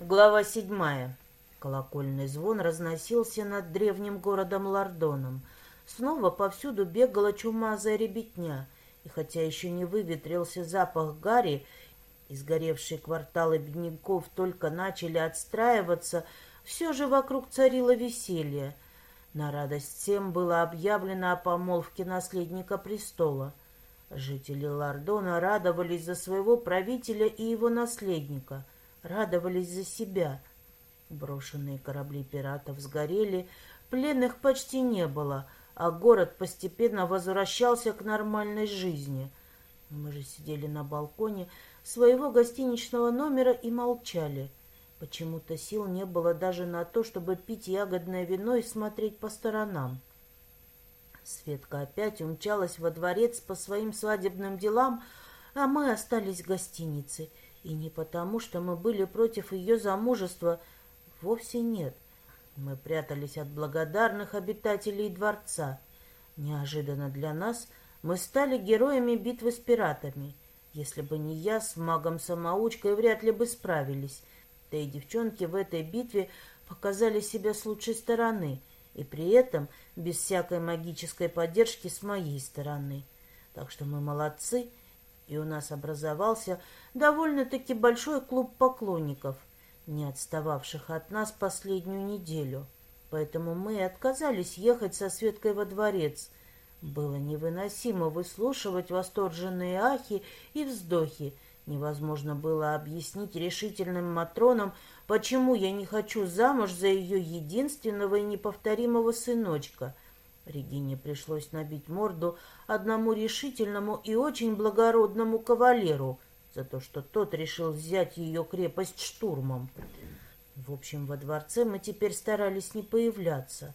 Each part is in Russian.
Глава седьмая. Колокольный звон разносился над древним городом Лордоном. Снова повсюду бегала чумазая ребятня, и хотя еще не выветрился запах гари, и сгоревшие кварталы бедняков только начали отстраиваться, все же вокруг царило веселье. На радость всем было объявлено о помолвке наследника престола. Жители Лордона радовались за своего правителя и его наследника, радовались за себя. Брошенные корабли пиратов сгорели, пленных почти не было, а город постепенно возвращался к нормальной жизни. Мы же сидели на балконе своего гостиничного номера и молчали. Почему-то сил не было даже на то, чтобы пить ягодное вино и смотреть по сторонам. Светка опять умчалась во дворец по своим свадебным делам, а мы остались в гостинице. И не потому, что мы были против ее замужества, вовсе нет. Мы прятались от благодарных обитателей дворца. Неожиданно для нас мы стали героями битвы с пиратами. Если бы не я с магом-самоучкой, вряд ли бы справились. Да и девчонки в этой битве показали себя с лучшей стороны — и при этом без всякой магической поддержки с моей стороны. Так что мы молодцы, и у нас образовался довольно-таки большой клуб поклонников, не отстававших от нас последнюю неделю. Поэтому мы отказались ехать со Светкой во дворец. Было невыносимо выслушивать восторженные ахи и вздохи. Невозможно было объяснить решительным матронам, Почему я не хочу замуж за ее единственного и неповторимого сыночка? Регине пришлось набить морду одному решительному и очень благородному кавалеру за то, что тот решил взять ее крепость штурмом. В общем, во дворце мы теперь старались не появляться.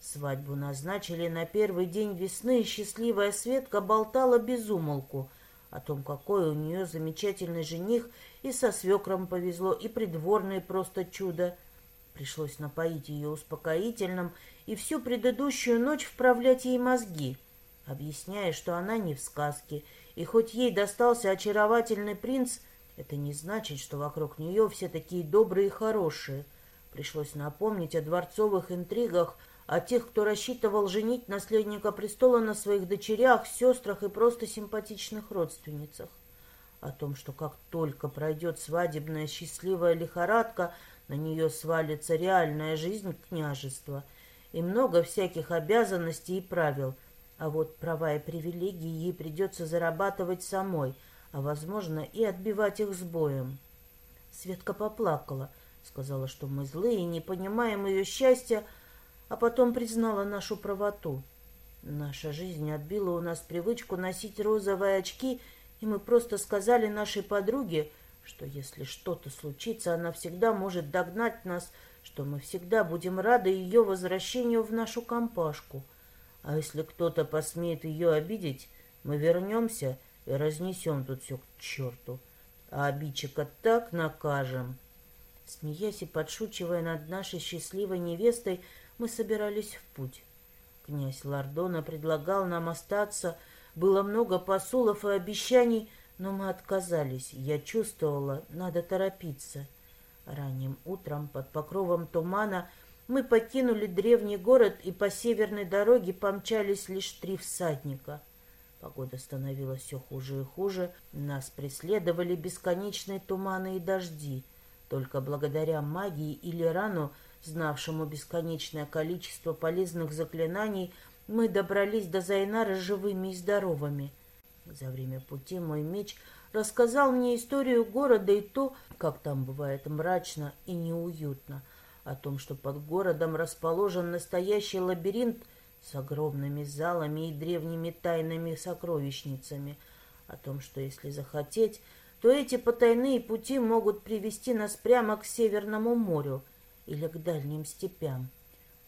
Свадьбу назначили на первый день весны, и счастливая Светка болтала без умолку о том, какой у нее замечательный жених и со свекром повезло, и придворное просто чудо. Пришлось напоить ее успокоительным и всю предыдущую ночь вправлять ей мозги, объясняя, что она не в сказке, и хоть ей достался очаровательный принц, это не значит, что вокруг нее все такие добрые и хорошие. Пришлось напомнить о дворцовых интригах, о тех, кто рассчитывал женить наследника престола на своих дочерях, сестрах и просто симпатичных родственницах. О том, что как только пройдет свадебная счастливая лихорадка, на нее свалится реальная жизнь княжества и много всяких обязанностей и правил, а вот права и привилегии ей придется зарабатывать самой, а, возможно, и отбивать их с боем. Светка поплакала, сказала, что мы злые и не понимаем ее счастья, а потом признала нашу правоту. Наша жизнь отбила у нас привычку носить розовые очки — и мы просто сказали нашей подруге, что если что-то случится, она всегда может догнать нас, что мы всегда будем рады ее возвращению в нашу компашку. А если кто-то посмеет ее обидеть, мы вернемся и разнесем тут все к черту. А обидчика так накажем. Смеясь и подшучивая над нашей счастливой невестой, мы собирались в путь. Князь Лордона предлагал нам остаться, было много посулов и обещаний, но мы отказались. Я чувствовала, надо торопиться. Ранним утром под покровом тумана мы покинули древний город и по северной дороге помчались лишь три всадника. Погода становилась все хуже и хуже. Нас преследовали бесконечные туманы и дожди. Только благодаря магии или рану, знавшему бесконечное количество полезных заклинаний, мы добрались до Зайнара живыми и здоровыми. За время пути мой меч рассказал мне историю города и то, как там бывает мрачно и неуютно, о том, что под городом расположен настоящий лабиринт с огромными залами и древними тайными сокровищницами, о том, что если захотеть, то эти потайные пути могут привести нас прямо к Северному морю или к дальним степям.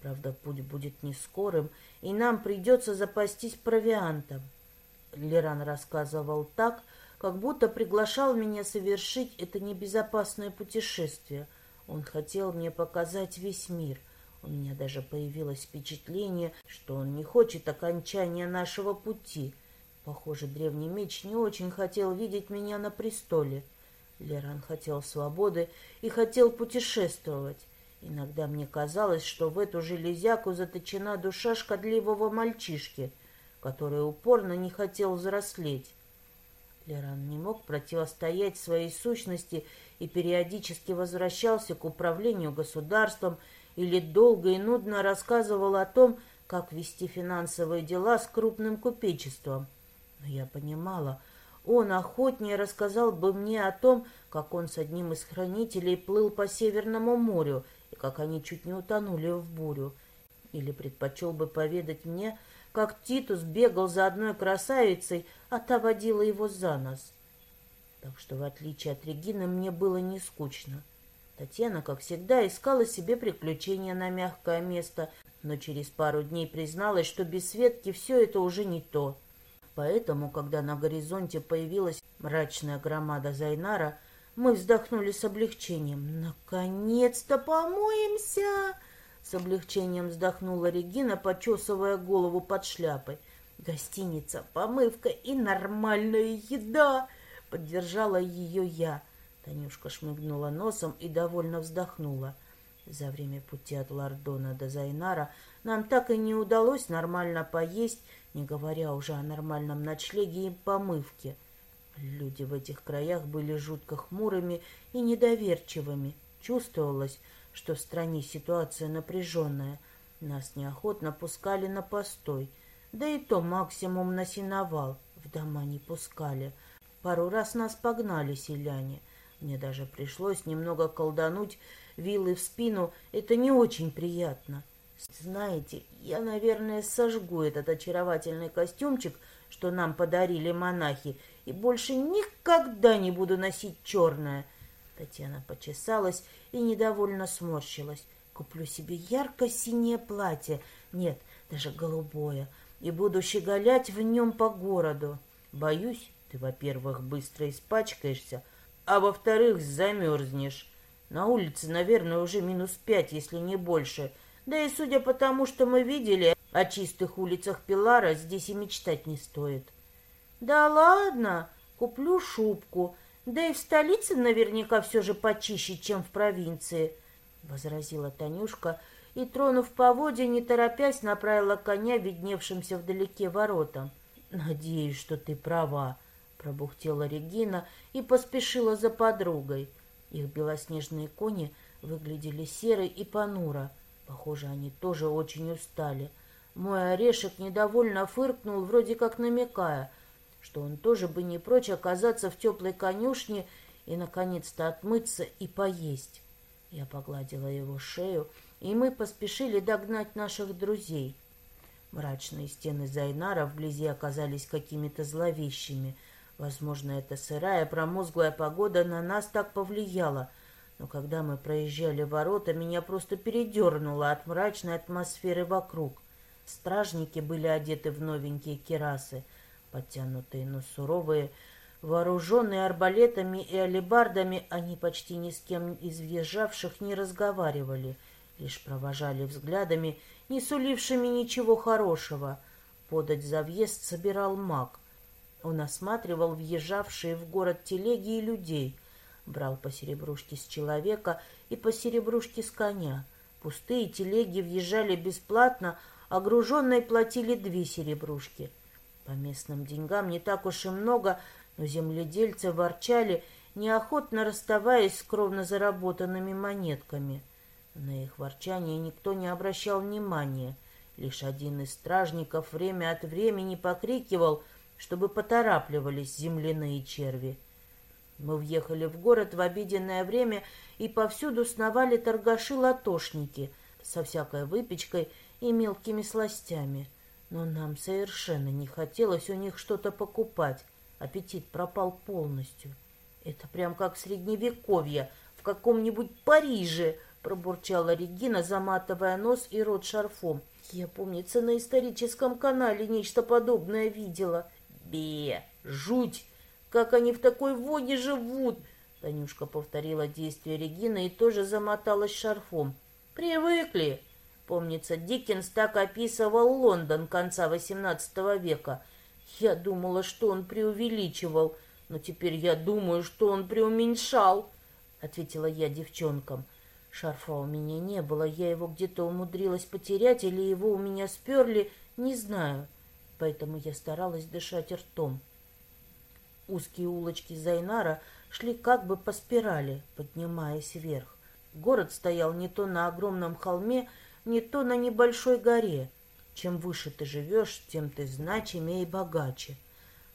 Правда, путь будет не скорым, и нам придется запастись провиантом. Леран рассказывал так, как будто приглашал меня совершить это небезопасное путешествие. Он хотел мне показать весь мир. У меня даже появилось впечатление, что он не хочет окончания нашего пути. Похоже, древний меч не очень хотел видеть меня на престоле. Леран хотел свободы и хотел путешествовать. Иногда мне казалось, что в эту железяку заточена душа шкодливого мальчишки, который упорно не хотел взрослеть. Леран не мог противостоять своей сущности и периодически возвращался к управлению государством или долго и нудно рассказывал о том, как вести финансовые дела с крупным купечеством. Но я понимала, он охотнее рассказал бы мне о том, как он с одним из хранителей плыл по Северному морю и как они чуть не утонули в бурю. Или предпочел бы поведать мне, как Титус бегал за одной красавицей, а та водила его за нос. Так что, в отличие от Регины, мне было не скучно. Татьяна, как всегда, искала себе приключения на мягкое место, но через пару дней призналась, что без Светки все это уже не то. Поэтому, когда на горизонте появилась мрачная громада Зайнара, мы вздохнули с облегчением. «Наконец-то помоемся!» С облегчением вздохнула Регина, почесывая голову под шляпой. «Гостиница, помывка и нормальная еда!» Поддержала ее я. Танюшка шмыгнула носом и довольно вздохнула. За время пути от Лордона до Зайнара нам так и не удалось нормально поесть, не говоря уже о нормальном ночлеге и помывке. Люди в этих краях были жутко хмурыми и недоверчивыми. Чувствовалось, что в стране ситуация напряженная. Нас неохотно пускали на постой, да и то максимум на сеновал, в дома не пускали. Пару раз нас погнали селяне. Мне даже пришлось немного колдануть вилы в спину. Это не очень приятно. Знаете, я, наверное, сожгу этот очаровательный костюмчик, что нам подарили монахи, и больше никогда не буду носить черное. Татьяна почесалась и недовольно сморщилась. Куплю себе ярко-синее платье, нет, даже голубое, и буду щеголять в нем по городу. Боюсь, ты, во-первых, быстро испачкаешься, а во-вторых, замерзнешь. На улице, наверное, уже минус пять, если не больше. Да и судя по тому, что мы видели, о чистых улицах Пилара здесь и мечтать не стоит. Да ладно, куплю шубку, да и в столице наверняка все же почище, чем в провинции, — возразила Танюшка и, тронув поводья, не торопясь, направила коня видневшимся вдалеке воротам. — Надеюсь, что ты права, — пробухтела Регина и поспешила за подругой. Их белоснежные кони выглядели серой и понуро. Похоже, они тоже очень устали. Мой орешек недовольно фыркнул, вроде как намекая, что он тоже бы не прочь оказаться в теплой конюшне и, наконец-то, отмыться и поесть. Я погладила его шею, и мы поспешили догнать наших друзей. Мрачные стены Зайнара вблизи оказались какими-то зловещими. Возможно, эта сырая, промозглая погода на нас так повлияла. Но когда мы проезжали ворота, меня просто передернуло от мрачной атмосферы вокруг. Стражники были одеты в новенькие кирасы — Подтянутые, но суровые, вооруженные арбалетами и алебардами, они почти ни с кем из въезжавших не разговаривали, лишь провожали взглядами, не сулившими ничего хорошего. Подать за въезд собирал маг. Он осматривал въезжавшие в город телеги и людей, брал по серебрушке с человека и по серебрушке с коня. Пустые телеги въезжали бесплатно, а груженные платили две серебрушки — по местным деньгам не так уж и много, но земледельцы ворчали, неохотно расставаясь с кровно заработанными монетками. На их ворчание никто не обращал внимания. Лишь один из стражников время от времени покрикивал, чтобы поторапливались земляные черви. Мы въехали в город в обеденное время, и повсюду сновали торгаши-латошники со всякой выпечкой и мелкими сластями — но нам совершенно не хотелось у них что-то покупать. Аппетит пропал полностью. Это прям как средневековье, в каком-нибудь Париже, пробурчала Регина, заматывая нос и рот шарфом. Я, помнится, на историческом канале нечто подобное видела. Бе, жуть! Как они в такой воде живут! Танюшка повторила действие Регины и тоже замоталась шарфом. Привыкли, Помнится, Диккенс так описывал Лондон конца XVIII века. Я думала, что он преувеличивал, но теперь я думаю, что он преуменьшал, — ответила я девчонкам. Шарфа у меня не было, я его где-то умудрилась потерять или его у меня сперли, не знаю, поэтому я старалась дышать ртом. Узкие улочки Зайнара шли как бы по спирали, поднимаясь вверх. Город стоял не то на огромном холме, не то на небольшой горе. Чем выше ты живешь, тем ты значимее и богаче.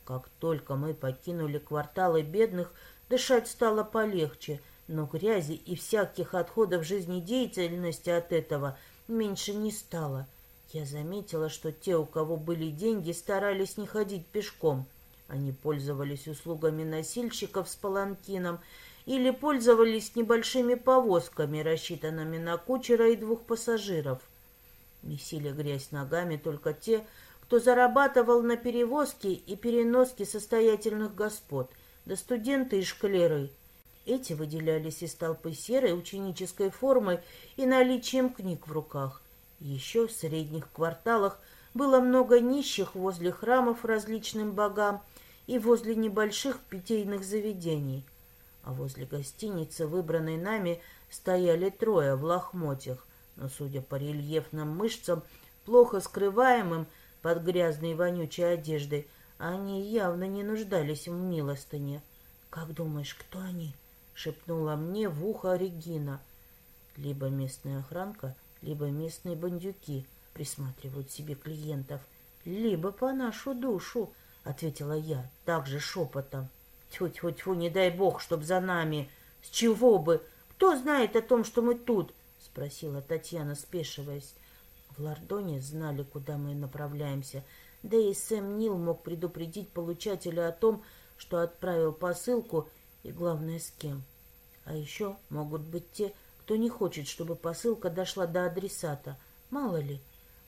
Как только мы покинули кварталы бедных, дышать стало полегче, но грязи и всяких отходов жизнедеятельности от этого меньше не стало. Я заметила, что те, у кого были деньги, старались не ходить пешком. Они пользовались услугами носильщиков с паланкином или пользовались небольшими повозками, рассчитанными на кучера и двух пассажиров. Месили грязь ногами только те, кто зарабатывал на перевозке и переноске состоятельных господ, да студенты и шкалеры. Эти выделялись из толпы серой ученической формой и наличием книг в руках. Еще в средних кварталах было много нищих возле храмов различным богам и возле небольших питейных заведений а возле гостиницы, выбранной нами, стояли трое в лохмотьях, но, судя по рельефным мышцам, плохо скрываемым под грязной вонючей одеждой, они явно не нуждались в милостыне. «Как думаешь, кто они?» — шепнула мне в ухо Регина. «Либо местная охранка, либо местные бандюки присматривают себе клиентов, либо по нашу душу», — ответила я, также шепотом. Тьфу-тьфу-тьфу, не дай бог, чтоб за нами. С чего бы? Кто знает о том, что мы тут? Спросила Татьяна, спешиваясь. В Лордоне знали, куда мы направляемся. Да и Сэм Нил мог предупредить получателя о том, что отправил посылку и, главное, с кем. А еще могут быть те, кто не хочет, чтобы посылка дошла до адресата. Мало ли.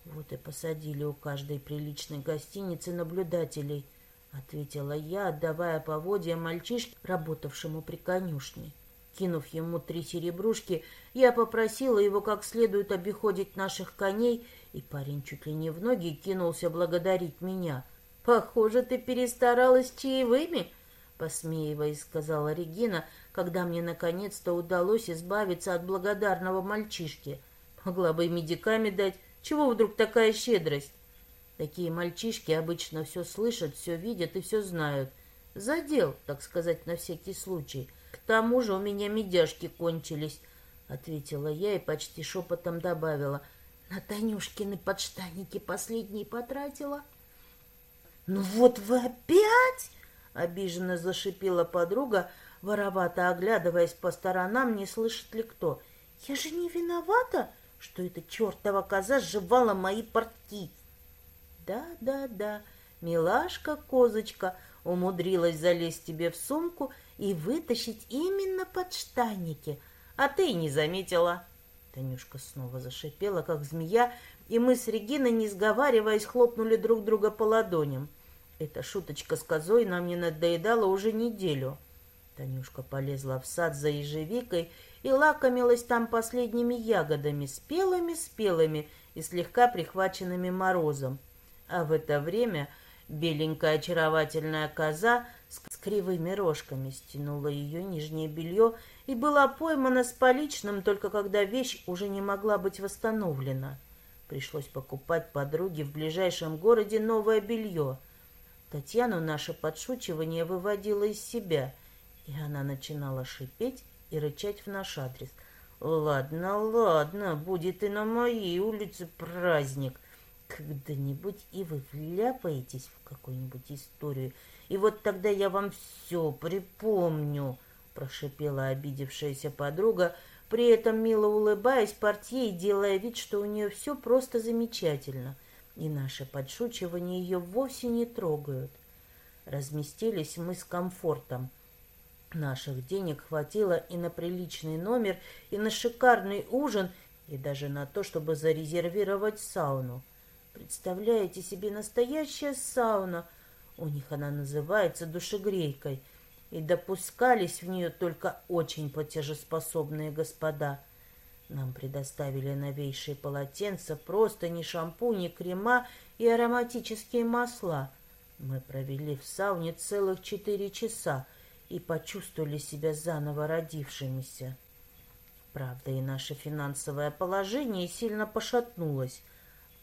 Вот и посадили у каждой приличной гостиницы наблюдателей —— ответила я, отдавая поводья мальчишке, работавшему при конюшне. Кинув ему три серебрушки, я попросила его как следует обиходить наших коней, и парень чуть ли не в ноги кинулся благодарить меня. «Похоже, ты перестаралась чаевыми», — посмеиваясь, сказала Регина, когда мне наконец-то удалось избавиться от благодарного мальчишки. «Могла бы и медиками дать. Чего вдруг такая щедрость?» Такие мальчишки обычно все слышат, все видят и все знают. Задел, так сказать, на всякий случай. К тому же у меня медяшки кончились, — ответила я и почти шепотом добавила. На Танюшкины подштанники последние потратила. — Ну вот вы опять! — обиженно зашипела подруга, воровато оглядываясь по сторонам, не слышит ли кто. — Я же не виновата, что эта чертова коза сживала мои портки. — да-да-да, милашка-козочка умудрилась залезть тебе в сумку и вытащить именно подштанники, а ты и не заметила. Танюшка снова зашипела, как змея, и мы с Региной, не сговариваясь, хлопнули друг друга по ладоням. Эта шуточка с козой нам не надоедала уже неделю. Танюшка полезла в сад за ежевикой и лакомилась там последними ягодами, спелыми-спелыми и слегка прихваченными морозом. А в это время беленькая очаровательная коза с кривыми рожками стянула ее нижнее белье и была поймана с поличным, только когда вещь уже не могла быть восстановлена. Пришлось покупать подруге в ближайшем городе новое белье. Татьяну наше подшучивание выводило из себя, и она начинала шипеть и рычать в наш адрес. «Ладно, ладно, будет и на моей улице праздник. Когда-нибудь и вы вляпаетесь в какую-нибудь историю, и вот тогда я вам все припомню, прошипела обидевшаяся подруга, при этом мило улыбаясь портье и делая вид, что у нее все просто замечательно, и наши подшучивания ее вовсе не трогают. Разместились мы с комфортом. Наших денег хватило и на приличный номер, и на шикарный ужин, и даже на то, чтобы зарезервировать сауну. Представляете себе настоящая сауна. У них она называется душегрейкой. И допускались в нее только очень платежеспособные господа. Нам предоставили новейшие полотенца, просто ни шампуни, крема и ароматические масла. Мы провели в сауне целых четыре часа и почувствовали себя заново родившимися. Правда, и наше финансовое положение сильно пошатнулось,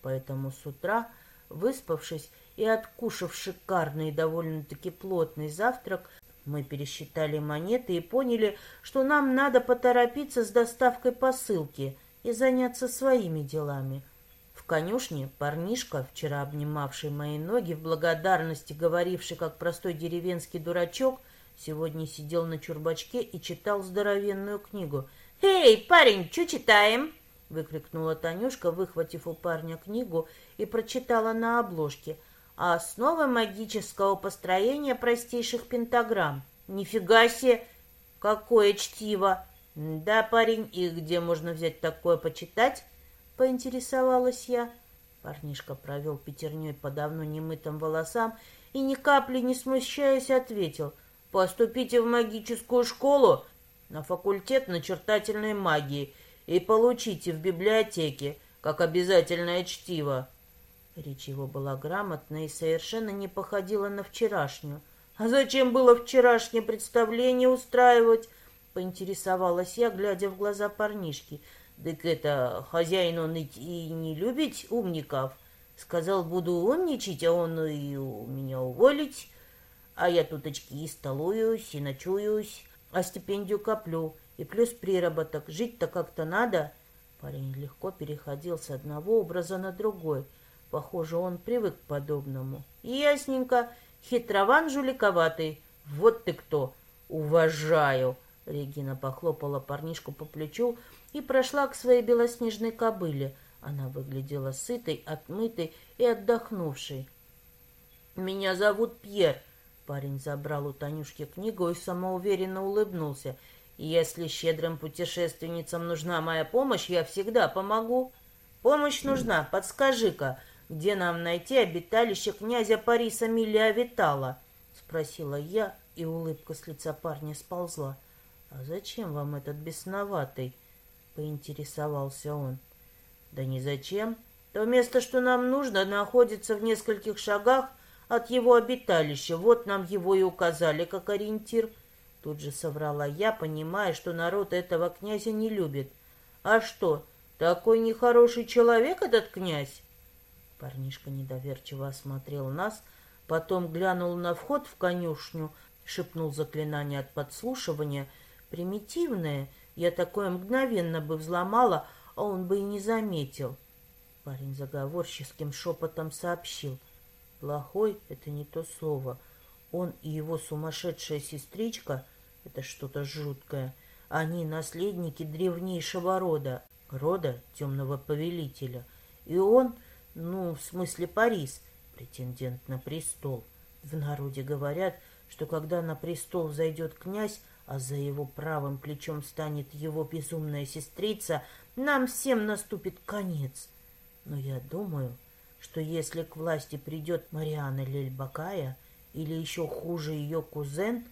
поэтому с утра, выспавшись и откушав шикарный и довольно-таки плотный завтрак, мы пересчитали монеты и поняли, что нам надо поторопиться с доставкой посылки и заняться своими делами. В конюшне парнишка, вчера обнимавший мои ноги, в благодарности говоривший, как простой деревенский дурачок, сегодня сидел на чурбачке и читал здоровенную книгу. «Эй, парень, что читаем?» — выкрикнула Танюшка, выхватив у парня книгу и прочитала на обложке — Основы магического построения простейших пентаграмм. Нифига себе! Какое чтиво! Да, парень, и где можно взять такое почитать? Поинтересовалась я. Парнишка провел пятерней по давно немытым волосам и ни капли не смущаясь ответил. Поступите в магическую школу на факультет начертательной магии и получите в библиотеке как обязательное чтиво. Речь его была грамотная и совершенно не походила на вчерашнюю. «А зачем было вчерашнее представление устраивать?» — поинтересовалась я, глядя в глаза парнишки. «Так это, хозяин он и, и не любит умников. Сказал, буду умничать, а он и у меня уволить. А я тут очки и столуюсь, и ночуюсь, а стипендию коплю. И плюс приработок. Жить-то как-то надо». Парень легко переходил с одного образа на другой — Похоже, он привык к подобному. Ясненько. Хитрован жуликоватый. Вот ты кто. Уважаю. Регина похлопала парнишку по плечу и прошла к своей белоснежной кобыле. Она выглядела сытой, отмытой и отдохнувшей. «Меня зовут Пьер», — парень забрал у Танюшки книгу и самоуверенно улыбнулся. «Если щедрым путешественницам нужна моя помощь, я всегда помогу». «Помощь нужна, подскажи-ка», где нам найти обиталище князя Париса Милия Витала? Спросила я, и улыбка с лица парня сползла. А зачем вам этот бесноватый? Поинтересовался он. Да не зачем. То место, что нам нужно, находится в нескольких шагах от его обиталища. Вот нам его и указали как ориентир. Тут же соврала я, понимая, что народ этого князя не любит. А что, такой нехороший человек этот князь? Парнишка недоверчиво осмотрел нас, потом глянул на вход в конюшню, шепнул заклинание от подслушивания. Примитивное, я такое мгновенно бы взломала, а он бы и не заметил. Парень заговорческим шепотом сообщил. Плохой — это не то слово. Он и его сумасшедшая сестричка — это что-то жуткое. Они наследники древнейшего рода, рода темного повелителя. И он ну, в смысле Парис, претендент на престол. В народе говорят, что когда на престол зайдет князь, а за его правым плечом станет его безумная сестрица, нам всем наступит конец. Но я думаю, что если к власти придет Мариана Лельбакая или еще хуже ее кузен,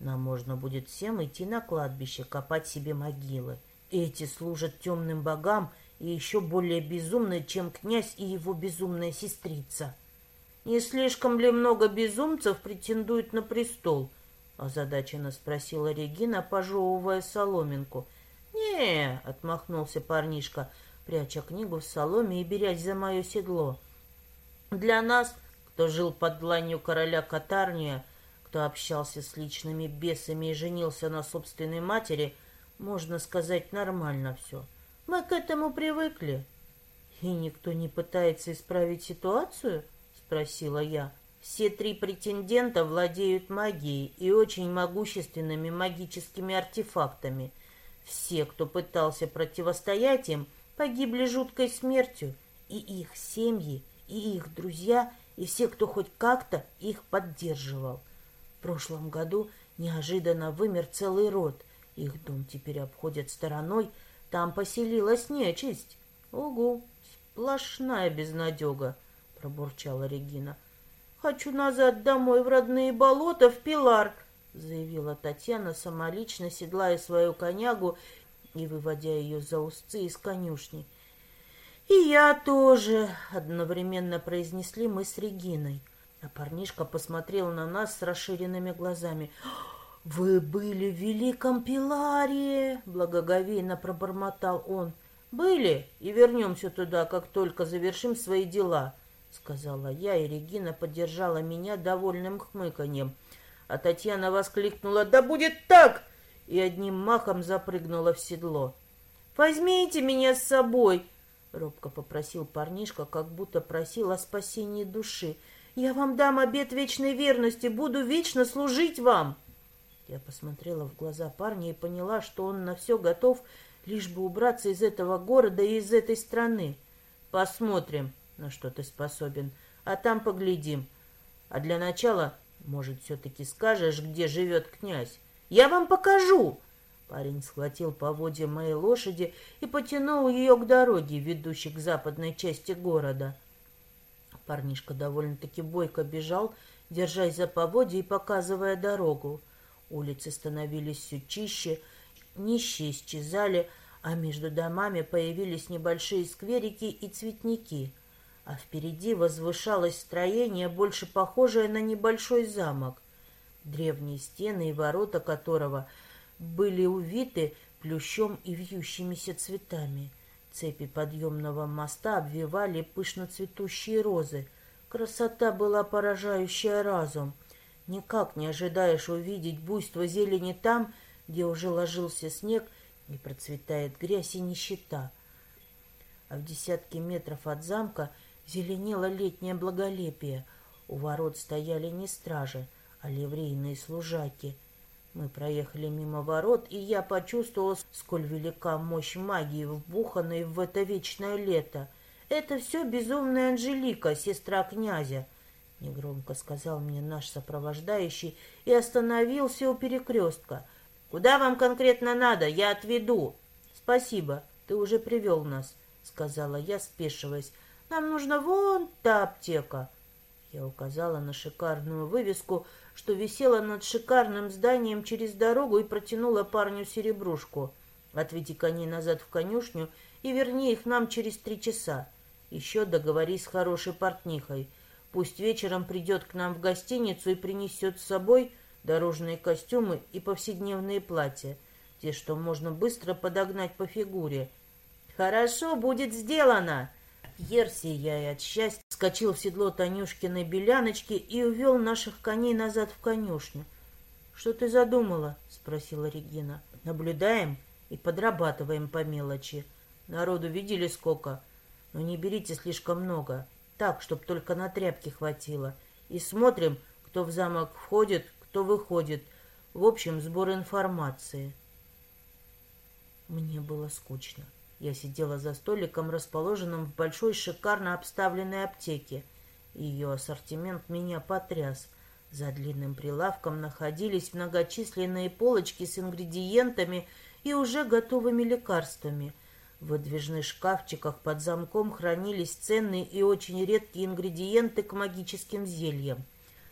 нам можно будет всем идти на кладбище, копать себе могилы. Эти служат темным богам и еще более безумная, чем князь и его безумная сестрица. «Не слишком ли много безумцев претендуют на престол?» — озадаченно спросила Регина, пожевывая соломинку. не отмахнулся парнишка, пряча книгу в соломе и берясь за мое седло. «Для нас, кто жил под дланью короля Катарния, кто общался с личными бесами и женился на собственной матери, можно сказать, нормально все». Мы к этому привыкли. И никто не пытается исправить ситуацию? Спросила я. Все три претендента владеют магией и очень могущественными магическими артефактами. Все, кто пытался противостоять им, погибли жуткой смертью. И их семьи, и их друзья, и все, кто хоть как-то их поддерживал. В прошлом году неожиданно вымер целый род. Их дом теперь обходят стороной, там поселилась нечисть. Угу, сплошная безнадега, пробурчала Регина. Хочу назад домой в родные болота, в Пилар, заявила Татьяна, самолично седлая свою конягу и выводя ее за узцы из конюшни. «И я тоже», — одновременно произнесли мы с Региной. А парнишка посмотрел на нас с расширенными глазами. «Вы были в Великом Пиларе!» — благоговейно пробормотал он. «Были, и вернемся туда, как только завершим свои дела», — сказала я, и Регина поддержала меня довольным хмыканьем. А Татьяна воскликнула «Да будет так!» и одним махом запрыгнула в седло. «Возьмите меня с собой!» — робко попросил парнишка, как будто просил о спасении души. «Я вам дам обет вечной верности, буду вечно служить вам!» Я посмотрела в глаза парня и поняла, что он на все готов, лишь бы убраться из этого города и из этой страны. Посмотрим, на что ты способен, а там поглядим. А для начала, может, все-таки скажешь, где живет князь? Я вам покажу!» Парень схватил поводья моей лошади и потянул ее к дороге, ведущей к западной части города. Парнишка довольно-таки бойко бежал, держась за поводья и показывая дорогу. Улицы становились все чище, Нищие исчезали, а между домами появились небольшие скверики и цветники, а впереди возвышалось строение, больше похожее на небольшой замок, древние стены и ворота которого были увиты плющом и вьющимися цветами. Цепи подъемного моста обвивали пышно цветущие розы. Красота была поражающая разум. Никак не ожидаешь увидеть буйство зелени там, где уже ложился снег и процветает грязь и нищета. А в десятке метров от замка зеленело летнее благолепие. У ворот стояли не стражи, а ливрейные служаки. Мы проехали мимо ворот, и я почувствовал, сколь велика мощь магии, вбуханной в это вечное лето. Это все безумная Анжелика, сестра князя, — негромко сказал мне наш сопровождающий и остановился у перекрестка — «Куда вам конкретно надо? Я отведу». «Спасибо, ты уже привел нас», — сказала я, спешиваясь. «Нам нужна вон та аптека». Я указала на шикарную вывеску, что висела над шикарным зданием через дорогу и протянула парню серебрушку. «Отведи коней назад в конюшню и верни их нам через три часа. Еще договорись с хорошей портнихой. Пусть вечером придет к нам в гостиницу и принесет с собой дорожные костюмы и повседневные платья, те, что можно быстро подогнать по фигуре. «Хорошо, будет сделано!» Пьер, сияя от счастья, вскочил в седло Танюшкиной беляночки и увел наших коней назад в конюшню. «Что ты задумала?» — спросила Регина. «Наблюдаем и подрабатываем по мелочи. Народу видели сколько? Но не берите слишком много. Так, чтоб только на тряпки хватило. И смотрим, кто в замок входит, кто выходит. В общем, сбор информации. Мне было скучно. Я сидела за столиком, расположенным в большой шикарно обставленной аптеке. Ее ассортимент меня потряс. За длинным прилавком находились многочисленные полочки с ингредиентами и уже готовыми лекарствами. В выдвижных шкафчиках под замком хранились ценные и очень редкие ингредиенты к магическим зельям.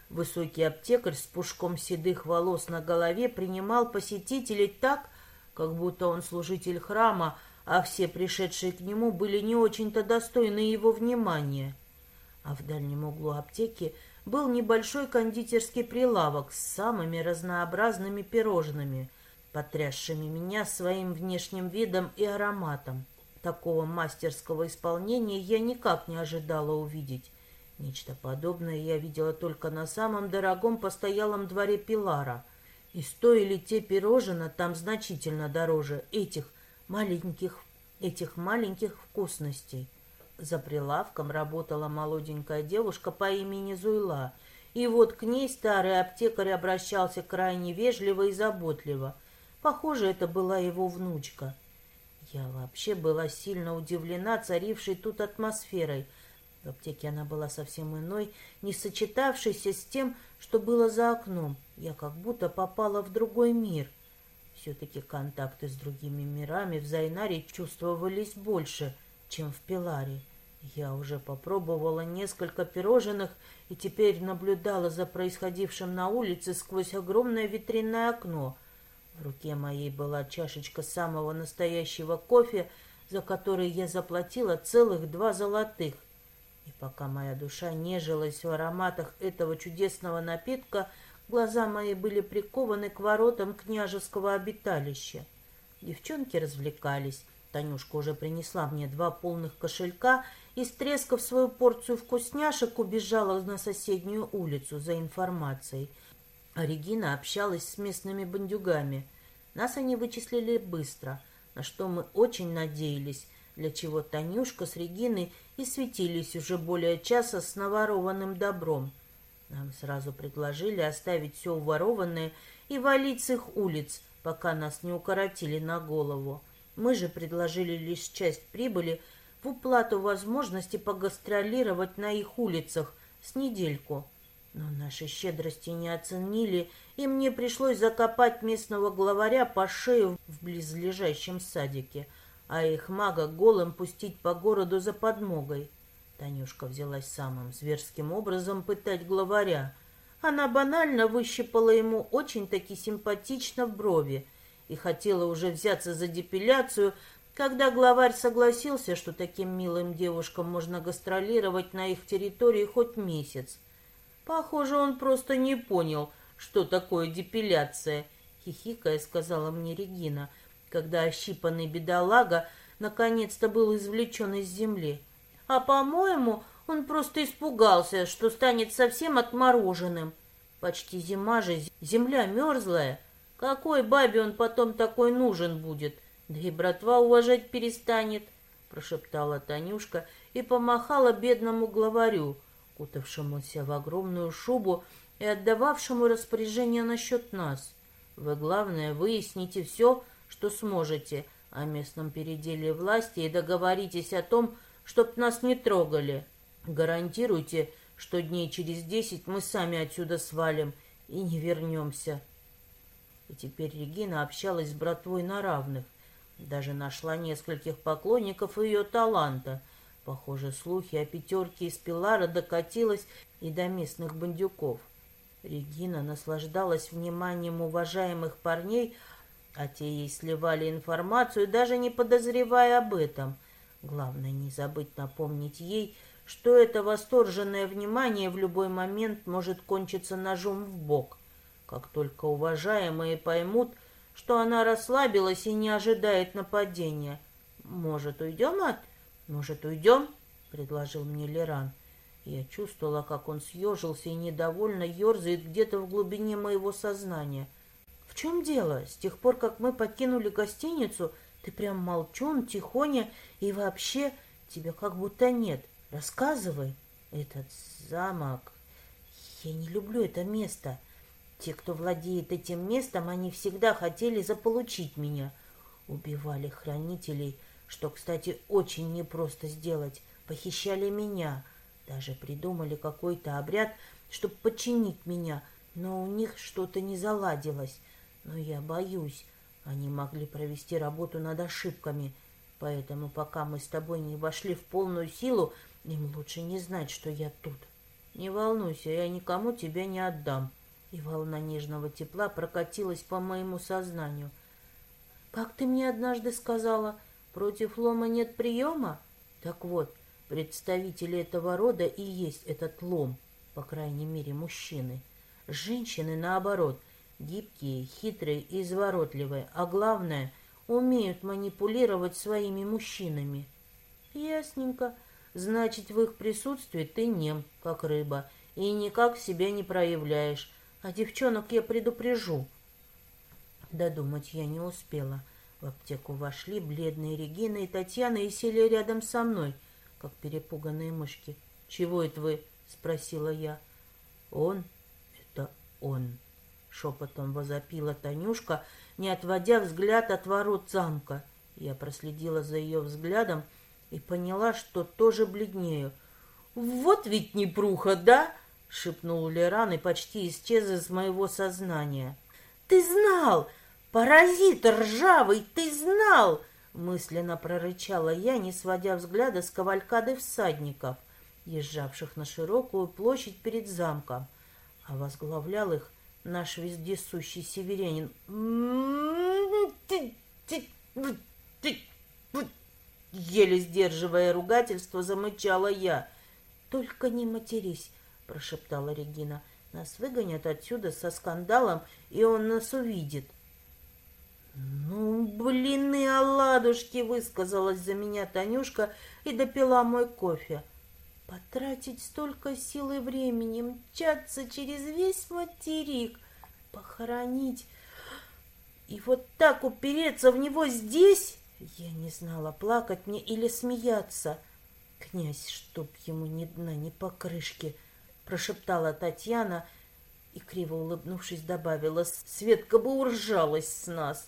Высокий аптекарь с пушком седых волос на голове принимал посетителей так, как будто он служитель храма, а все пришедшие к нему были не очень-то достойны его внимания. А в дальнем углу аптеки был небольшой кондитерский прилавок с самыми разнообразными пирожными, потрясшими меня своим внешним видом и ароматом. Такого мастерского исполнения я никак не ожидала увидеть. Нечто подобное я видела только на самом дорогом постоялом дворе Пилара. И стоили те пирожина там значительно дороже этих маленьких, этих маленьких вкусностей. За прилавком работала молоденькая девушка по имени Зуйла, и вот к ней старый аптекарь обращался крайне вежливо и заботливо. Похоже, это была его внучка. Я вообще была сильно удивлена царившей тут атмосферой — в аптеке она была совсем иной, не сочетавшейся с тем, что было за окном. Я как будто попала в другой мир. Все-таки контакты с другими мирами в Зайнаре чувствовались больше, чем в Пиларе. Я уже попробовала несколько пирожных и теперь наблюдала за происходившим на улице сквозь огромное витринное окно. В руке моей была чашечка самого настоящего кофе, за который я заплатила целых два золотых. И пока моя душа нежилась в ароматах этого чудесного напитка, глаза мои были прикованы к воротам княжеского обиталища. Девчонки развлекались. Танюшка уже принесла мне два полных кошелька и, стрескав свою порцию вкусняшек, убежала на соседнюю улицу за информацией. А Регина общалась с местными бандюгами. Нас они вычислили быстро, на что мы очень надеялись, для чего Танюшка с Региной и светились уже более часа с наворованным добром. Нам сразу предложили оставить все уворованное и валить с их улиц, пока нас не укоротили на голову. Мы же предложили лишь часть прибыли в уплату возможности погастролировать на их улицах с недельку. Но наши щедрости не оценили, и мне пришлось закопать местного главаря по шею в близлежащем садике, а их мага голым пустить по городу за подмогой. Танюшка взялась самым зверским образом пытать главаря. Она банально выщипала ему очень-таки симпатично в брови и хотела уже взяться за депиляцию, когда главарь согласился, что таким милым девушкам можно гастролировать на их территории хоть месяц. Похоже, он просто не понял, что такое депиляция, хихикая сказала мне Регина, когда ощипанный бедолага наконец-то был извлечен из земли. А, по-моему, он просто испугался, что станет совсем отмороженным. Почти зима же, земля мерзлая. Какой бабе он потом такой нужен будет? Да и братва уважать перестанет, прошептала Танюшка и помахала бедному главарю, кутавшемуся в огромную шубу и отдававшему распоряжение насчет нас. Вы, главное, выясните все, что сможете о местном переделе власти и договоритесь о том, чтоб нас не трогали. Гарантируйте, что дней через десять мы сами отсюда свалим и не вернемся. И теперь Регина общалась с братвой на равных. Даже нашла нескольких поклонников ее таланта. Похоже, слухи о пятерке из Пилара докатилась и до местных бандюков. Регина наслаждалась вниманием уважаемых парней, а те ей сливали информацию, даже не подозревая об этом — Главное не забыть напомнить ей, что это восторженное внимание в любой момент может кончиться ножом в бок. Как только уважаемые поймут, что она расслабилась и не ожидает нападения. «Может, уйдем от...» «Может, уйдем?» — предложил мне Леран. Я чувствовала, как он съежился и недовольно ерзает где-то в глубине моего сознания. «В чем дело? С тех пор, как мы покинули гостиницу, ты прям молчун, тихоня, и вообще тебя как будто нет. Рассказывай. Этот замок... Я не люблю это место. Те, кто владеет этим местом, они всегда хотели заполучить меня. Убивали хранителей, что, кстати, очень непросто сделать. Похищали меня. Даже придумали какой-то обряд, чтобы подчинить меня, но у них что-то не заладилось. Но я боюсь. Они могли провести работу над ошибками, поэтому пока мы с тобой не вошли в полную силу, им лучше не знать, что я тут. Не волнуйся, я никому тебя не отдам. И волна нежного тепла прокатилась по моему сознанию. Как ты мне однажды сказала, против лома нет приема? Так вот, представители этого рода и есть этот лом, по крайней мере, мужчины. Женщины, наоборот, Гибкие, хитрые и изворотливые, а главное, умеют манипулировать своими мужчинами. Ясненько. Значит, в их присутствии ты нем, как рыба, и никак себя не проявляешь. А девчонок я предупрежу. Додумать я не успела. В аптеку вошли бледные Регина и Татьяна и сели рядом со мной, как перепуганные мышки. «Чего это вы?» — спросила я. «Он — это он». — шепотом возопила Танюшка, не отводя взгляд от ворот замка. Я проследила за ее взглядом и поняла, что тоже бледнею. «Вот ведь непруха, да?» — шепнул Леран и почти исчез из моего сознания. «Ты знал! Паразит ржавый, ты знал!» Мысленно прорычала я, не сводя взгляда с кавалькады всадников, езжавших на широкую площадь перед замком, а возглавлял их наш вездесущий северянин. Еле сдерживая ругательство, замычала я. только не матерись», — прошептала Регина. «Нас выгонят отсюда со скандалом, и он нас увидит». «Ну, блин, и оладушки!» — высказалась за меня Танюшка и допила мой кофе. «Потратить столько сил и времени, мчаться через весь материк, похоронить и вот так упереться в него здесь?» Я не знала, плакать мне или смеяться. «Князь, чтоб ему ни дна, ни покрышки!» — прошептала Татьяна и, криво улыбнувшись, добавила, «Светка бы уржалась с нас!»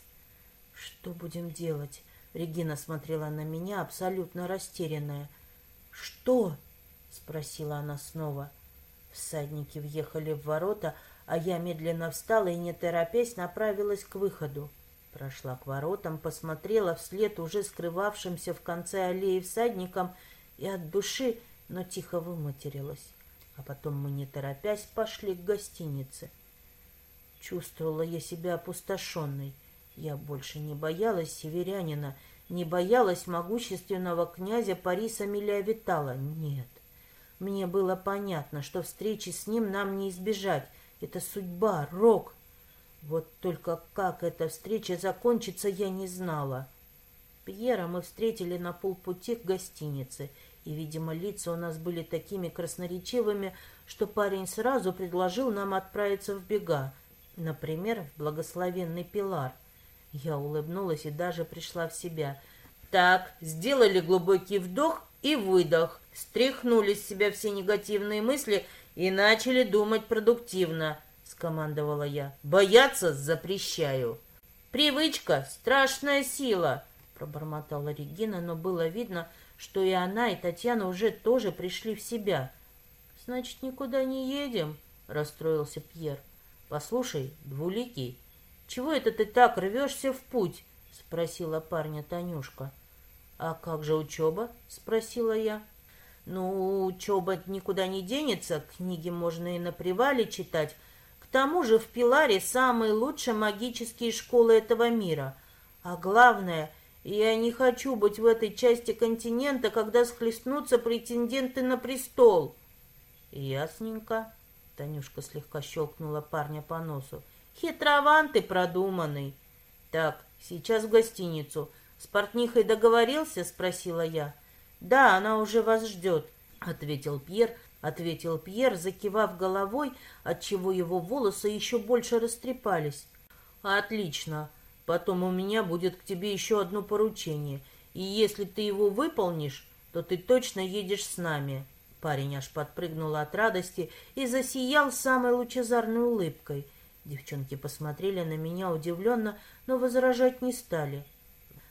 «Что будем делать?» Регина смотрела на меня, абсолютно растерянная. «Что?» — спросила она снова. Всадники въехали в ворота, а я медленно встала и, не торопясь, направилась к выходу. Прошла к воротам, посмотрела вслед уже скрывавшимся в конце аллеи всадникам и от души, но тихо выматерилась. А потом мы, не торопясь, пошли к гостинице. Чувствовала я себя опустошенной. Я больше не боялась северянина, не боялась могущественного князя Париса Милявитала. Нет. Мне было понятно, что встречи с ним нам не избежать. Это судьба, рок. Вот только как эта встреча закончится, я не знала. Пьера мы встретили на полпути к гостинице, и, видимо, лица у нас были такими красноречивыми, что парень сразу предложил нам отправиться в бега, например, в благословенный Пилар. Я улыбнулась и даже пришла в себя. Так, сделали глубокий вдох и выдох, стряхнули с себя все негативные мысли и начали думать продуктивно, скомандовала я. Бояться запрещаю. Привычка — страшная сила, пробормотала Регина, но было видно, что и она, и Татьяна уже тоже пришли в себя. Значит, никуда не едем, расстроился Пьер. Послушай, двуликий, «Чего это ты так рвешься в путь?» — спросила парня Танюшка. «А как же учеба?» — спросила я. «Ну, учеба никуда не денется, книги можно и на привале читать. К тому же в Пиларе самые лучшие магические школы этого мира. А главное, я не хочу быть в этой части континента, когда схлестнутся претенденты на престол». «Ясненько», — Танюшка слегка щелкнула парня по носу. Хитрован ты продуманный. Так, сейчас в гостиницу. С портнихой договорился? Спросила я. Да, она уже вас ждет, ответил Пьер, ответил Пьер, закивав головой, отчего его волосы еще больше растрепались. Отлично. Потом у меня будет к тебе еще одно поручение. И если ты его выполнишь, то ты точно едешь с нами. Парень аж подпрыгнул от радости и засиял самой лучезарной улыбкой. Девчонки посмотрели на меня удивленно, но возражать не стали.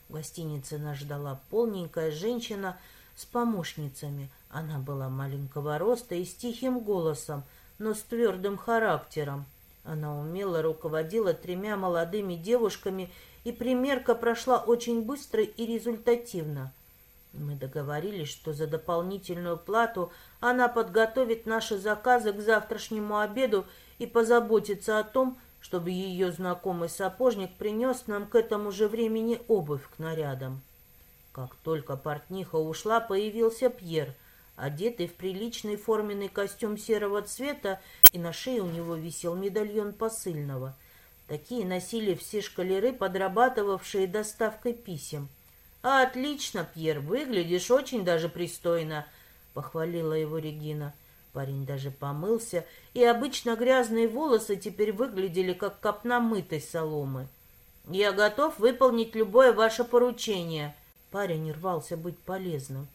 В гостинице нас ждала полненькая женщина с помощницами. Она была маленького роста и с тихим голосом, но с твердым характером. Она умело руководила тремя молодыми девушками, и примерка прошла очень быстро и результативно. Мы договорились, что за дополнительную плату она подготовит наши заказы к завтрашнему обеду и позаботиться о том, чтобы ее знакомый сапожник принес нам к этому же времени обувь к нарядам. Как только портниха ушла, появился Пьер, одетый в приличный форменный костюм серого цвета, и на шее у него висел медальон посыльного. Такие носили все шкалеры, подрабатывавшие доставкой писем. «А, отлично, Пьер, выглядишь очень даже пристойно», — похвалила его Регина. Парень даже помылся, и обычно грязные волосы теперь выглядели как копна мытой соломы. «Я готов выполнить любое ваше поручение». Парень рвался быть полезным.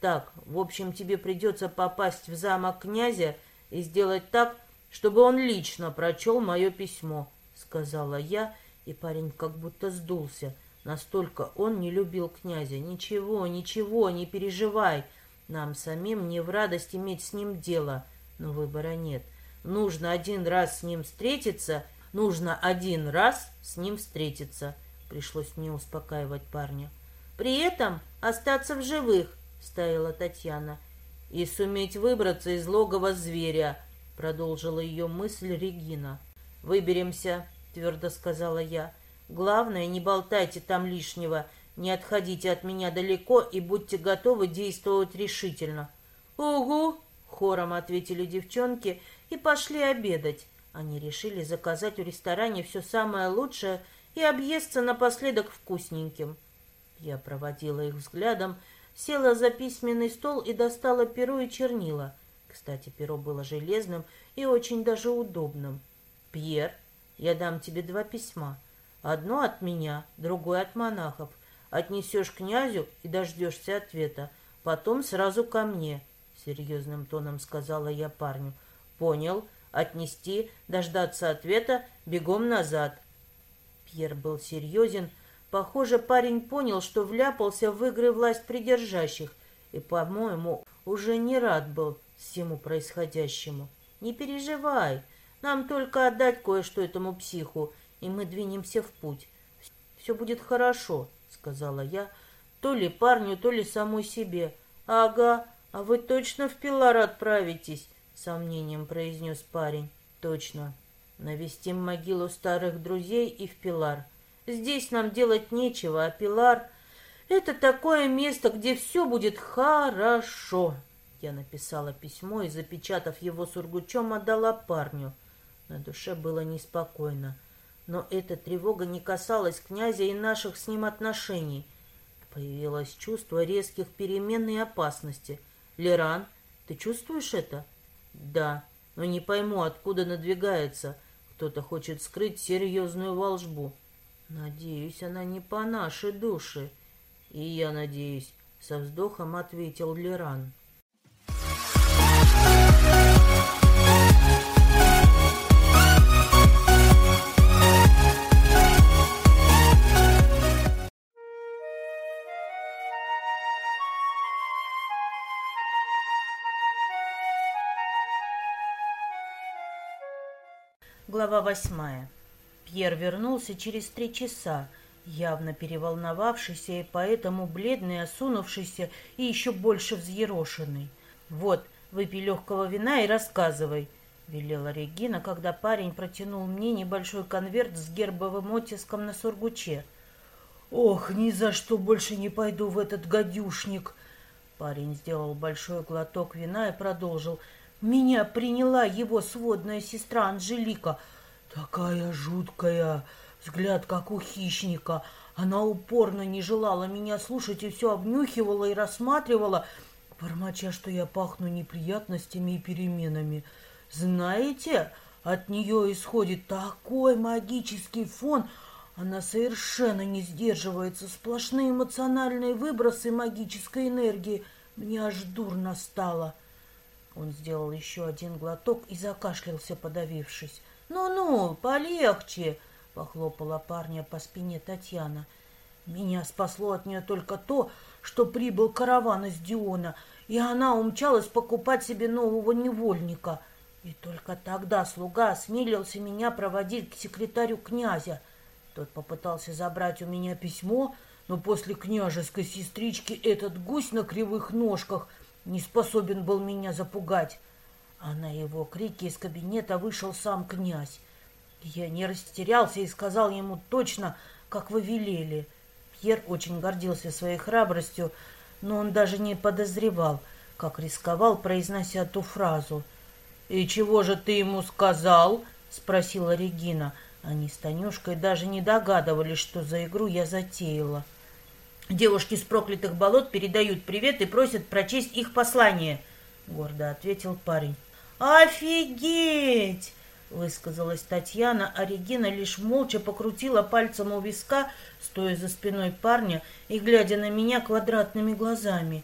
«Так, в общем, тебе придется попасть в замок князя и сделать так, чтобы он лично прочел мое письмо», — сказала я, и парень как будто сдулся. Настолько он не любил князя. «Ничего, ничего, не переживай», — нам самим не в радость иметь с ним дело, но выбора нет. Нужно один раз с ним встретиться, нужно один раз с ним встретиться. Пришлось мне успокаивать парня. При этом остаться в живых, ставила Татьяна. И суметь выбраться из логова зверя, продолжила ее мысль Регина. Выберемся, твердо сказала я. Главное, не болтайте там лишнего, не отходите от меня далеко и будьте готовы действовать решительно. «Угу!» — хором ответили девчонки и пошли обедать. Они решили заказать в ресторане все самое лучшее и объесться напоследок вкусненьким. Я проводила их взглядом, села за письменный стол и достала перо и чернила. Кстати, перо было железным и очень даже удобным. «Пьер, я дам тебе два письма. Одно от меня, другое от монахов. Отнесешь князю и дождешься ответа. Потом сразу ко мне», — серьезным тоном сказала я парню. «Понял. Отнести, дождаться ответа, бегом назад». Пьер был серьезен. Похоже, парень понял, что вляпался в игры власть придержащих, и, по-моему, уже не рад был всему происходящему. «Не переживай, нам только отдать кое-что этому психу, и мы двинемся в путь. Все будет хорошо», — сказала я, то ли парню, то ли самой себе. «Ага, а вы точно в Пилар отправитесь?» — сомнением произнес парень. «Точно. Навестим могилу старых друзей и в Пилар. Здесь нам делать нечего, а Пилар — это такое место, где все будет хорошо». Я написала письмо и, запечатав его сургучом, отдала парню. На душе было неспокойно. Но эта тревога не касалась князя и наших с ним отношений. Появилось чувство резких перемен и опасности. «Леран, ты чувствуешь это?» «Да, но не пойму, откуда надвигается. Кто-то хочет скрыть серьезную волжбу. Надеюсь, она не по нашей душе». «И я надеюсь», — со вздохом ответил Леран. Глава восьмая. Пьер вернулся через три часа, явно переволновавшийся и поэтому бледный, осунувшийся и еще больше взъерошенный. «Вот, выпей легкого вина и рассказывай», — велела Регина, когда парень протянул мне небольшой конверт с гербовым оттиском на сургуче. «Ох, ни за что больше не пойду в этот гадюшник!» Парень сделал большой глоток вина и продолжил — меня приняла его сводная сестра Анжелика. Такая жуткая, взгляд как у хищника. Она упорно не желала меня слушать и все обнюхивала и рассматривала, бормоча, что я пахну неприятностями и переменами. Знаете, от нее исходит такой магический фон, она совершенно не сдерживается, сплошные эмоциональные выбросы магической энергии. Мне аж дурно стало. Он сделал еще один глоток и закашлялся, подавившись. «Ну-ну, полегче!» — похлопала парня по спине Татьяна. «Меня спасло от нее только то, что прибыл караван из Диона, и она умчалась покупать себе нового невольника. И только тогда слуга осмелился меня проводить к секретарю князя. Тот попытался забрать у меня письмо, но после княжеской сестрички этот гусь на кривых ножках — не способен был меня запугать. А на его крики из кабинета вышел сам князь. Я не растерялся и сказал ему точно, как вы велели. Пьер очень гордился своей храбростью, но он даже не подозревал, как рисковал, произнося ту фразу. «И чего же ты ему сказал?» — спросила Регина. Они с Танюшкой даже не догадывались, что за игру я затеяла. Девушки с проклятых болот передают привет и просят прочесть их послание, — гордо ответил парень. «Офигеть!» — высказалась Татьяна, а Регина лишь молча покрутила пальцем у виска, стоя за спиной парня и глядя на меня квадратными глазами.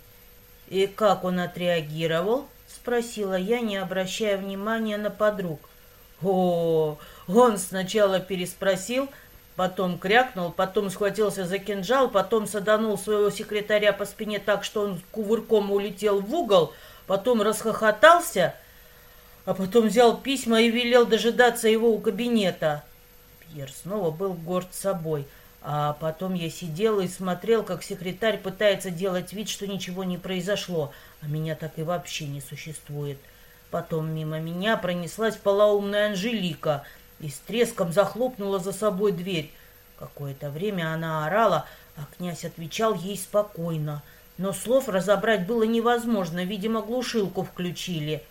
«И как он отреагировал?» — спросила я, не обращая внимания на подруг. «О, он сначала переспросил, — Потом крякнул, потом схватился за кинжал, потом саданул своего секретаря по спине так, что он кувырком улетел в угол, потом расхохотался, а потом взял письма и велел дожидаться его у кабинета. Пьер снова был горд собой. А потом я сидел и смотрел, как секретарь пытается делать вид, что ничего не произошло, а меня так и вообще не существует. Потом мимо меня пронеслась полоумная Анжелика — и с треском захлопнула за собой дверь. Какое-то время она орала, а князь отвечал ей спокойно. но слов разобрать было невозможно, видимо, глушилку включили.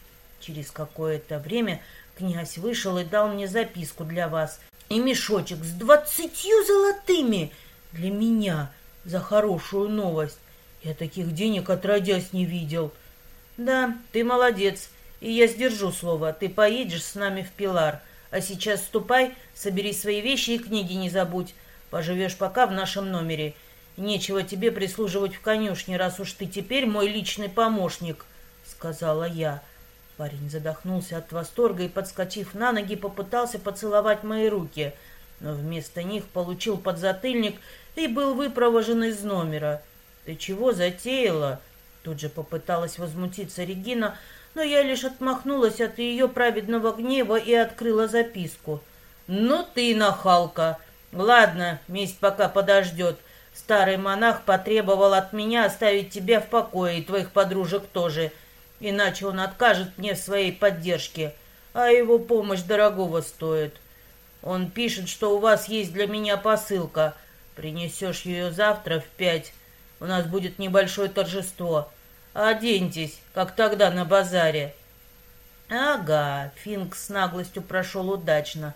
Через какое-то время князь вышел и дал мне записку для вас и мешочек с двадцатью золотыми для меня за хорошую новость. Я таких денег отродясь не видел. Да, ты молодец, и я сдержу слово. Ты поедешь с нами в Пилар. А сейчас ступай, собери свои вещи и книги не забудь. Поживешь пока в нашем номере. Нечего тебе прислуживать в конюшне, раз уж ты теперь мой личный помощник, — сказала я. Парень задохнулся от восторга и, подскочив на ноги, попытался поцеловать мои руки, но вместо них получил подзатыльник и был выпровожен из номера. «Ты чего затеяла?» Тут же попыталась возмутиться Регина, но я лишь отмахнулась от ее праведного гнева и открыла записку. «Ну ты нахалка! Ладно, месть пока подождет. Старый монах потребовал от меня оставить тебя в покое и твоих подружек тоже, иначе он откажет мне в своей поддержке, а его помощь дорогого стоит. Он пишет, что у вас есть для меня посылка. Принесешь ее завтра в пять. У нас будет небольшое торжество. Оденьтесь, как тогда на базаре. Ага, Финк с наглостью прошел удачно.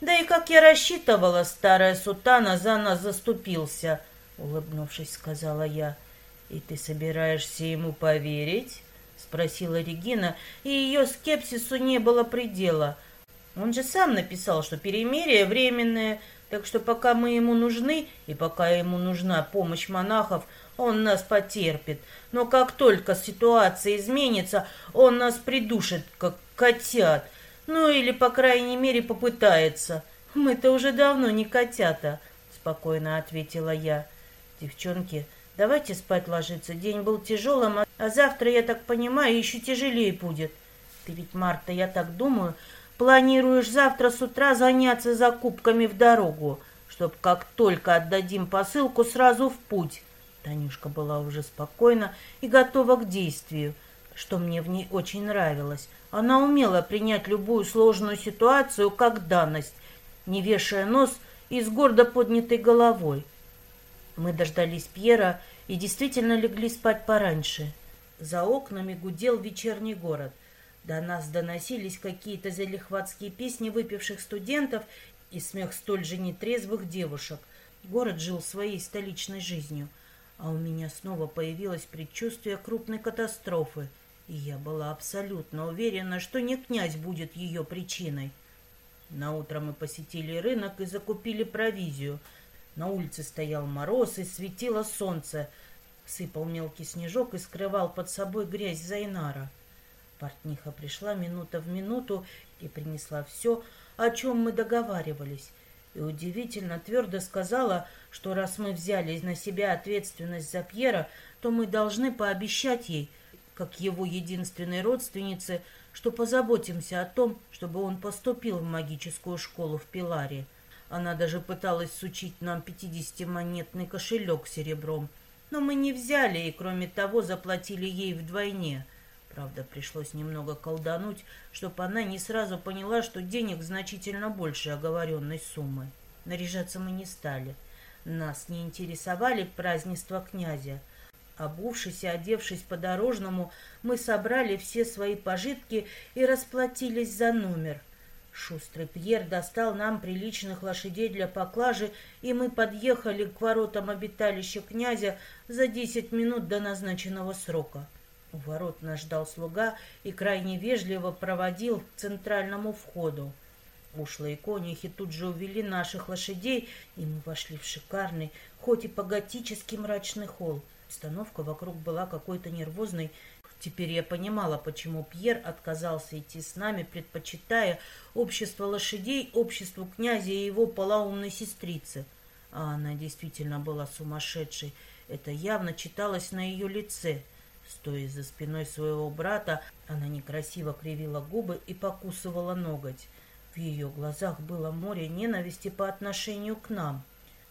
Да и как я рассчитывала, старая сутана за нас заступился —— улыбнувшись, сказала я. «И ты собираешься ему поверить?» — спросила Регина, и ее скепсису не было предела. «Он же сам написал, что перемирие временное, так что пока мы ему нужны, и пока ему нужна помощь монахов, он нас потерпит. Но как только ситуация изменится, он нас придушит, как котят. Ну или, по крайней мере, попытается. Мы-то уже давно не котята», — спокойно ответила я. Девчонки, давайте спать ложиться. День был тяжелым, а, а завтра, я так понимаю, еще тяжелее будет. Ты ведь, Марта, я так думаю, планируешь завтра с утра заняться закупками в дорогу, чтоб как только отдадим посылку, сразу в путь. Танюшка была уже спокойна и готова к действию, что мне в ней очень нравилось. Она умела принять любую сложную ситуацию как данность, не вешая нос и с гордо поднятой головой. Мы дождались Пьера и действительно легли спать пораньше. За окнами гудел вечерний город. До нас доносились какие-то залихватские песни выпивших студентов и смех столь же нетрезвых девушек. Город жил своей столичной жизнью, а у меня снова появилось предчувствие крупной катастрофы, и я была абсолютно уверена, что не князь будет ее причиной. Наутро мы посетили рынок и закупили провизию — на улице стоял мороз и светило солнце. Сыпал мелкий снежок и скрывал под собой грязь Зайнара. Портниха пришла минута в минуту и принесла все, о чем мы договаривались. И удивительно твердо сказала, что раз мы взяли на себя ответственность за Пьера, то мы должны пообещать ей, как его единственной родственнице, что позаботимся о том, чтобы он поступил в магическую школу в Пиларе. Она даже пыталась сучить нам пятидесятимонетный кошелек серебром, но мы не взяли и, кроме того, заплатили ей вдвойне. Правда, пришлось немного колдануть, чтобы она не сразу поняла, что денег значительно больше оговоренной суммы. Наряжаться мы не стали. Нас не интересовали празднества князя. Обувшись и одевшись по-дорожному, мы собрали все свои пожитки и расплатились за номер — Шустрый Пьер достал нам приличных лошадей для поклажи, и мы подъехали к воротам обиталища князя за десять минут до назначенного срока. У ворот нас ждал слуга и крайне вежливо проводил к центральному входу. Ушлые конюхи тут же увели наших лошадей, и мы вошли в шикарный, хоть и по-готически мрачный холл. Обстановка вокруг была какой-то нервозной, Теперь я понимала, почему Пьер отказался идти с нами, предпочитая общество лошадей, обществу князя и его полоумной сестрицы. А она действительно была сумасшедшей. Это явно читалось на ее лице. Стоя за спиной своего брата, она некрасиво кривила губы и покусывала ноготь. В ее глазах было море ненависти по отношению к нам.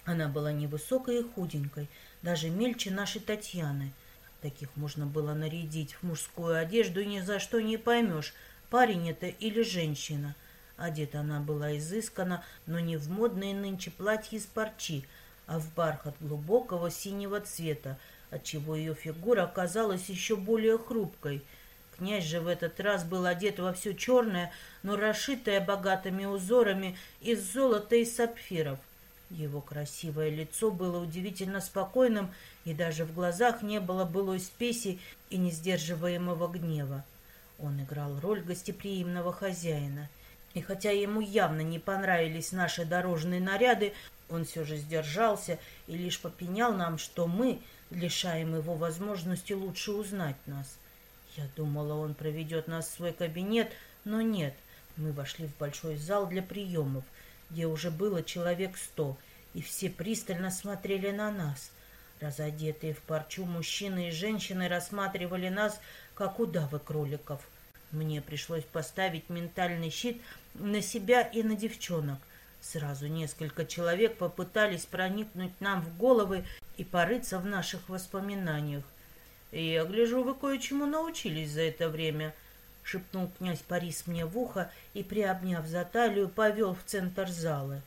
Она была невысокой и худенькой, даже мельче нашей Татьяны. Таких можно было нарядить в мужскую одежду, и ни за что не поймешь, парень это или женщина. Одета она была изысканно, но не в модные нынче платья из парчи, а в бархат глубокого синего цвета, отчего ее фигура оказалась еще более хрупкой. Князь же в этот раз был одет во все черное, но расшитое богатыми узорами из золота и сапфиров. Его красивое лицо было удивительно спокойным, и даже в глазах не было былой спеси и несдерживаемого гнева. Он играл роль гостеприимного хозяина. И хотя ему явно не понравились наши дорожные наряды, он все же сдержался и лишь попенял нам, что мы лишаем его возможности лучше узнать нас. Я думала, он проведет нас в свой кабинет, но нет. Мы вошли в большой зал для приемов, где уже было человек сто, и все пристально смотрели на нас. Разодетые в парчу мужчины и женщины рассматривали нас, как удавы кроликов. Мне пришлось поставить ментальный щит на себя и на девчонок. Сразу несколько человек попытались проникнуть нам в головы и порыться в наших воспоминаниях. «Я гляжу, вы кое-чему научились за это время», — шепнул князь Парис мне в ухо и, приобняв за талию, повел в центр зала.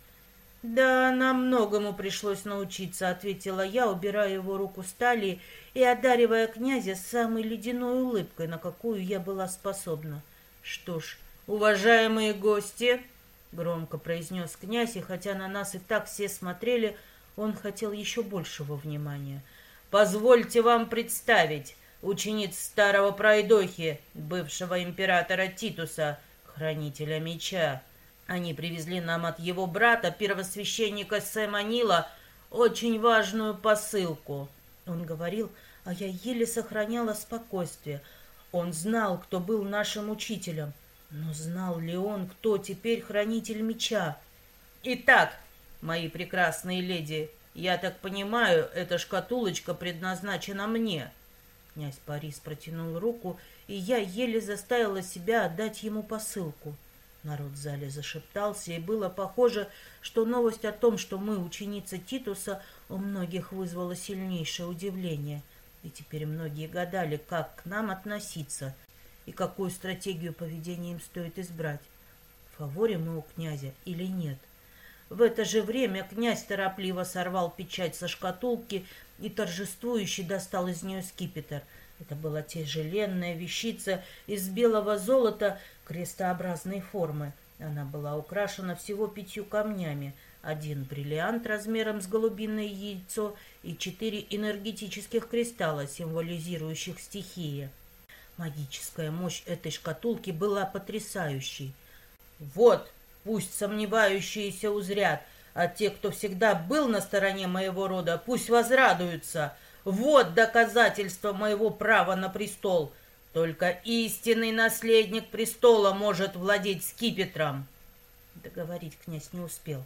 «Да, нам многому пришлось научиться», — ответила я, убирая его руку с талии и одаривая князя самой ледяной улыбкой, на какую я была способна. «Что ж, уважаемые гости», — громко произнес князь, и хотя на нас и так все смотрели, он хотел еще большего внимания — Позвольте вам представить учениц старого пройдохи, бывшего императора Титуса, хранителя меча. Они привезли нам от его брата, первосвященника Сэма Нила, очень важную посылку. Он говорил, а я еле сохраняла спокойствие. Он знал, кто был нашим учителем. Но знал ли он, кто теперь хранитель меча? Итак, мои прекрасные леди, «Я так понимаю, эта шкатулочка предназначена мне». Князь Парис протянул руку, и я еле заставила себя отдать ему посылку. Народ в зале зашептался, и было похоже, что новость о том, что мы ученицы Титуса, у многих вызвала сильнейшее удивление. И теперь многие гадали, как к нам относиться и какую стратегию поведения им стоит избрать. В фаворе мы у князя или нет — в это же время князь торопливо сорвал печать со шкатулки и торжествующе достал из нее скипетр. Это была тяжеленная вещица из белого золота крестообразной формы. Она была украшена всего пятью камнями. Один бриллиант размером с голубиное яйцо и четыре энергетических кристалла, символизирующих стихии. Магическая мощь этой шкатулки была потрясающей. «Вот!» Пусть сомневающиеся узрят, а те, кто всегда был на стороне моего рода, пусть возрадуются. Вот доказательство моего права на престол. Только истинный наследник престола может владеть скипетром. Договорить князь не успел,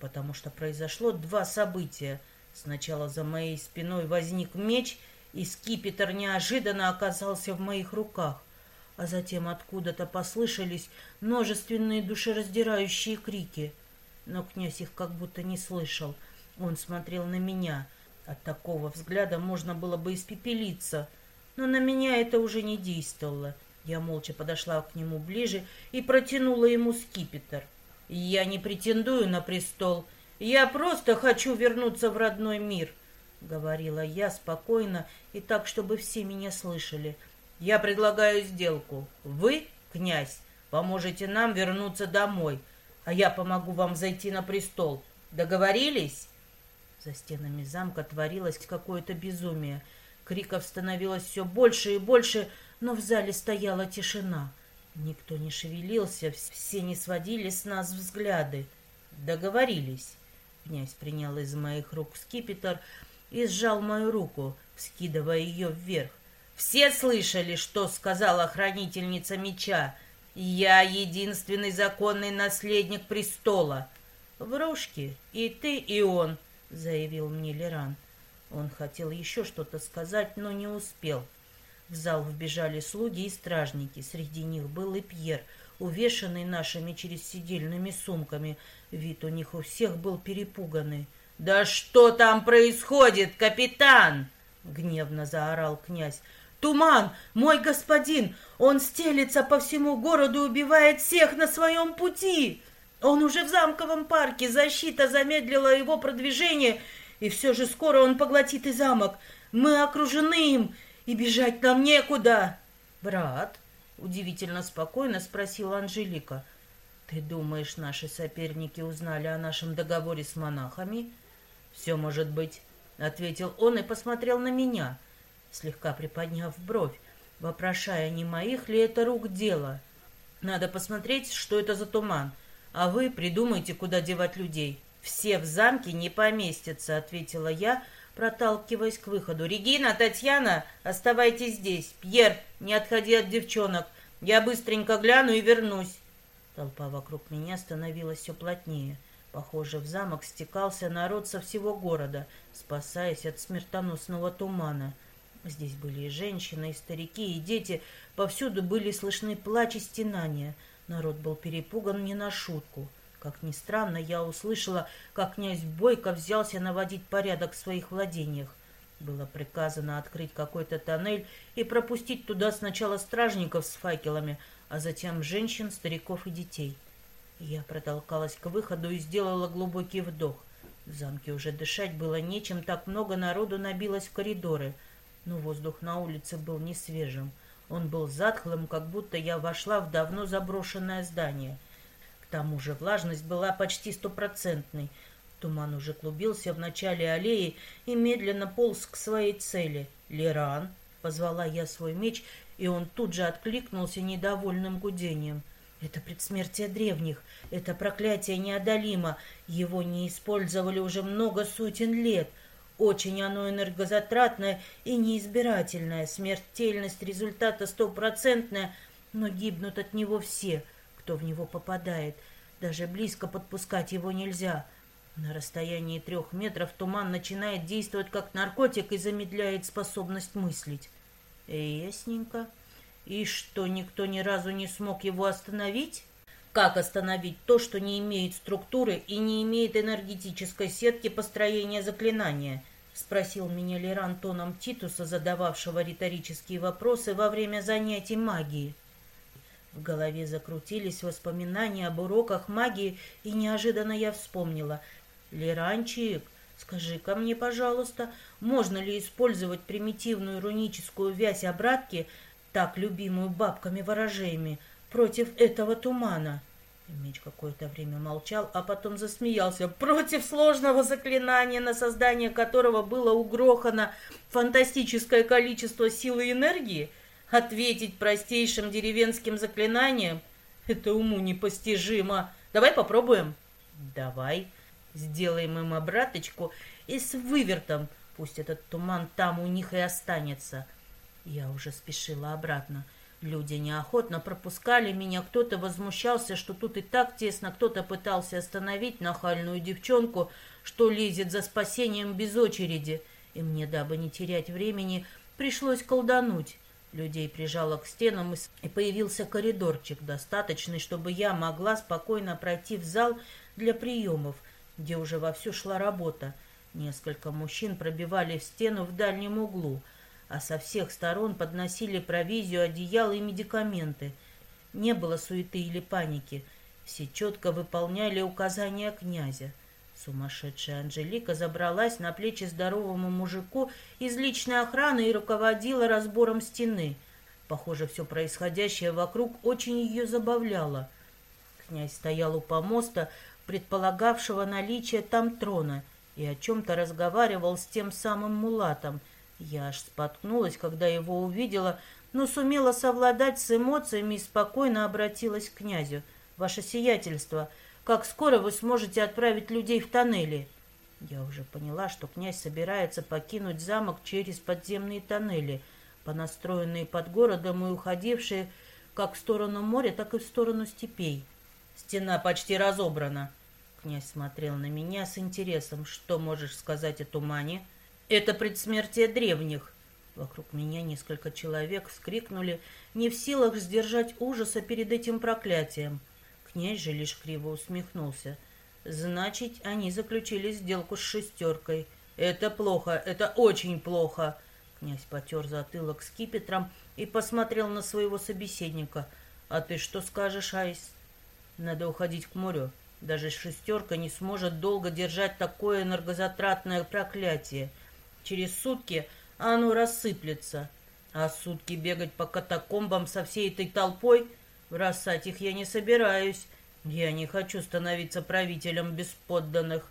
потому что произошло два события. Сначала за моей спиной возник меч, и скипетр неожиданно оказался в моих руках а затем откуда-то послышались множественные душераздирающие крики. Но князь их как будто не слышал. Он смотрел на меня. От такого взгляда можно было бы испепелиться. Но на меня это уже не действовало. Я молча подошла к нему ближе и протянула ему скипетр. «Я не претендую на престол. Я просто хочу вернуться в родной мир», — говорила я спокойно и так, чтобы все меня слышали — я предлагаю сделку. Вы, князь, поможете нам вернуться домой, а я помогу вам зайти на престол. Договорились?» За стенами замка творилось какое-то безумие. Криков становилось все больше и больше, но в зале стояла тишина. Никто не шевелился, все не сводили с нас взгляды. Договорились. Князь принял из моих рук скипетр и сжал мою руку, вскидывая ее вверх. Все слышали, что сказала хранительница меча. Я единственный законный наследник престола. Врушки, и ты, и он, заявил мне Леран. Он хотел еще что-то сказать, но не успел. В зал вбежали слуги и стражники. Среди них был и Пьер, увешанный нашими через сидельными сумками. Вид у них у всех был перепуганный. «Да что там происходит, капитан?» — гневно заорал князь. Туман, мой господин, он стелится по всему городу убивает всех на своем пути. Он уже в замковом парке, защита замедлила его продвижение, и все же скоро он поглотит и замок. Мы окружены им, и бежать нам некуда!» «Брат?» — удивительно спокойно спросила Анжелика. «Ты думаешь, наши соперники узнали о нашем договоре с монахами?» «Все может быть», — ответил он и посмотрел на меня, слегка приподняв бровь, вопрошая, не моих ли это рук дело. «Надо посмотреть, что это за туман, а вы придумайте, куда девать людей. Все в замке не поместятся», — ответила я, проталкиваясь к выходу. «Регина, Татьяна, оставайтесь здесь. Пьер, не отходи от девчонок. Я быстренько гляну и вернусь». Толпа вокруг меня становилась все плотнее. Похоже, в замок стекался народ со всего города, спасаясь от смертоносного тумана. Здесь были и женщины, и старики, и дети. Повсюду были слышны плач и стенания. Народ был перепуган не на шутку. Как ни странно, я услышала, как князь Бойко взялся наводить порядок в своих владениях. Было приказано открыть какой-то тоннель и пропустить туда сначала стражников с факелами, а затем женщин, стариков и детей. Я протолкалась к выходу и сделала глубокий вдох. В замке уже дышать было нечем, так много народу набилось в коридоры. Но воздух на улице был не свежим. Он был затхлым, как будто я вошла в давно заброшенное здание. К тому же влажность была почти стопроцентной. Туман уже клубился в начале аллеи и медленно полз к своей цели. «Леран!» — позвала я свой меч и он тут же откликнулся недовольным гудением. Это предсмертие древних, это проклятие неодолимо, его не использовали уже много сотен лет. Очень оно энергозатратное и неизбирательное, смертельность результата стопроцентная, но гибнут от него все, кто в него попадает. Даже близко подпускать его нельзя. На расстоянии трех метров туман начинает действовать как наркотик и замедляет способность мыслить. Ясненько. И что, никто ни разу не смог его остановить? Как остановить то, что не имеет структуры и не имеет энергетической сетки построения заклинания? Спросил меня Леран тоном Титуса, задававшего риторические вопросы во время занятий магии. В голове закрутились воспоминания об уроках магии, и неожиданно я вспомнила. «Леранчик, скажи-ка мне, пожалуйста, можно ли использовать примитивную руническую вязь обратки, так любимую бабками-ворожеями, против этого тумана? Меч какое-то время молчал, а потом засмеялся. Против сложного заклинания, на создание которого было угрохано фантастическое количество силы и энергии, ответить простейшим деревенским заклинанием — это уму непостижимо. Давай попробуем. Давай. Сделаем им обраточку и с вывертом — Пусть этот туман там у них и останется. Я уже спешила обратно. Люди неохотно пропускали меня, кто-то возмущался, что тут и так тесно, кто-то пытался остановить нахальную девчонку, что лезет за спасением без очереди. И мне, дабы не терять времени, пришлось колдануть. Людей прижало к стенам, и появился коридорчик, достаточный, чтобы я могла спокойно пройти в зал для приемов, где уже вовсю шла работа. Несколько мужчин пробивали в стену в дальнем углу, а со всех сторон подносили провизию, одеяло и медикаменты. Не было суеты или паники. Все четко выполняли указания князя. Сумасшедшая Анжелика забралась на плечи здоровому мужику из личной охраны и руководила разбором стены. Похоже, все происходящее вокруг очень ее забавляло. Князь стоял у помоста, предполагавшего наличие там трона, и о чем-то разговаривал с тем самым мулатом. Я аж споткнулась, когда его увидела, но сумела совладать с эмоциями и спокойно обратилась к князю. «Ваше сиятельство, как скоро вы сможете отправить людей в тоннели?» Я уже поняла, что князь собирается покинуть замок через подземные тоннели, понастроенные под городом и уходившие как в сторону моря, так и в сторону степей. «Стена почти разобрана», Князь смотрел на меня с интересом. «Что можешь сказать о тумане?» «Это предсмертие древних». Вокруг меня несколько человек вскрикнули, не в силах сдержать ужаса перед этим проклятием. Князь же лишь криво усмехнулся. «Значит, они заключили сделку с шестеркой. Это плохо, это очень плохо!» Князь потер затылок скипетром и посмотрел на своего собеседника. «А ты что скажешь, Айс?» «Надо уходить к морю. Даже шестерка не сможет долго держать такое энергозатратное проклятие. Через сутки оно рассыплется. А сутки бегать по катакомбам со всей этой толпой? Бросать их я не собираюсь. Я не хочу становиться правителем без подданных.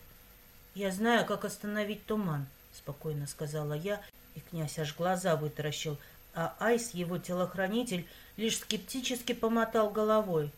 Я знаю, как остановить туман, спокойно сказала я, и князь аж глаза вытаращил, а Айс, его телохранитель, лишь скептически помотал головой.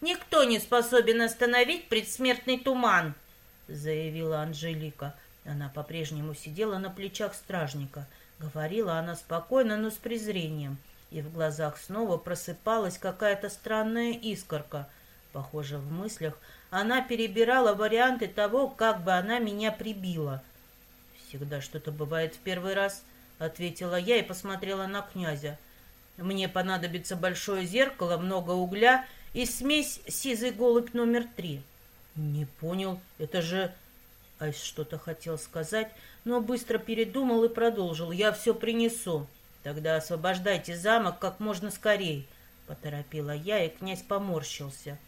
«Никто не способен остановить предсмертный туман», — заявила Анжелика. Она по-прежнему сидела на плечах стражника. Говорила она спокойно, но с презрением, и в глазах снова просыпалась какая-то странная искорка. Похоже, в мыслях она перебирала варианты того, как бы она меня прибила. «Всегда что-то бывает в первый раз», — ответила я и посмотрела на князя. «Мне понадобится большое зеркало, много угля и смесь сизый голубь номер три». «Не понял, это же...» Айс что-то хотел сказать, но быстро передумал и продолжил. «Я все принесу. Тогда освобождайте замок как можно скорей», — поторопила я, и князь поморщился.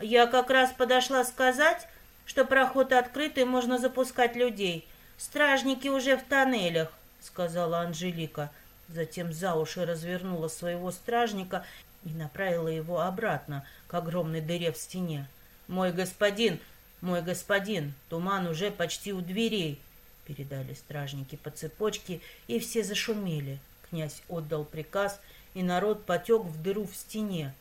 «Я как раз подошла сказать, что проход открытый, можно запускать людей. Стражники уже в тоннелях», — сказала Анжелика. Затем за уши развернула своего стражника и направила его обратно к огромной дыре в стене. «Мой господин, мой господин, туман уже почти у дверей!» Передали стражники по цепочке, и все зашумели. Князь отдал приказ, и народ потек в дыру в стене.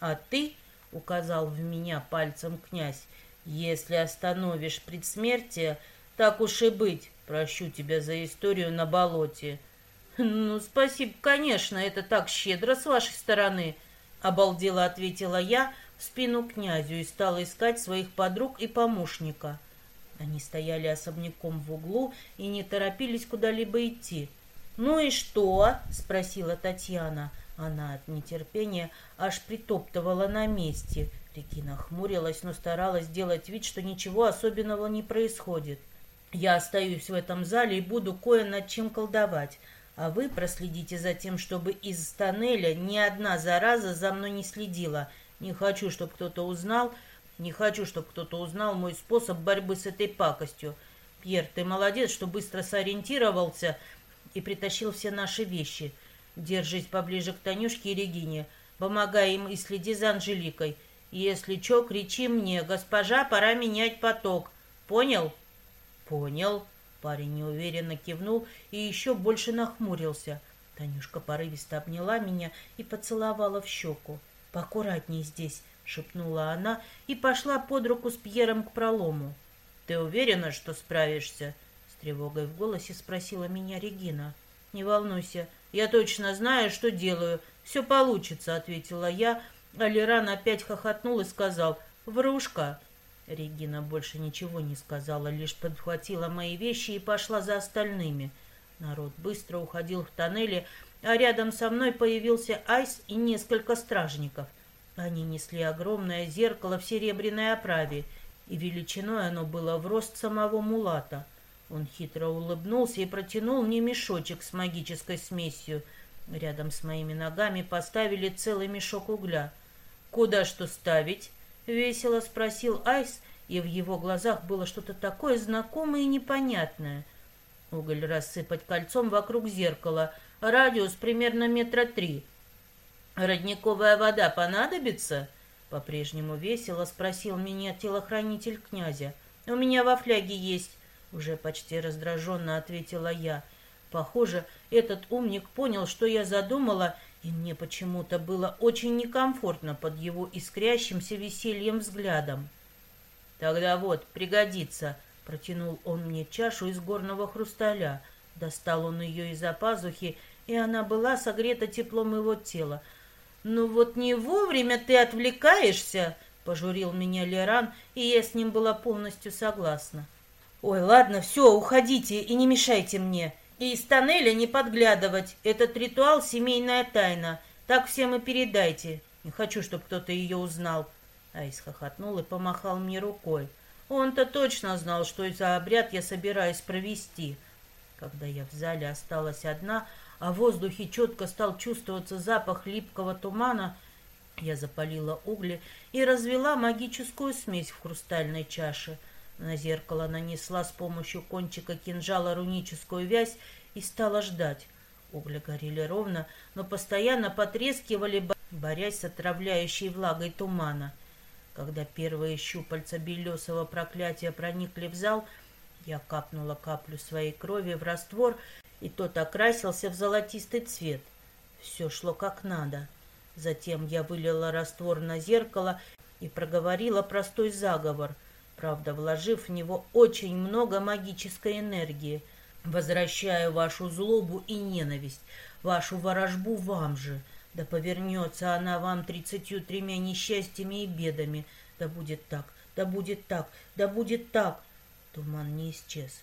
«А ты, — указал в меня пальцем князь, — если остановишь предсмертие, так уж и быть, прощу тебя за историю на болоте». «Ну, спасибо, конечно, это так щедро с вашей стороны», — обалдела ответила я, — в спину князю и стала искать своих подруг и помощника. Они стояли особняком в углу и не торопились куда-либо идти. «Ну и что?» — спросила Татьяна. Она от нетерпения аж притоптывала на месте. Регина хмурилась, но старалась сделать вид, что ничего особенного не происходит. «Я остаюсь в этом зале и буду кое над чем колдовать, а вы проследите за тем, чтобы из тоннеля ни одна зараза за мной не следила», не хочу, чтобы кто-то узнал, не хочу, чтобы кто-то узнал мой способ борьбы с этой пакостью. Пьер, ты молодец, что быстро сориентировался и притащил все наши вещи. Держись поближе к Танюшке и Регине. Помогай им и следи за Анжеликой. Если чё, кричи мне, госпожа, пора менять поток. Понял? Понял. Парень неуверенно кивнул и еще больше нахмурился. Танюшка порывисто обняла меня и поцеловала в щеку. «Поаккуратней здесь», — шепнула она и пошла под руку с Пьером к пролому. «Ты уверена, что справишься?» — с тревогой в голосе спросила меня Регина. «Не волнуйся, я точно знаю, что делаю. Все получится», — ответила я. Алиран опять хохотнул и сказал «Врушка». Регина больше ничего не сказала, лишь подхватила мои вещи и пошла за остальными. Народ быстро уходил в тоннели, а рядом со мной появился Айс и несколько стражников. Они несли огромное зеркало в серебряной оправе, и величиной оно было в рост самого Мулата. Он хитро улыбнулся и протянул мне мешочек с магической смесью. Рядом с моими ногами поставили целый мешок угля. «Куда что ставить?» — весело спросил Айс, и в его глазах было что-то такое знакомое и непонятное. Уголь рассыпать кольцом вокруг зеркала — радиус примерно метра три. «Родниковая вода понадобится?» По-прежнему весело спросил меня телохранитель князя. «У меня во фляге есть», — уже почти раздраженно ответила я. Похоже, этот умник понял, что я задумала, и мне почему-то было очень некомфортно под его искрящимся весельем взглядом. «Тогда вот, пригодится», — протянул он мне чашу из горного хрусталя — Достал он ее из-за пазухи, и она была согрета теплом его тела. «Ну вот не вовремя ты отвлекаешься!» — пожурил меня Леран, и я с ним была полностью согласна. «Ой, ладно, все, уходите и не мешайте мне. И из тоннеля не подглядывать. Этот ритуал — семейная тайна. Так всем и передайте. Не хочу, чтобы кто-то ее узнал». Айс хохотнул и помахал мне рукой. Он-то точно знал, что за обряд я собираюсь провести. Когда я в зале осталась одна, а в воздухе четко стал чувствоваться запах липкого тумана, я запалила угли и развела магическую смесь в хрустальной чаше. На зеркало нанесла с помощью кончика кинжала руническую вязь и стала ждать. Угли горели ровно, но постоянно потрескивали, борясь с отравляющей влагой тумана. Когда первые щупальца белесого проклятия проникли в зал, я капнула каплю своей крови в раствор, и тот окрасился в золотистый цвет. Все шло как надо. Затем я вылила раствор на зеркало и проговорила простой заговор, правда, вложив в него очень много магической энергии. «Возвращаю вашу злобу и ненависть, вашу ворожбу вам же. Да повернется она вам тридцатью тремя несчастьями и бедами. Да будет так, да будет так, да будет так!» Туман не исчез,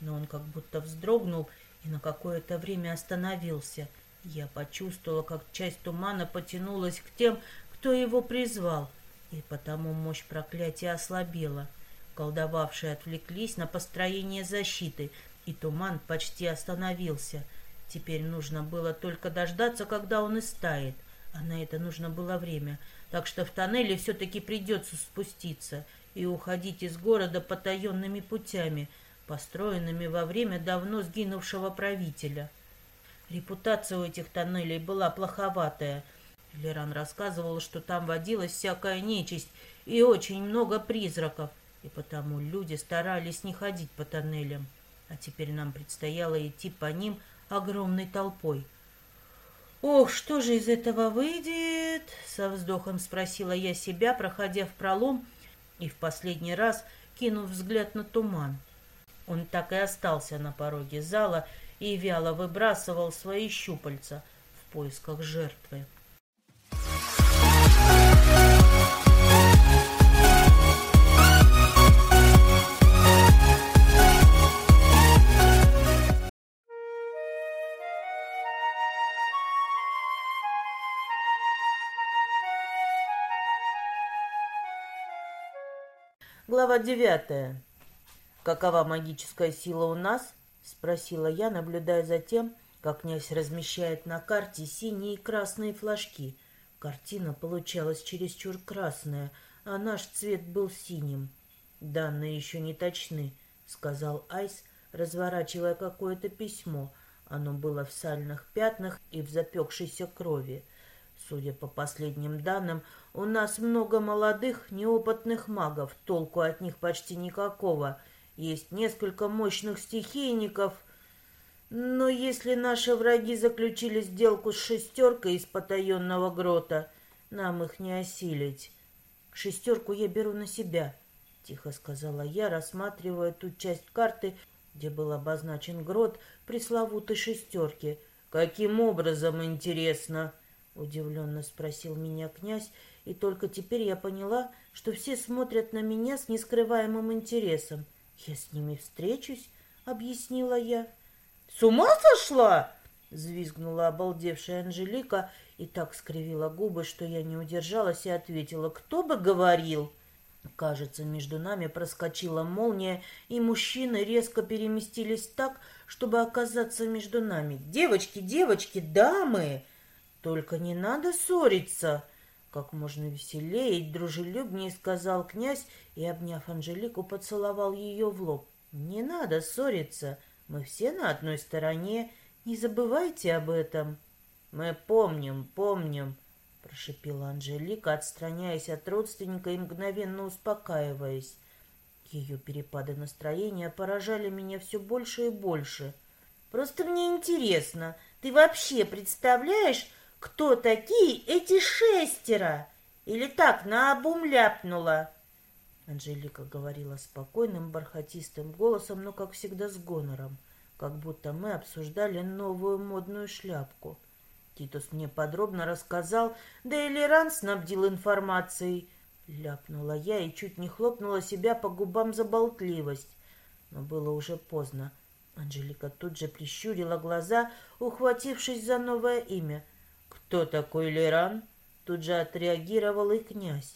но он как будто вздрогнул и на какое-то время остановился. Я почувствовала, как часть тумана потянулась к тем, кто его призвал — и потому мощь проклятия ослабела. Колдовавшие отвлеклись на построение защиты, и туман почти остановился. Теперь нужно было только дождаться, когда он истает, а на это нужно было время. Так что в тоннеле все-таки придется спуститься и уходить из города потаенными путями, построенными во время давно сгинувшего правителя. Репутация у этих тоннелей была плоховатая — Леран рассказывал, что там водилась всякая нечисть и очень много призраков, и потому люди старались не ходить по тоннелям. А теперь нам предстояло идти по ним огромной толпой. «Ох, что же из этого выйдет?» — со вздохом спросила я себя, проходя в пролом и в последний раз кинув взгляд на туман. Он так и остался на пороге зала и вяло выбрасывал свои щупальца в поисках жертвы. Глава девятая. «Какова магическая сила у нас?» — спросила я, наблюдая за тем, как князь размещает на карте синие и красные флажки. Картина получалась чересчур красная, а наш цвет был синим. «Данные еще не точны», — сказал Айс, разворачивая какое-то письмо. Оно было в сальных пятнах и в запекшейся крови. Судя по последним данным, у нас много молодых, неопытных магов, толку от них почти никакого. Есть несколько мощных стихийников, но если наши враги заключили сделку с шестеркой из потаенного грота, нам их не осилить. Шестерку я беру на себя, — тихо сказала я, рассматривая ту часть карты, где был обозначен грот пресловутой шестерки. Каким образом, интересно? —— удивленно спросил меня князь, и только теперь я поняла, что все смотрят на меня с нескрываемым интересом. «Я с ними встречусь», — объяснила я. «С ума сошла?» — взвизгнула обалдевшая Анжелика и так скривила губы, что я не удержалась и ответила, «Кто бы говорил?» Кажется, между нами проскочила молния, и мужчины резко переместились так, чтобы оказаться между нами. «Девочки, девочки, дамы!» «Только не надо ссориться!» Как можно веселее и дружелюбнее сказал князь и, обняв Анжелику, поцеловал ее в лоб. «Не надо ссориться, мы все на одной стороне, не забывайте об этом». «Мы помним, помним», — прошипела Анжелика, отстраняясь от родственника и мгновенно успокаиваясь. Ее перепады настроения поражали меня все больше и больше. «Просто мне интересно, ты вообще представляешь, кто такие эти шестеро? Или так наобум ляпнула?» Анжелика говорила спокойным, бархатистым голосом, но, как всегда, с гонором, как будто мы обсуждали новую модную шляпку. Титус мне подробно рассказал, да и Леран снабдил информацией. Ляпнула я и чуть не хлопнула себя по губам за болтливость. Но было уже поздно. Анжелика тут же прищурила глаза, ухватившись за новое имя — «Кто такой Леран?» Тут же отреагировал и князь.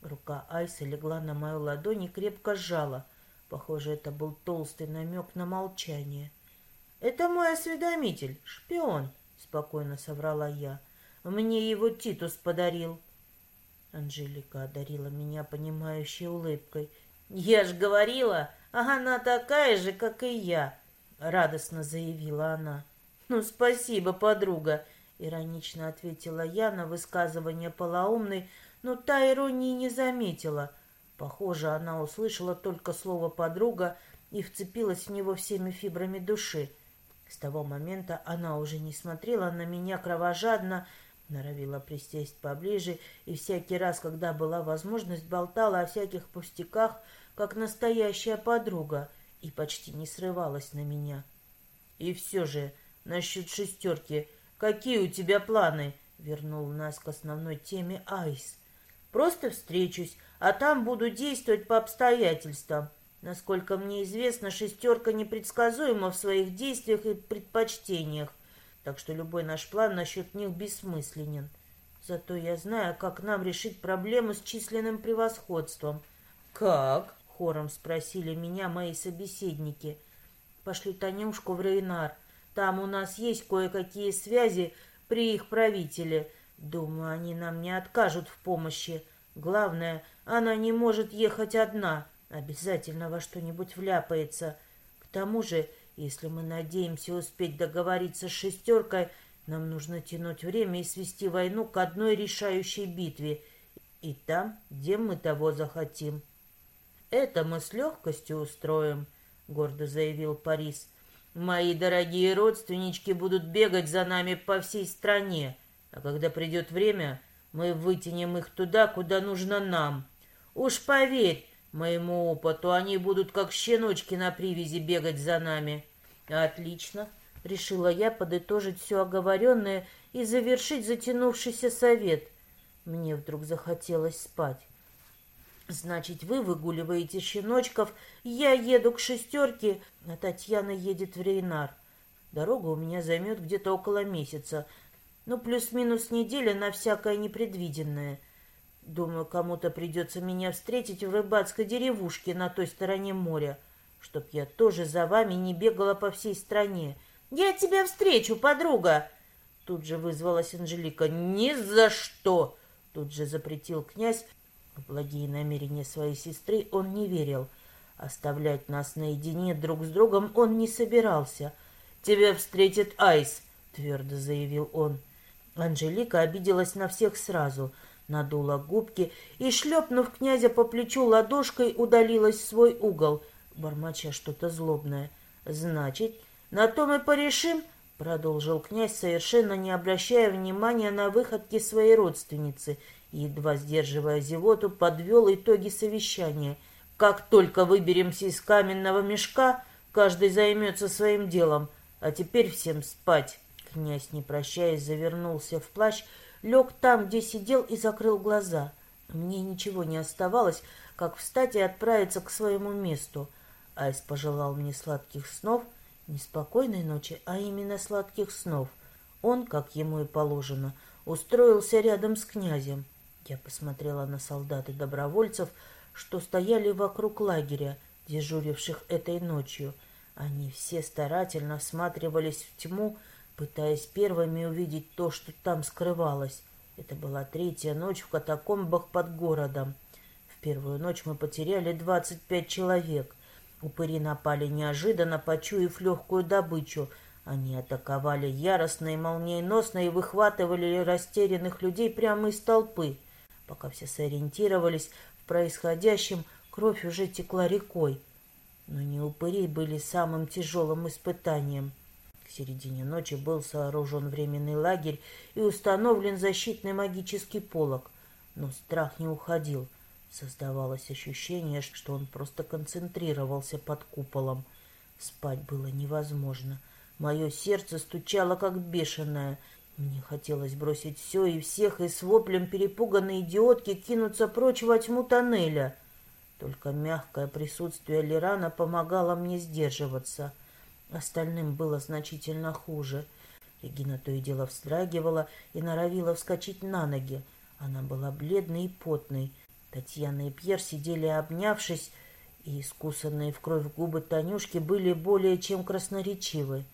Рука Айса легла на мою ладонь и крепко сжала. Похоже, это был толстый намек на молчание. «Это мой осведомитель, шпион», — спокойно соврала я. «Мне его Титус подарил». Анжелика одарила меня понимающей улыбкой. «Я ж говорила, а она такая же, как и я». — радостно заявила она. «Ну, спасибо, подруга», — иронично ответила я на высказывание полоумной, но та иронии не заметила. Похоже, она услышала только слово «подруга» и вцепилась в него всеми фибрами души. С того момента она уже не смотрела на меня кровожадно, норовила присесть поближе и всякий раз, когда была возможность, болтала о всяких пустяках, как настоящая подруга, и почти не срывалась на меня. И все же, насчет шестерки, какие у тебя планы? Вернул нас к основной теме Айс. Просто встречусь, а там буду действовать по обстоятельствам. Насколько мне известно, шестерка непредсказуема в своих действиях и предпочтениях, так что любой наш план насчет них бессмысленен. Зато я знаю, как нам решить проблему с численным превосходством. «Как?» — хором спросили меня мои собеседники. «Пошли Танюшку в Рейнар. Там у нас есть кое-какие связи при их правителе. Думаю, они нам не откажут в помощи. Главное, она не может ехать одна». Обязательно во что-нибудь вляпается. К тому же, если мы надеемся успеть договориться с шестеркой, нам нужно тянуть время и свести войну к одной решающей битве. И там, где мы того захотим. Это мы с легкостью устроим, гордо заявил Парис. Мои дорогие родственнички будут бегать за нами по всей стране, а когда придет время, мы вытянем их туда, куда нужно нам. Уж поверь, Моему опыту они будут как щеночки на привязи бегать за нами. Отлично, решила я подытожить все оговоренное и завершить затянувшийся совет. Мне вдруг захотелось спать. Значит, вы выгуливаете щеночков, я еду к шестерке, а Татьяна едет в Рейнар. Дорога у меня займет где-то около месяца, ну, плюс-минус неделя на всякое непредвиденное — Думаю, кому-то придется меня встретить в рыбацкой деревушке на той стороне моря, чтоб я тоже за вами не бегала по всей стране. Я тебя встречу, подруга!» Тут же вызвалась Анжелика. «Ни за что!» Тут же запретил князь. В благие намерения своей сестры он не верил. Оставлять нас наедине друг с другом он не собирался. «Тебя встретит Айс», — твердо заявил он. Анжелика обиделась на всех сразу — надула губки и, шлепнув князя по плечу ладошкой, удалилась в свой угол, бормоча что-то злобное. «Значит, на том и порешим?» — продолжил князь, совершенно не обращая внимания на выходки своей родственницы, едва сдерживая зевоту, подвел итоги совещания. «Как только выберемся из каменного мешка, каждый займется своим делом, а теперь всем спать!» Князь, не прощаясь, завернулся в плащ, лег там, где сидел, и закрыл глаза. Мне ничего не оставалось, как встать и отправиться к своему месту. Айс пожелал мне сладких снов, не спокойной ночи, а именно сладких снов. Он, как ему и положено, устроился рядом с князем. Я посмотрела на солдат и добровольцев, что стояли вокруг лагеря, дежуривших этой ночью. Они все старательно всматривались в тьму, пытаясь первыми увидеть то, что там скрывалось. Это была третья ночь в катакомбах под городом. В первую ночь мы потеряли двадцать пять человек. Упыри напали неожиданно, почуяв легкую добычу. Они атаковали яростно и молниеносно и выхватывали растерянных людей прямо из толпы. Пока все сориентировались в происходящем, кровь уже текла рекой. Но не упыри были самым тяжелым испытанием — середине ночи был сооружен временный лагерь и установлен защитный магический полог. Но страх не уходил. Создавалось ощущение, что он просто концентрировался под куполом. Спать было невозможно. Мое сердце стучало, как бешеное. Мне хотелось бросить все и всех, и с воплем перепуганной идиотки кинуться прочь во тьму тоннеля. Только мягкое присутствие Лирана помогало мне сдерживаться — Остальным было значительно хуже. Регина то и дело вздрагивала и норовила вскочить на ноги. Она была бледной и потной. Татьяна и Пьер сидели обнявшись, и искусанные в кровь губы Танюшки были более чем красноречивы.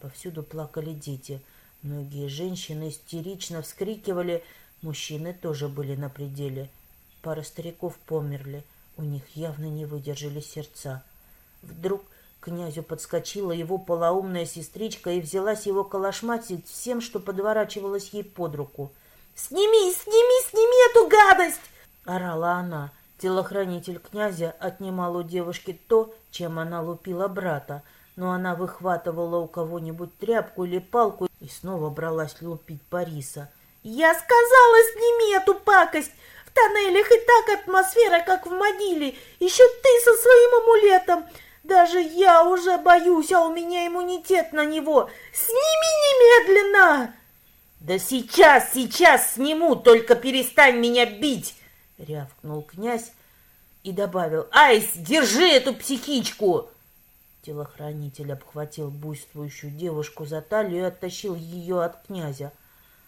Повсюду плакали дети. Многие женщины истерично вскрикивали, мужчины тоже были на пределе. Пара стариков померли, у них явно не выдержали сердца. Вдруг князю подскочила его полоумная сестричка и взялась его калашматить всем, что подворачивалось ей под руку. «Сними, сними, сними эту гадость!» — орала она. Телохранитель князя отнимал у девушки то, чем она лупила брата, но она выхватывала у кого-нибудь тряпку или палку и снова бралась лупить Бориса. «Я сказала, сними эту пакость! В тоннелях и так атмосфера, как в могиле! Еще ты со своим амулетом! Даже я уже боюсь, а у меня иммунитет на него! Сними немедленно!» «Да сейчас, сейчас сниму, только перестань меня бить!» — рявкнул князь и добавил. «Айс, держи эту психичку!» Телохранитель обхватил буйствующую девушку за талию и оттащил ее от князя.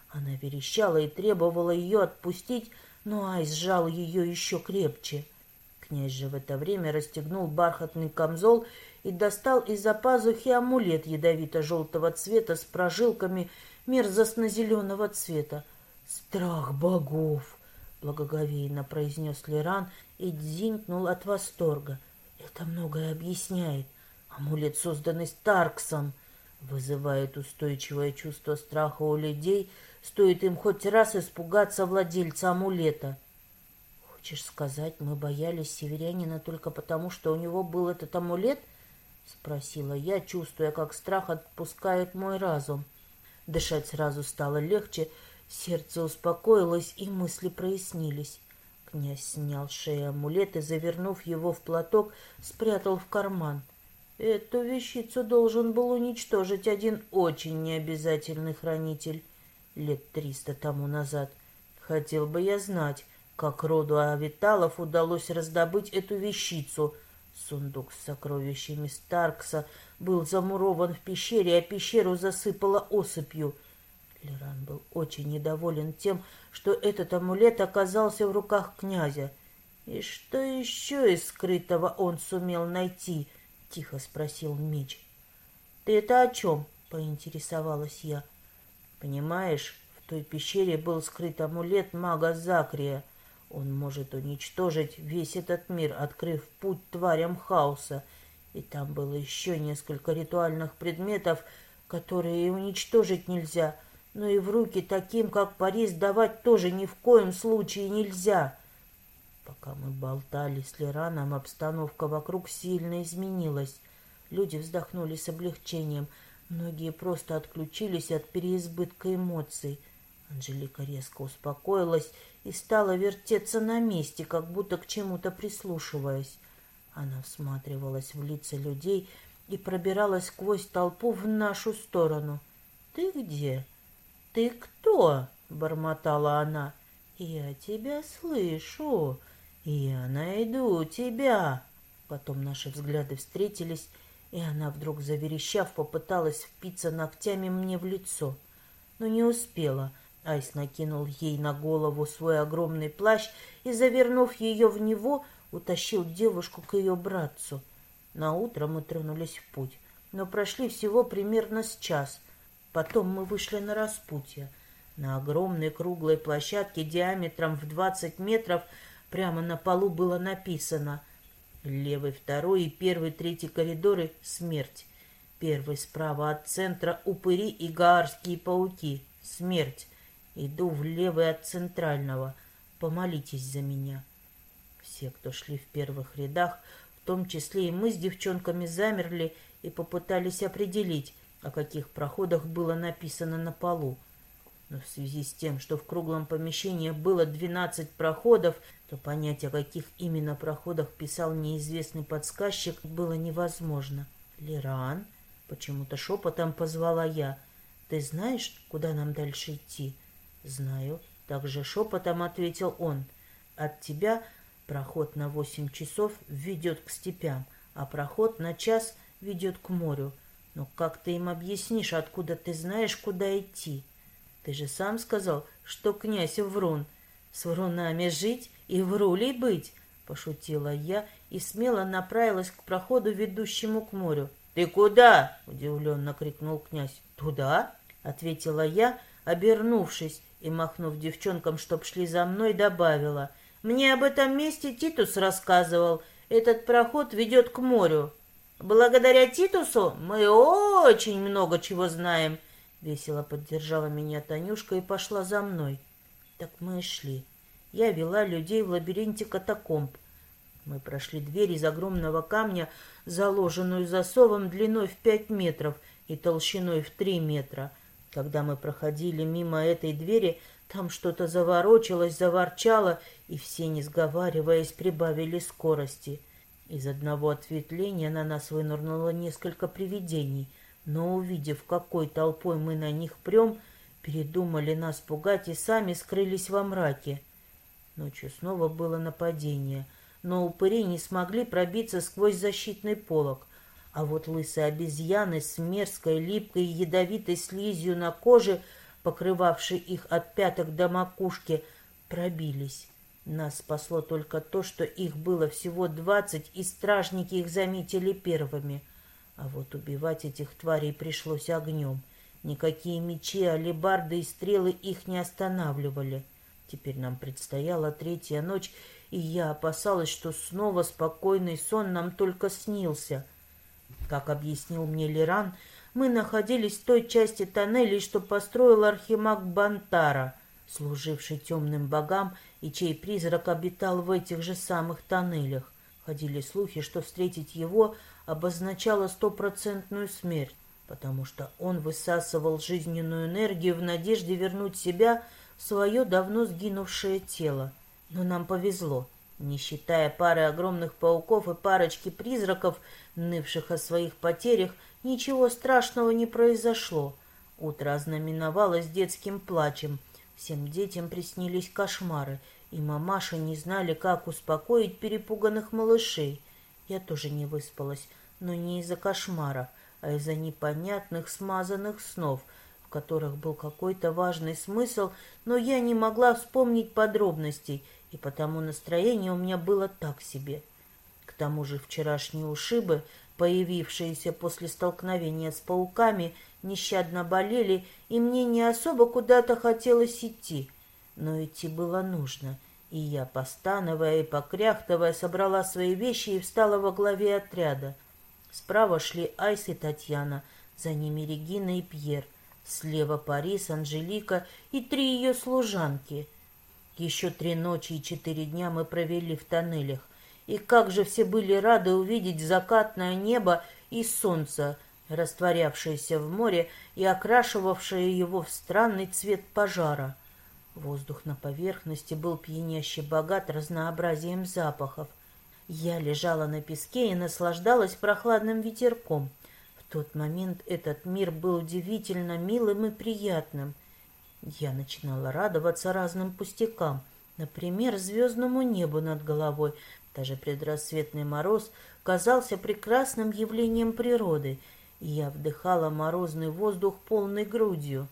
Она верещала и требовала ее отпустить, но Айс сжал ее еще крепче. Князь же в это время расстегнул бархатный камзол и достал из-за пазухи амулет ядовито-желтого цвета с прожилками мерзостно-зеленого цвета. «Страх богов!» — благоговейно произнес Леран и дзинькнул от восторга. «Это многое объясняет. Амулет, созданный Старксом, вызывает устойчивое чувство страха у людей, стоит им хоть раз испугаться владельца амулета». «Хочешь сказать, мы боялись северянина только потому, что у него был этот амулет?» — спросила я, чувствуя, как страх отпускает мой разум. Дышать сразу стало легче, сердце успокоилось и мысли прояснились. Князь снял с шеи амулет и, завернув его в платок, спрятал в карман. Эту вещицу должен был уничтожить один очень необязательный хранитель лет триста тому назад. Хотел бы я знать, как роду Авиталов удалось раздобыть эту вещицу — Сундук с сокровищами Старкса был замурован в пещере, а пещеру засыпало осыпью. Леран был очень недоволен тем, что этот амулет оказался в руках князя. «И что еще из скрытого он сумел найти?» — тихо спросил меч. «Ты это о чем?» — поинтересовалась я. «Понимаешь, в той пещере был скрыт амулет мага Закрия. Он может уничтожить весь этот мир, открыв путь тварям хаоса. И там было еще несколько ритуальных предметов, которые уничтожить нельзя, но и в руки таким, как Парис, давать тоже ни в коем случае нельзя. Пока мы болтали с Лераном, обстановка вокруг сильно изменилась. Люди вздохнули с облегчением, многие просто отключились от переизбытка эмоций. Анжелика резко успокоилась и стала вертеться на месте, как будто к чему-то прислушиваясь. Она всматривалась в лица людей и пробиралась сквозь толпу в нашу сторону. «Ты где? Ты кто?» — бормотала она. «Я тебя слышу. Я найду тебя». Потом наши взгляды встретились, и она, вдруг заверещав, попыталась впиться ногтями мне в лицо, но не успела — Айс накинул ей на голову свой огромный плащ и, завернув ее в него, утащил девушку к ее братцу. На утро мы тронулись в путь, но прошли всего примерно с час. Потом мы вышли на распутье. На огромной круглой площадке диаметром в двадцать метров прямо на полу было написано «Левый, второй и первый, третий коридоры — смерть. Первый справа от центра — упыри и гаарские пауки — смерть. Иду в левый от центрального. Помолитесь за меня. Все, кто шли в первых рядах, в том числе и мы с девчонками, замерли и попытались определить, о каких проходах было написано на полу. Но в связи с тем, что в круглом помещении было двенадцать проходов, то понять, о каких именно проходах писал неизвестный подсказчик, было невозможно. «Леран?» — почему-то шепотом позвала я. «Ты знаешь, куда нам дальше идти?» «Знаю», — также шепотом ответил он. «От тебя проход на восемь часов ведет к степям, а проход на час ведет к морю. Но как ты им объяснишь, откуда ты знаешь, куда идти? Ты же сам сказал, что князь Врун. С врунами жить и врулей быть!» — пошутила я и смело направилась к проходу, ведущему к морю. «Ты куда?» — удивленно крикнул князь. «Туда?» — ответила я, обернувшись, и, махнув девчонкам, чтоб шли за мной, добавила. «Мне об этом месте Титус рассказывал. Этот проход ведет к морю». Благодаря Титусу мы очень много чего знаем. Весело поддержала меня Танюшка и пошла за мной. Так мы и шли. Я вела людей в лабиринте катакомб. Мы прошли дверь из огромного камня, заложенную засовом длиной в пять метров и толщиной в три метра. Когда мы проходили мимо этой двери, там что-то заворочилось, заворчало, и все, не сговариваясь, прибавили скорости. Из одного ответвления на нас вынырнуло несколько привидений, но, увидев, какой толпой мы на них прем, передумали нас пугать и сами скрылись во мраке. Ночью снова было нападение, но упыри не смогли пробиться сквозь защитный полог, а вот лысые обезьяны с мерзкой, липкой и ядовитой слизью на коже, покрывавшей их от пяток до макушки, пробились. Нас спасло только то, что их было всего двадцать, и стражники их заметили первыми. А вот убивать этих тварей пришлось огнем. Никакие мечи, алебарды и стрелы их не останавливали. Теперь нам предстояла третья ночь, и я опасалась, что снова спокойный сон нам только снился. Как объяснил мне Лиран, мы находились в той части тоннелей, что построил архимаг Бантара, служивший темным богам и чей призрак обитал в этих же самых тоннелях. Ходили слухи, что встретить его обозначало стопроцентную смерть, потому что он высасывал жизненную энергию в надежде вернуть себя в свое давно сгинувшее тело. Но нам повезло. Не считая пары огромных пауков и парочки призраков, нывших о своих потерях, ничего страшного не произошло. Утро ознаменовалось детским плачем — Всем детям приснились кошмары, и мамаши не знали, как успокоить перепуганных малышей. Я тоже не выспалась, но не из-за кошмаров, а из-за непонятных смазанных снов, в которых был какой-то важный смысл, но я не могла вспомнить подробностей, и потому настроение у меня было так себе. К тому же вчерашние ушибы, появившиеся после столкновения с пауками, нещадно болели, и мне не особо куда-то хотелось идти. Но идти было нужно, и я, постановая и покряхтывая, собрала свои вещи и встала во главе отряда. Справа шли Айс и Татьяна, за ними Регина и Пьер, слева Парис, Анжелика и три ее служанки. Еще три ночи и четыре дня мы провели в тоннелях, и как же все были рады увидеть закатное небо и солнце, растворявшееся в море и окрашивавшее его в странный цвет пожара. Воздух на поверхности был пьяняще богат разнообразием запахов. Я лежала на песке и наслаждалась прохладным ветерком. В тот момент этот мир был удивительно милым и приятным. Я начинала радоваться разным пустякам, например, звездному небу над головой. Даже предрассветный мороз казался прекрасным явлением природы — я вдыхала морозный воздух полной грудью.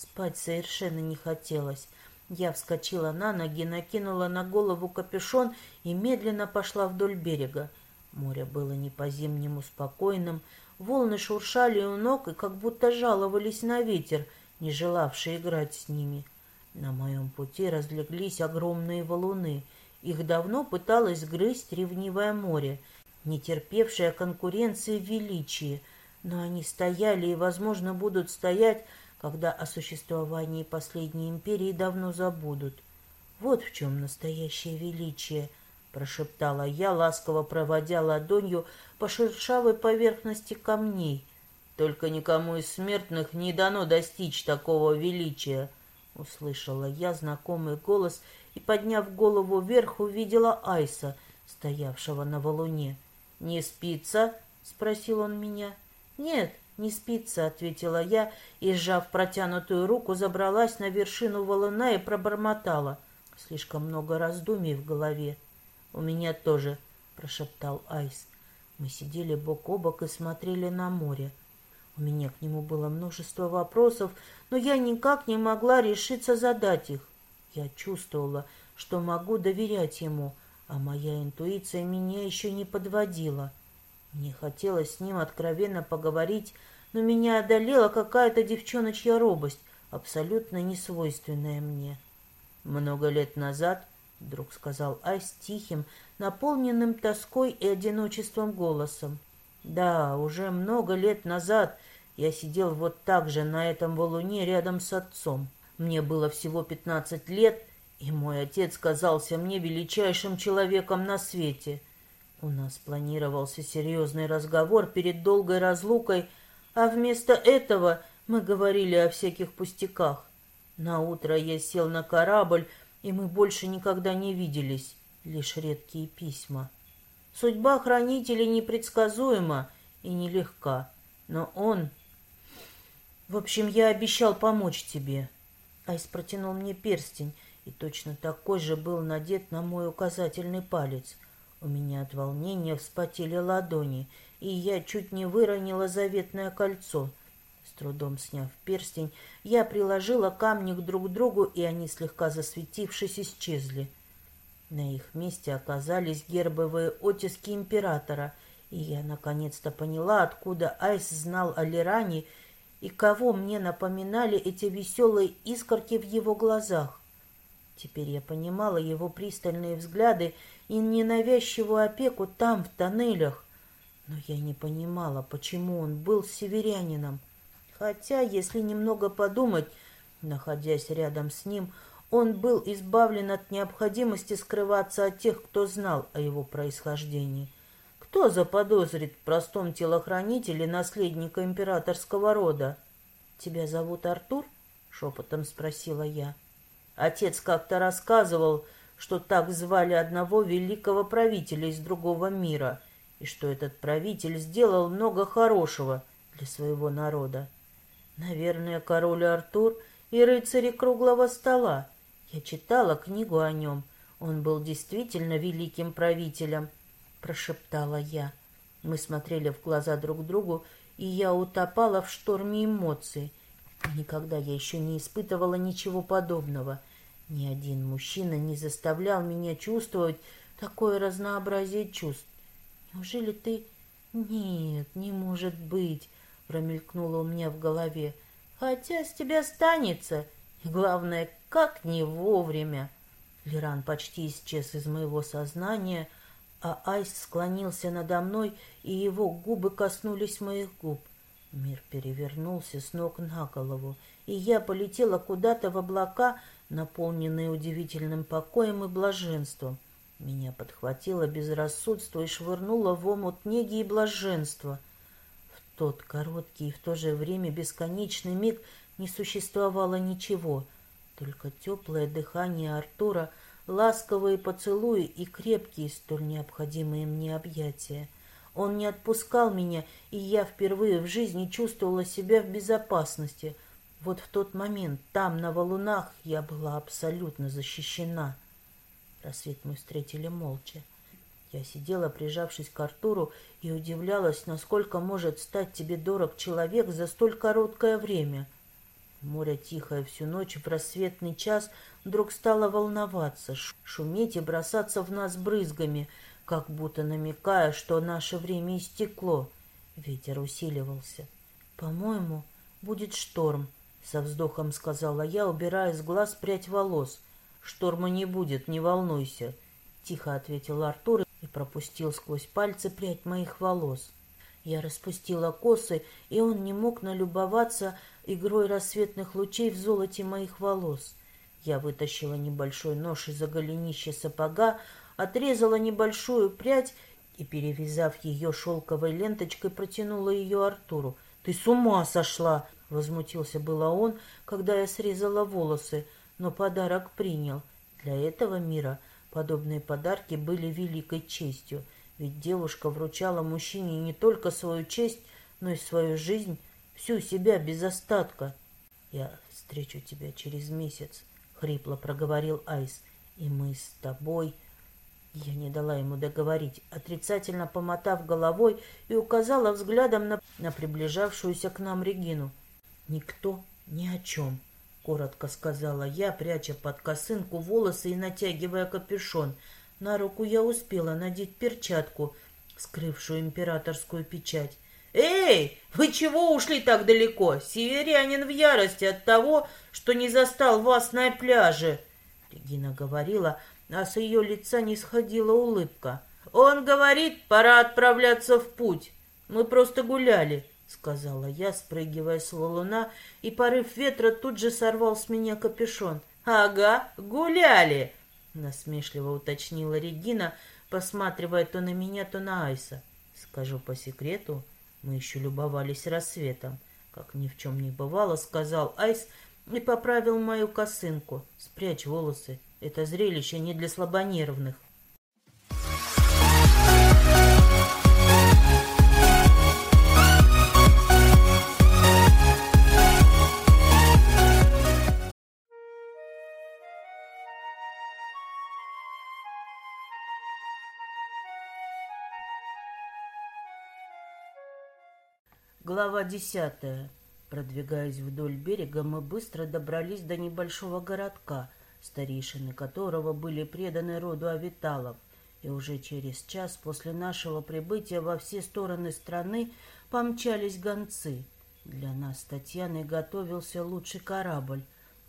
Спать совершенно не хотелось. Я вскочила на ноги, накинула на голову капюшон и медленно пошла вдоль берега. Море было не по-зимнему спокойным, волны шуршали у ног и как будто жаловались на ветер, не желавший играть с ними. На моем пути разлеглись огромные валуны. Их давно пыталось грызть ревнивое море, не терпевшее конкуренции величии — но они стояли и, возможно, будут стоять, когда о существовании последней империи давно забудут. Вот в чем настоящее величие, — прошептала я, ласково проводя ладонью по шершавой поверхности камней. Только никому из смертных не дано достичь такого величия, — услышала я знакомый голос и, подняв голову вверх, увидела Айса, стоявшего на валуне. — Не спится? — спросил он меня. — «Нет, не спится», — ответила я и, сжав протянутую руку, забралась на вершину валуна и пробормотала. Слишком много раздумий в голове. «У меня тоже», — прошептал Айс. Мы сидели бок о бок и смотрели на море. У меня к нему было множество вопросов, но я никак не могла решиться задать их. Я чувствовала, что могу доверять ему, а моя интуиция меня еще не подводила. Мне хотелось с ним откровенно поговорить, но меня одолела какая-то девчоночья робость, абсолютно несвойственная мне. «Много лет назад», — вдруг сказал Айс тихим, наполненным тоской и одиночеством голосом, Да, уже много лет назад я сидел вот так же на этом валуне рядом с отцом. Мне было всего пятнадцать лет, и мой отец казался мне величайшим человеком на свете. У нас планировался серьезный разговор перед долгой разлукой, а вместо этого мы говорили о всяких пустяках. На утро я сел на корабль, и мы больше никогда не виделись, лишь редкие письма. Судьба хранителей непредсказуема и нелегка, но он... В общем, я обещал помочь тебе. Айс протянул мне перстень, и точно такой же был надет на мой указательный палец. У меня от волнения вспотели ладони, и я чуть не выронила заветное кольцо. С трудом сняв перстень, я приложила камни друг к другу, и они, слегка засветившись, исчезли. На их месте оказались гербовые оттиски императора, и я наконец-то поняла, откуда Айс знал о Лиране и кого мне напоминали эти веселые искорки в его глазах. Теперь я понимала его пристальные взгляды и ненавязчивую опеку там, в тоннелях. Но я не понимала, почему он был северянином. Хотя, если немного подумать, находясь рядом с ним, он был избавлен от необходимости скрываться от тех, кто знал о его происхождении. Кто заподозрит в простом телохранителе наследника императорского рода? «Тебя зовут Артур?» — шепотом спросила я. Отец как-то рассказывал, что так звали одного великого правителя из другого мира, и что этот правитель сделал много хорошего для своего народа. Наверное, король Артур и рыцари круглого стола — я читала книгу о нем. Он был действительно великим правителем, прошептала я. Мы смотрели в глаза друг другу, и я утопала в шторме эмоций. Никогда я еще не испытывала ничего подобного. Ни один мужчина не заставлял меня чувствовать такое разнообразие чувств. Неужели ты... Нет, не может быть, промелькнуло у меня в голове. Хотя с тебя станется. И главное, как не вовремя. Лиран почти исчез из моего сознания, а Айс склонился надо мной, и его губы коснулись моих губ. Мир перевернулся с ног на голову, и я полетела куда-то в облака, наполненные удивительным покоем и блаженством. Меня подхватило безрассудство и швырнуло в омут неги и блаженства. В тот короткий и в то же время бесконечный миг не существовало ничего — только теплое дыхание Артура, ласковые поцелуи и крепкие, столь необходимые мне объятия. Он не отпускал меня, и я впервые в жизни чувствовала себя в безопасности. Вот в тот момент, там, на валунах, я была абсолютно защищена. Рассвет мы встретили молча. Я сидела, прижавшись к Артуру, и удивлялась, насколько может стать тебе дорог человек за столь короткое время — Море, тихое всю ночь в рассветный час, вдруг стало волноваться, шуметь и бросаться в нас брызгами, как будто намекая, что наше время истекло. Ветер усиливался. «По-моему, будет шторм», — со вздохом сказала я, убирая с глаз прядь волос. «Шторма не будет, не волнуйся», — тихо ответил Артур и пропустил сквозь пальцы прядь моих волос. Я распустила косы, и он не мог налюбоваться игрой рассветных лучей в золоте моих волос. Я вытащила небольшой нож из-за голенища сапога, отрезала небольшую прядь и, перевязав ее шелковой ленточкой, протянула ее Артуру. «Ты с ума сошла!» — возмутился было он, когда я срезала волосы, но подарок принял. Для этого мира подобные подарки были великой честью, ведь девушка вручала мужчине не только свою честь, но и свою жизнь всю себя без остатка. Я встречу тебя через месяц, хрипло проговорил Айс, и мы с тобой... Я не дала ему договорить, отрицательно помотав головой и указала взглядом на, на приближавшуюся к нам Регину. «Никто ни о чем», — коротко сказала я, пряча под косынку волосы и натягивая капюшон. На руку я успела надеть перчатку, скрывшую императорскую печать. «Эй, вы чего ушли так далеко? Северянин в ярости от того, что не застал вас на пляже!» Регина говорила, а с ее лица не сходила улыбка. «Он говорит, пора отправляться в путь. Мы просто гуляли, сказала я, спрыгивая с валуна, и порыв ветра тут же сорвал с меня капюшон. Ага, гуляли, насмешливо уточнила Регина, посматривая то на меня, то на Айса. Скажу по секрету, мы еще любовались рассветом. Как ни в чем не бывало, сказал Айс и поправил мою косынку. Спрячь волосы, это зрелище не для слабонервных. Глава десятая. Продвигаясь вдоль берега, мы быстро добрались до небольшого городка, старейшины которого были преданы роду Авиталов, и уже через час после нашего прибытия во все стороны страны помчались гонцы. Для нас с Татьяной готовился лучший корабль,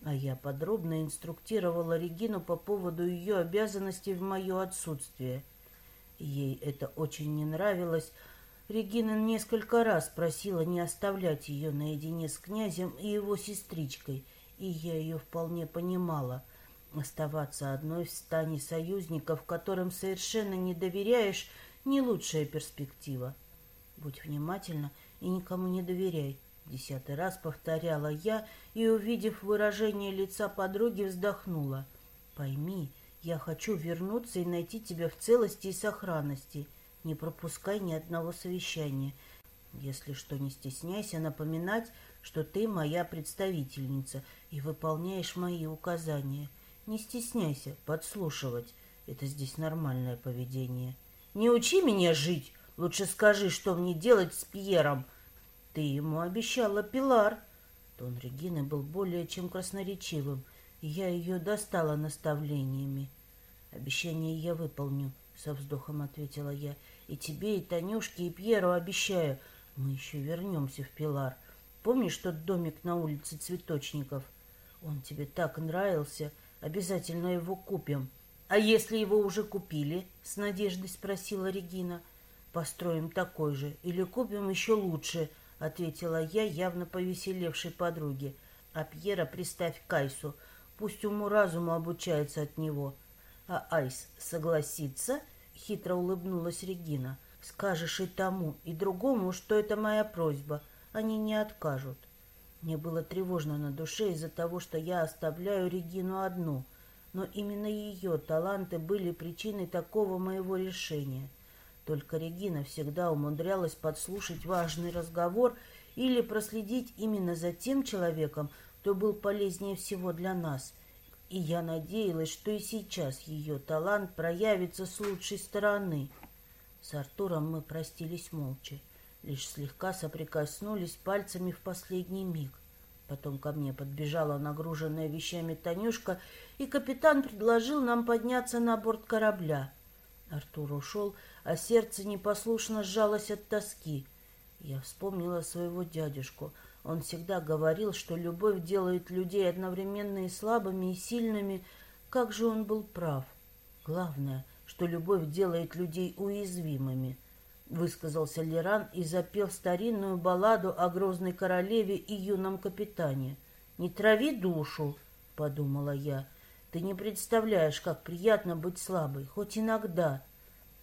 а я подробно инструктировала Регину по поводу ее обязанностей в мое отсутствие. Ей это очень не нравилось, Регина несколько раз просила не оставлять ее наедине с князем и его сестричкой, и я ее вполне понимала. Оставаться одной в стане союзников, которым совершенно не доверяешь, не лучшая перспектива. Будь внимательна и никому не доверяй. Десятый раз повторяла я и, увидев выражение лица подруги, вздохнула. Пойми, я хочу вернуться и найти тебя в целости и сохранности — не пропускай ни одного совещания. Если что, не стесняйся напоминать, что ты моя представительница и выполняешь мои указания. Не стесняйся подслушивать. Это здесь нормальное поведение. Не учи меня жить. Лучше скажи, что мне делать с Пьером. Ты ему обещала Пилар. Тон Регины был более чем красноречивым, и я ее достала наставлениями. Обещание я выполню, со вздохом ответила я. И тебе, и Танюшке, и Пьеру обещаю, мы еще вернемся в Пилар. Помнишь тот домик на улице Цветочников? Он тебе так нравился, обязательно его купим. А если его уже купили? С надеждой спросила Регина. Построим такой же или купим еще лучше, ответила я, явно повеселевшей подруге. А Пьера приставь к Айсу, пусть уму-разуму обучается от него. А Айс согласится —— хитро улыбнулась Регина. «Скажешь и тому, и другому, что это моя просьба. Они не откажут». Мне было тревожно на душе из-за того, что я оставляю Регину одну, но именно ее таланты были причиной такого моего решения. Только Регина всегда умудрялась подслушать важный разговор или проследить именно за тем человеком, кто был полезнее всего для нас — и я надеялась, что и сейчас ее талант проявится с лучшей стороны. С Артуром мы простились молча, лишь слегка соприкоснулись пальцами в последний миг. Потом ко мне подбежала нагруженная вещами Танюшка, и капитан предложил нам подняться на борт корабля. Артур ушел, а сердце непослушно сжалось от тоски. Я вспомнила своего дядюшку — он всегда говорил, что любовь делает людей одновременно и слабыми, и сильными. Как же он был прав. Главное, что любовь делает людей уязвимыми. Высказался Леран и запел старинную балладу о грозной королеве и юном капитане. «Не трави душу», — подумала я. «Ты не представляешь, как приятно быть слабой, хоть иногда».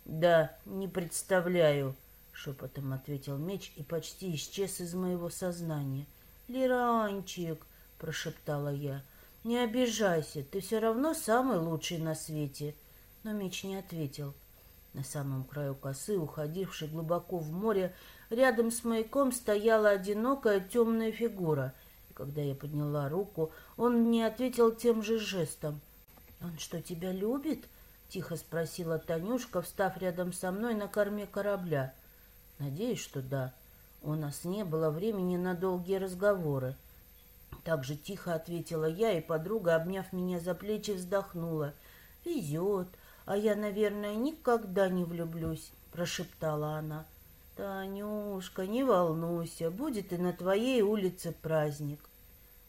«Да, не представляю», Шепотом ответил меч и почти исчез из моего сознания. «Лиранчик!» — прошептала я. «Не обижайся, ты все равно самый лучший на свете!» Но меч не ответил. На самом краю косы, уходившей глубоко в море, рядом с маяком стояла одинокая темная фигура. И когда я подняла руку, он мне ответил тем же жестом. «Он что, тебя любит?» — тихо спросила Танюшка, встав рядом со мной на корме корабля. Надеюсь, что да. У нас не было времени на долгие разговоры. Так же тихо ответила я, и подруга, обняв меня за плечи, вздохнула. «Везет, а я, наверное, никогда не влюблюсь», — прошептала она. «Танюшка, не волнуйся, будет и на твоей улице праздник».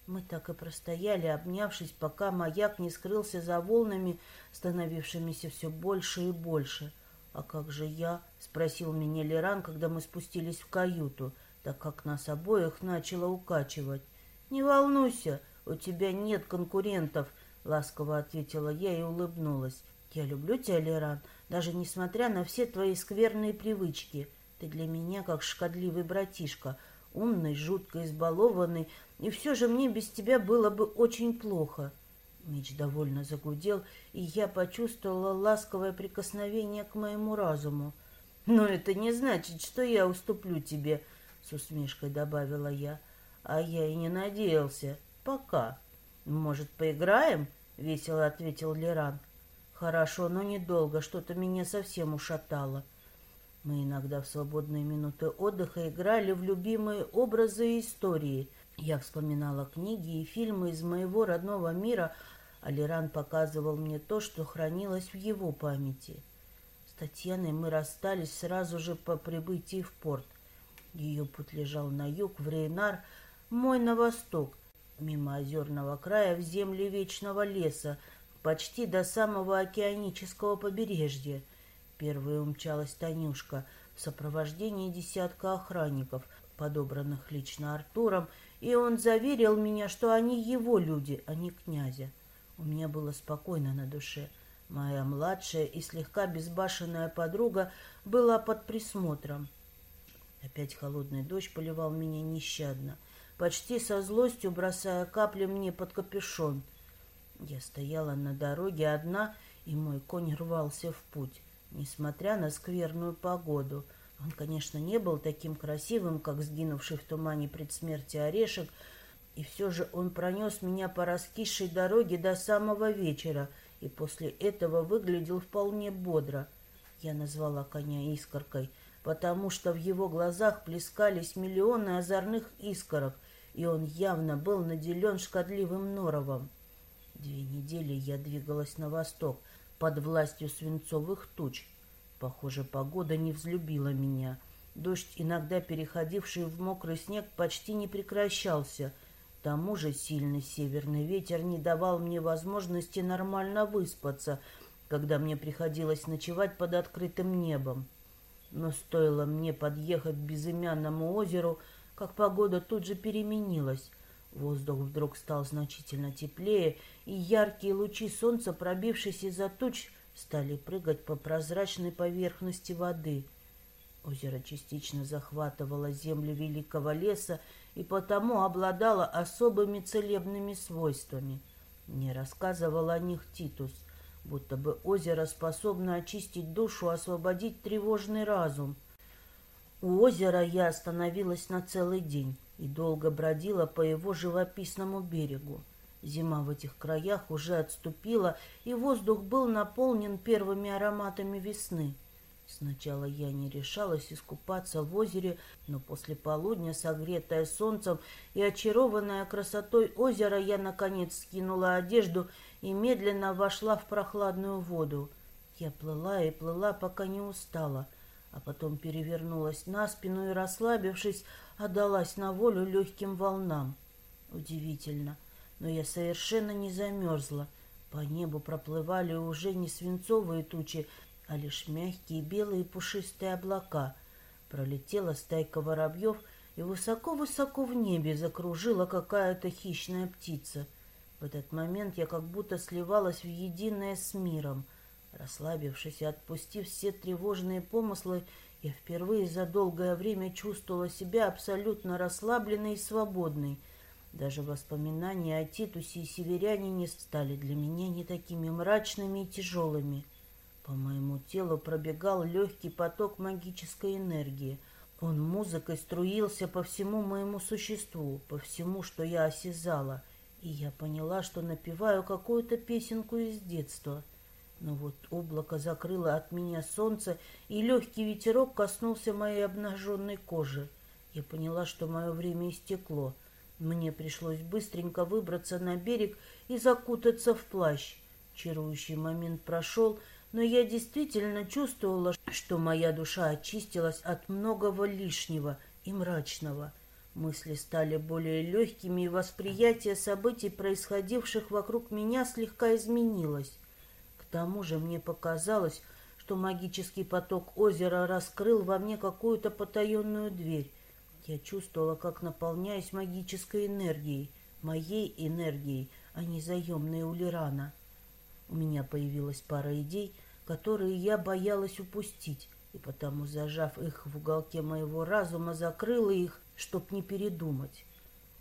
Мы так и простояли, обнявшись, пока маяк не скрылся за волнами, становившимися все больше и больше. «А как же я?» — спросил меня Леран, когда мы спустились в каюту, так как нас обоих начало укачивать. «Не волнуйся, у тебя нет конкурентов», — ласково ответила я и улыбнулась. «Я люблю тебя, Леран, даже несмотря на все твои скверные привычки. Ты для меня как шкодливый братишка, умный, жутко избалованный, и все же мне без тебя было бы очень плохо». Меч довольно загудел, и я почувствовала ласковое прикосновение к моему разуму. «Но это не значит, что я уступлю тебе», — с усмешкой добавила я. «А я и не надеялся. Пока». «Может, поиграем?» — весело ответил Леран. «Хорошо, но недолго, что-то меня совсем ушатало». Мы иногда в свободные минуты отдыха играли в любимые образы и истории. Я вспоминала книги и фильмы из моего родного мира, Алиран показывал мне то, что хранилось в его памяти. С Татьяной мы расстались сразу же по прибытии в порт. Ее путь лежал на юг, в Рейнар, мой на восток, мимо озерного края в земли вечного леса, почти до самого океанического побережья. Первой умчалась Танюшка в сопровождении десятка охранников, подобранных лично Артуром, и он заверил меня, что они его люди, а не князя. У меня было спокойно на душе. Моя младшая и слегка безбашенная подруга была под присмотром. Опять холодный дождь поливал меня нещадно, почти со злостью бросая капли мне под капюшон. Я стояла на дороге одна, и мой конь рвался в путь, несмотря на скверную погоду. Он, конечно, не был таким красивым, как сгинувший в тумане предсмерти орешек, и все же он пронес меня по раскисшей дороге до самого вечера, и после этого выглядел вполне бодро. Я назвала коня искоркой, потому что в его глазах плескались миллионы озорных искорок, и он явно был наделен шкодливым норовом. Две недели я двигалась на восток, под властью свинцовых туч. Похоже, погода не взлюбила меня. Дождь, иногда переходивший в мокрый снег, почти не прекращался — к тому же сильный северный ветер не давал мне возможности нормально выспаться, когда мне приходилось ночевать под открытым небом. Но стоило мне подъехать к безымянному озеру, как погода тут же переменилась. Воздух вдруг стал значительно теплее, и яркие лучи солнца, пробившись из-за туч, стали прыгать по прозрачной поверхности воды. Озеро частично захватывало земли великого леса и потому обладала особыми целебными свойствами. Мне рассказывал о них Титус, будто бы озеро способно очистить душу, освободить тревожный разум. У озера я остановилась на целый день и долго бродила по его живописному берегу. Зима в этих краях уже отступила, и воздух был наполнен первыми ароматами весны — Сначала я не решалась искупаться в озере, но после полудня, согретая солнцем и очарованная красотой озера, я, наконец, скинула одежду и медленно вошла в прохладную воду. Я плыла и плыла, пока не устала, а потом перевернулась на спину и, расслабившись, отдалась на волю легким волнам. Удивительно, но я совершенно не замерзла. По небу проплывали уже не свинцовые тучи, а лишь мягкие белые пушистые облака. Пролетела стайка воробьев, и высоко-высоко в небе закружила какая-то хищная птица. В этот момент я как будто сливалась в единое с миром. Расслабившись и отпустив все тревожные помыслы, я впервые за долгое время чувствовала себя абсолютно расслабленной и свободной. Даже воспоминания о Титусе и северянине стали для меня не такими мрачными и тяжелыми. По моему телу пробегал легкий поток магической энергии. Он музыкой струился по всему моему существу, по всему, что я осязала, и я поняла, что напеваю какую-то песенку из детства. Но вот облако закрыло от меня солнце, и легкий ветерок коснулся моей обнаженной кожи. Я поняла, что мое время истекло. Мне пришлось быстренько выбраться на берег и закутаться в плащ. Чарующий момент прошел, но я действительно чувствовала, что моя душа очистилась от многого лишнего и мрачного. Мысли стали более легкими, и восприятие событий, происходивших вокруг меня, слегка изменилось. Тому же мне показалось, что магический поток озера раскрыл во мне какую-то потаенную дверь. Я чувствовала, как наполняюсь магической энергией, моей энергией, а не заемной у Лирана. У меня появилась пара идей, которые я боялась упустить, и потому, зажав их в уголке моего разума, закрыла их, чтоб не передумать.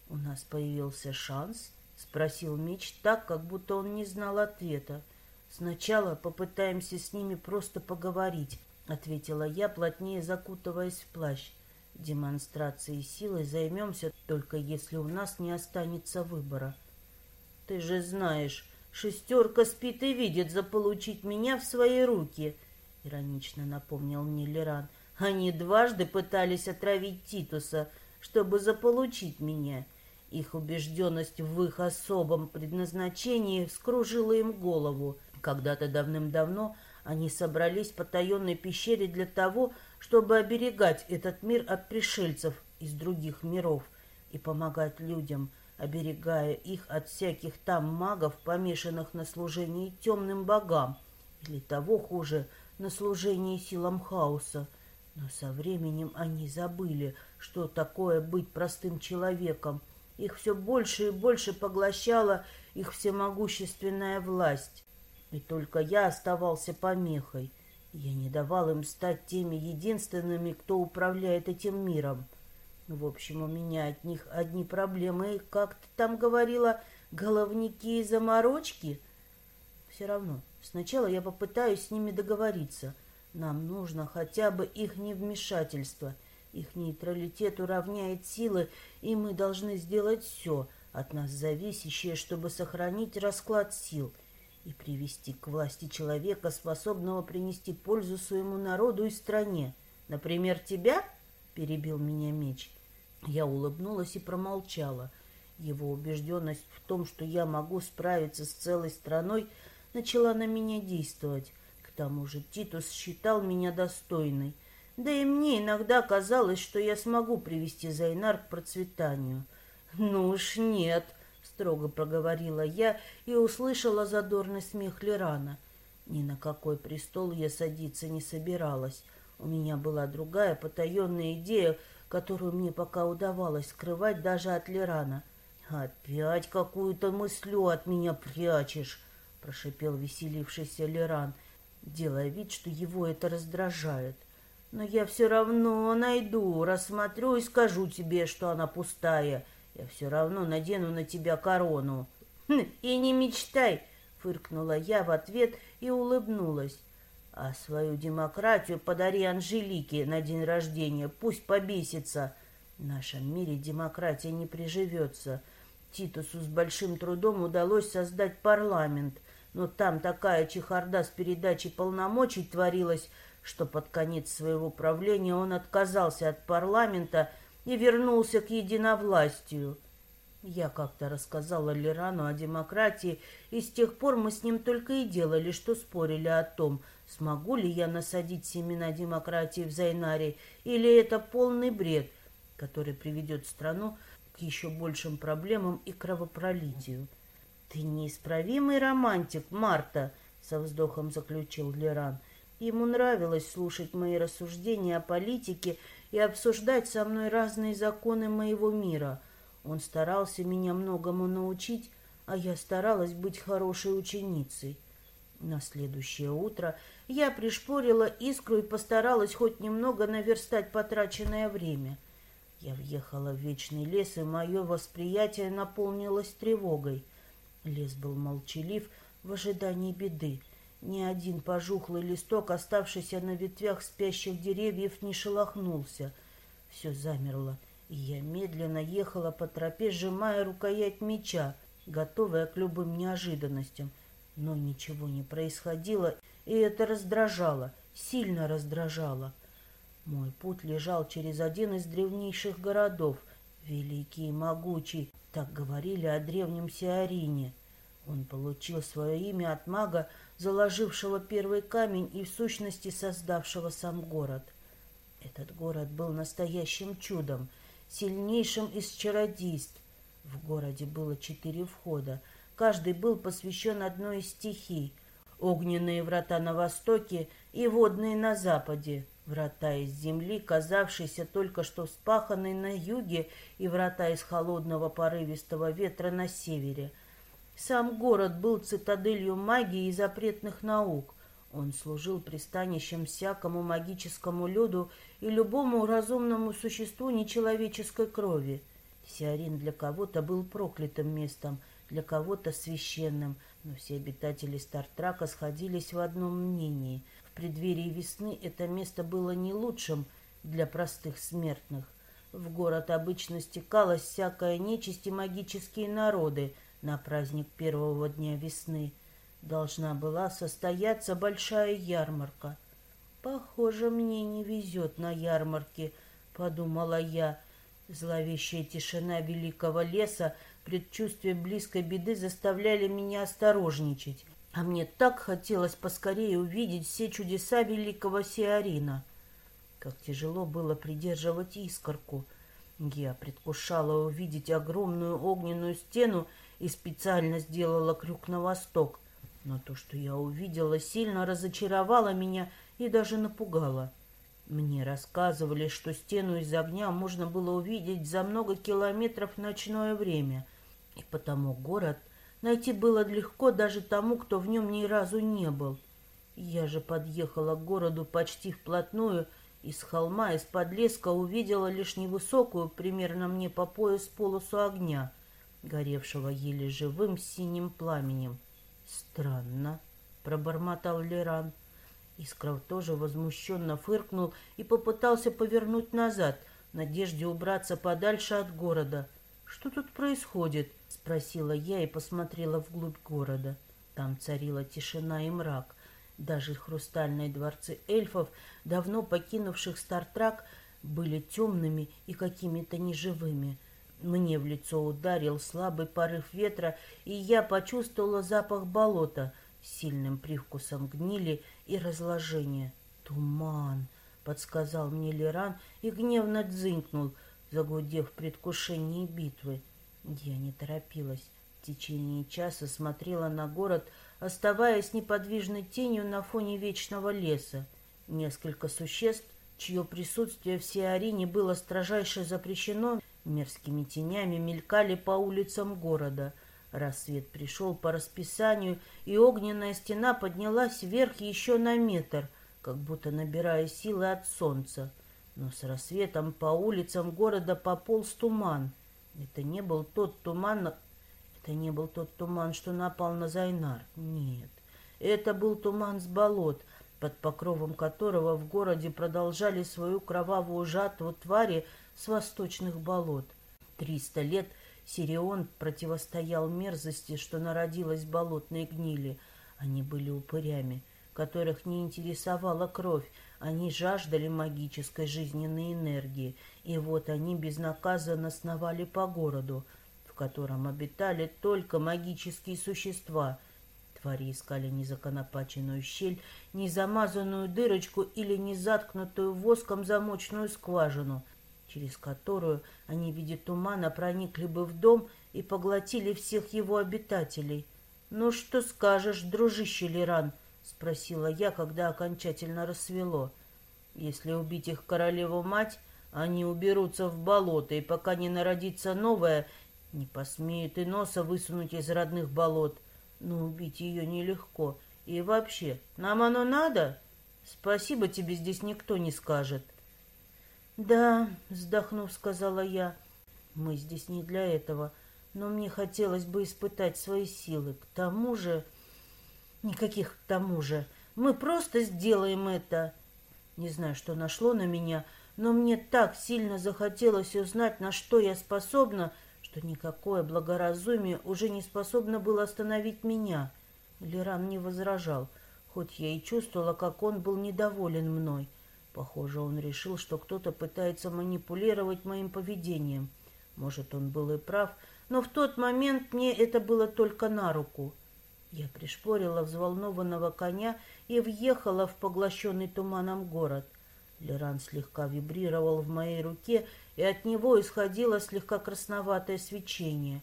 «У нас появился шанс?» — спросил Меч так, как будто он не знал ответа. «Сначала попытаемся с ними просто поговорить», — ответила я, плотнее закутываясь в плащ. «Демонстрацией силы займемся только если у нас не останется выбора». «Ты же знаешь, шестерка спит и видит заполучить меня в свои руки», — иронично напомнил мне Леран. «Они дважды пытались отравить Титуса, чтобы заполучить меня». Их убежденность в их особом предназначении вскружила им голову. Когда-то давным-давно они собрались в потаенной пещере для того, чтобы оберегать этот мир от пришельцев из других миров и помогать людям, оберегая их от всяких там магов, помешанных на служении темным богам, или того хуже, на служении силам хаоса. Но со временем они забыли, что такое быть простым человеком, их все больше и больше поглощала их всемогущественная власть. И только я оставался помехой. Я не давал им стать теми единственными, кто управляет этим миром. В общем, у меня от них одни проблемы, и, как ты там говорила, головники и заморочки. Все равно, сначала я попытаюсь с ними договориться. Нам нужно хотя бы их невмешательство — их нейтралитет уравняет силы, и мы должны сделать все от нас зависящее, чтобы сохранить расклад сил и привести к власти человека, способного принести пользу своему народу и стране. Например, тебя?» — перебил меня меч. Я улыбнулась и промолчала. Его убежденность в том, что я могу справиться с целой страной, начала на меня действовать. К тому же Титус считал меня достойной — да и мне иногда казалось, что я смогу привести Зайнар к процветанию. «Ну уж нет», — строго проговорила я и услышала задорный смех Лерана. Ни на какой престол я садиться не собиралась. У меня была другая потаенная идея, которую мне пока удавалось скрывать даже от Лерана. «Опять какую-то мыслю от меня прячешь», — прошипел веселившийся Леран, делая вид, что его это раздражает. Но я все равно найду, рассмотрю и скажу тебе, что она пустая. Я все равно надену на тебя корону. Хм, и не мечтай, фыркнула я в ответ и улыбнулась. А свою демократию подари Анжелике на день рождения, пусть побесится. В нашем мире демократия не приживется. Титусу с большим трудом удалось создать парламент, но там такая чехарда с передачей полномочий творилась, что под конец своего правления он отказался от парламента и вернулся к единовластию. Я как-то рассказала Лирану о демократии, и с тех пор мы с ним только и делали, что спорили о том, смогу ли я насадить семена демократии в Зайнаре, или это полный бред, который приведет страну к еще большим проблемам и кровопролитию. «Ты неисправимый романтик, Марта!» — со вздохом заключил Леран. Ему нравилось слушать мои рассуждения о политике и обсуждать со мной разные законы моего мира. Он старался меня многому научить, а я старалась быть хорошей ученицей. На следующее утро я пришпорила искру и постаралась хоть немного наверстать потраченное время. Я въехала в вечный лес, и мое восприятие наполнилось тревогой. Лес был молчалив в ожидании беды. Ни один пожухлый листок, оставшийся на ветвях спящих деревьев, не шелохнулся. Все замерло, и я медленно ехала по тропе, сжимая рукоять меча, готовая к любым неожиданностям. Но ничего не происходило, и это раздражало, сильно раздражало. Мой путь лежал через один из древнейших городов, великий и могучий, так говорили о древнем Сиарине. Он получил свое имя от мага, заложившего первый камень и в сущности создавшего сам город. Этот город был настоящим чудом, сильнейшим из чародейств. В городе было четыре входа, каждый был посвящен одной из стихий. Огненные врата на востоке, и водные на западе, врата из земли, казавшиеся только что вспаханной на юге, и врата из холодного порывистого ветра на севере. Сам город был цитаделью магии и запретных наук. Он служил пристанищем всякому магическому люду и любому разумному существу нечеловеческой крови. Сиарин для кого-то был проклятым местом, для кого-то священным, но все обитатели Стартрака сходились в одном мнении. В преддверии весны это место было не лучшим для простых смертных. В город обычно стекалась всякая нечисть и магические народы на праздник первого дня весны. Должна была состояться большая ярмарка. «Похоже, мне не везет на ярмарке», — подумала я. Зловещая тишина великого леса, предчувствие близкой беды заставляли меня осторожничать. А мне так хотелось поскорее увидеть все чудеса великого Сиарина. Как тяжело было придерживать искорку. Я предвкушала увидеть огромную огненную стену и специально сделала крюк на восток. Но то, что я увидела, сильно разочаровало меня и даже напугало. Мне рассказывали, что стену из огня можно было увидеть за много километров в ночное время, и потому город найти было легко даже тому, кто в нем ни разу не был. Я же подъехала к городу почти вплотную, и с холма из-под леска увидела лишь невысокую, примерно мне по пояс полосу огня, горевшего еле живым синим пламенем. «Странно», — пробормотал Леран, — Искров тоже возмущенно фыркнул и попытался повернуть назад, в надежде убраться подальше от города. «Что тут происходит?» — спросила я и посмотрела вглубь города. Там царила тишина и мрак. Даже хрустальные дворцы эльфов, давно покинувших Стартрак, были темными и какими-то неживыми. Мне в лицо ударил слабый порыв ветра, и я почувствовала запах болота — сильным привкусом гнили и разложения. «Туман!» — подсказал мне Леран и гневно дзынькнул, загудев в предвкушении битвы. Я не торопилась. В течение часа смотрела на город, оставаясь неподвижной тенью на фоне вечного леса. Несколько существ, чье присутствие в Сиарине было строжайше запрещено, мерзкими тенями мелькали по улицам города — Рассвет пришел по расписанию, и огненная стена поднялась вверх еще на метр, как будто набирая силы от солнца. Но с рассветом по улицам города пополз туман. Это не был тот туман, это не был тот туман, что напал на Зайнар. Нет, это был туман с болот, под покровом которого в городе продолжали свою кровавую жатву твари с восточных болот. Триста лет — Сирион противостоял мерзости, что народилась болотной гнили. Они были упырями, которых не интересовала кровь, они жаждали магической жизненной энергии, и вот они безнаказанно сновали по городу, в котором обитали только магические существа. Твари искали незаконопаченную щель, незамазанную дырочку или незаткнутую воском замочную скважину — через которую они в виде тумана проникли бы в дом и поглотили всех его обитателей. «Ну что скажешь, дружище Лиран?» — спросила я, когда окончательно рассвело. «Если убить их королеву-мать, они уберутся в болото, и пока не народится новая, не посмеют и носа высунуть из родных болот. Но убить ее нелегко. И вообще, нам оно надо? Спасибо тебе здесь никто не скажет». «Да», — вздохнув, сказала я, — «мы здесь не для этого, но мне хотелось бы испытать свои силы. К тому же...» «Никаких к тому же. Мы просто сделаем это». Не знаю, что нашло на меня, но мне так сильно захотелось узнать, на что я способна, что никакое благоразумие уже не способно было остановить меня. Леран не возражал, хоть я и чувствовала, как он был недоволен мной. Похоже, он решил, что кто-то пытается манипулировать моим поведением. Может, он был и прав, но в тот момент мне это было только на руку. Я пришпорила взволнованного коня и въехала в поглощенный туманом город. Леран слегка вибрировал в моей руке, и от него исходило слегка красноватое свечение.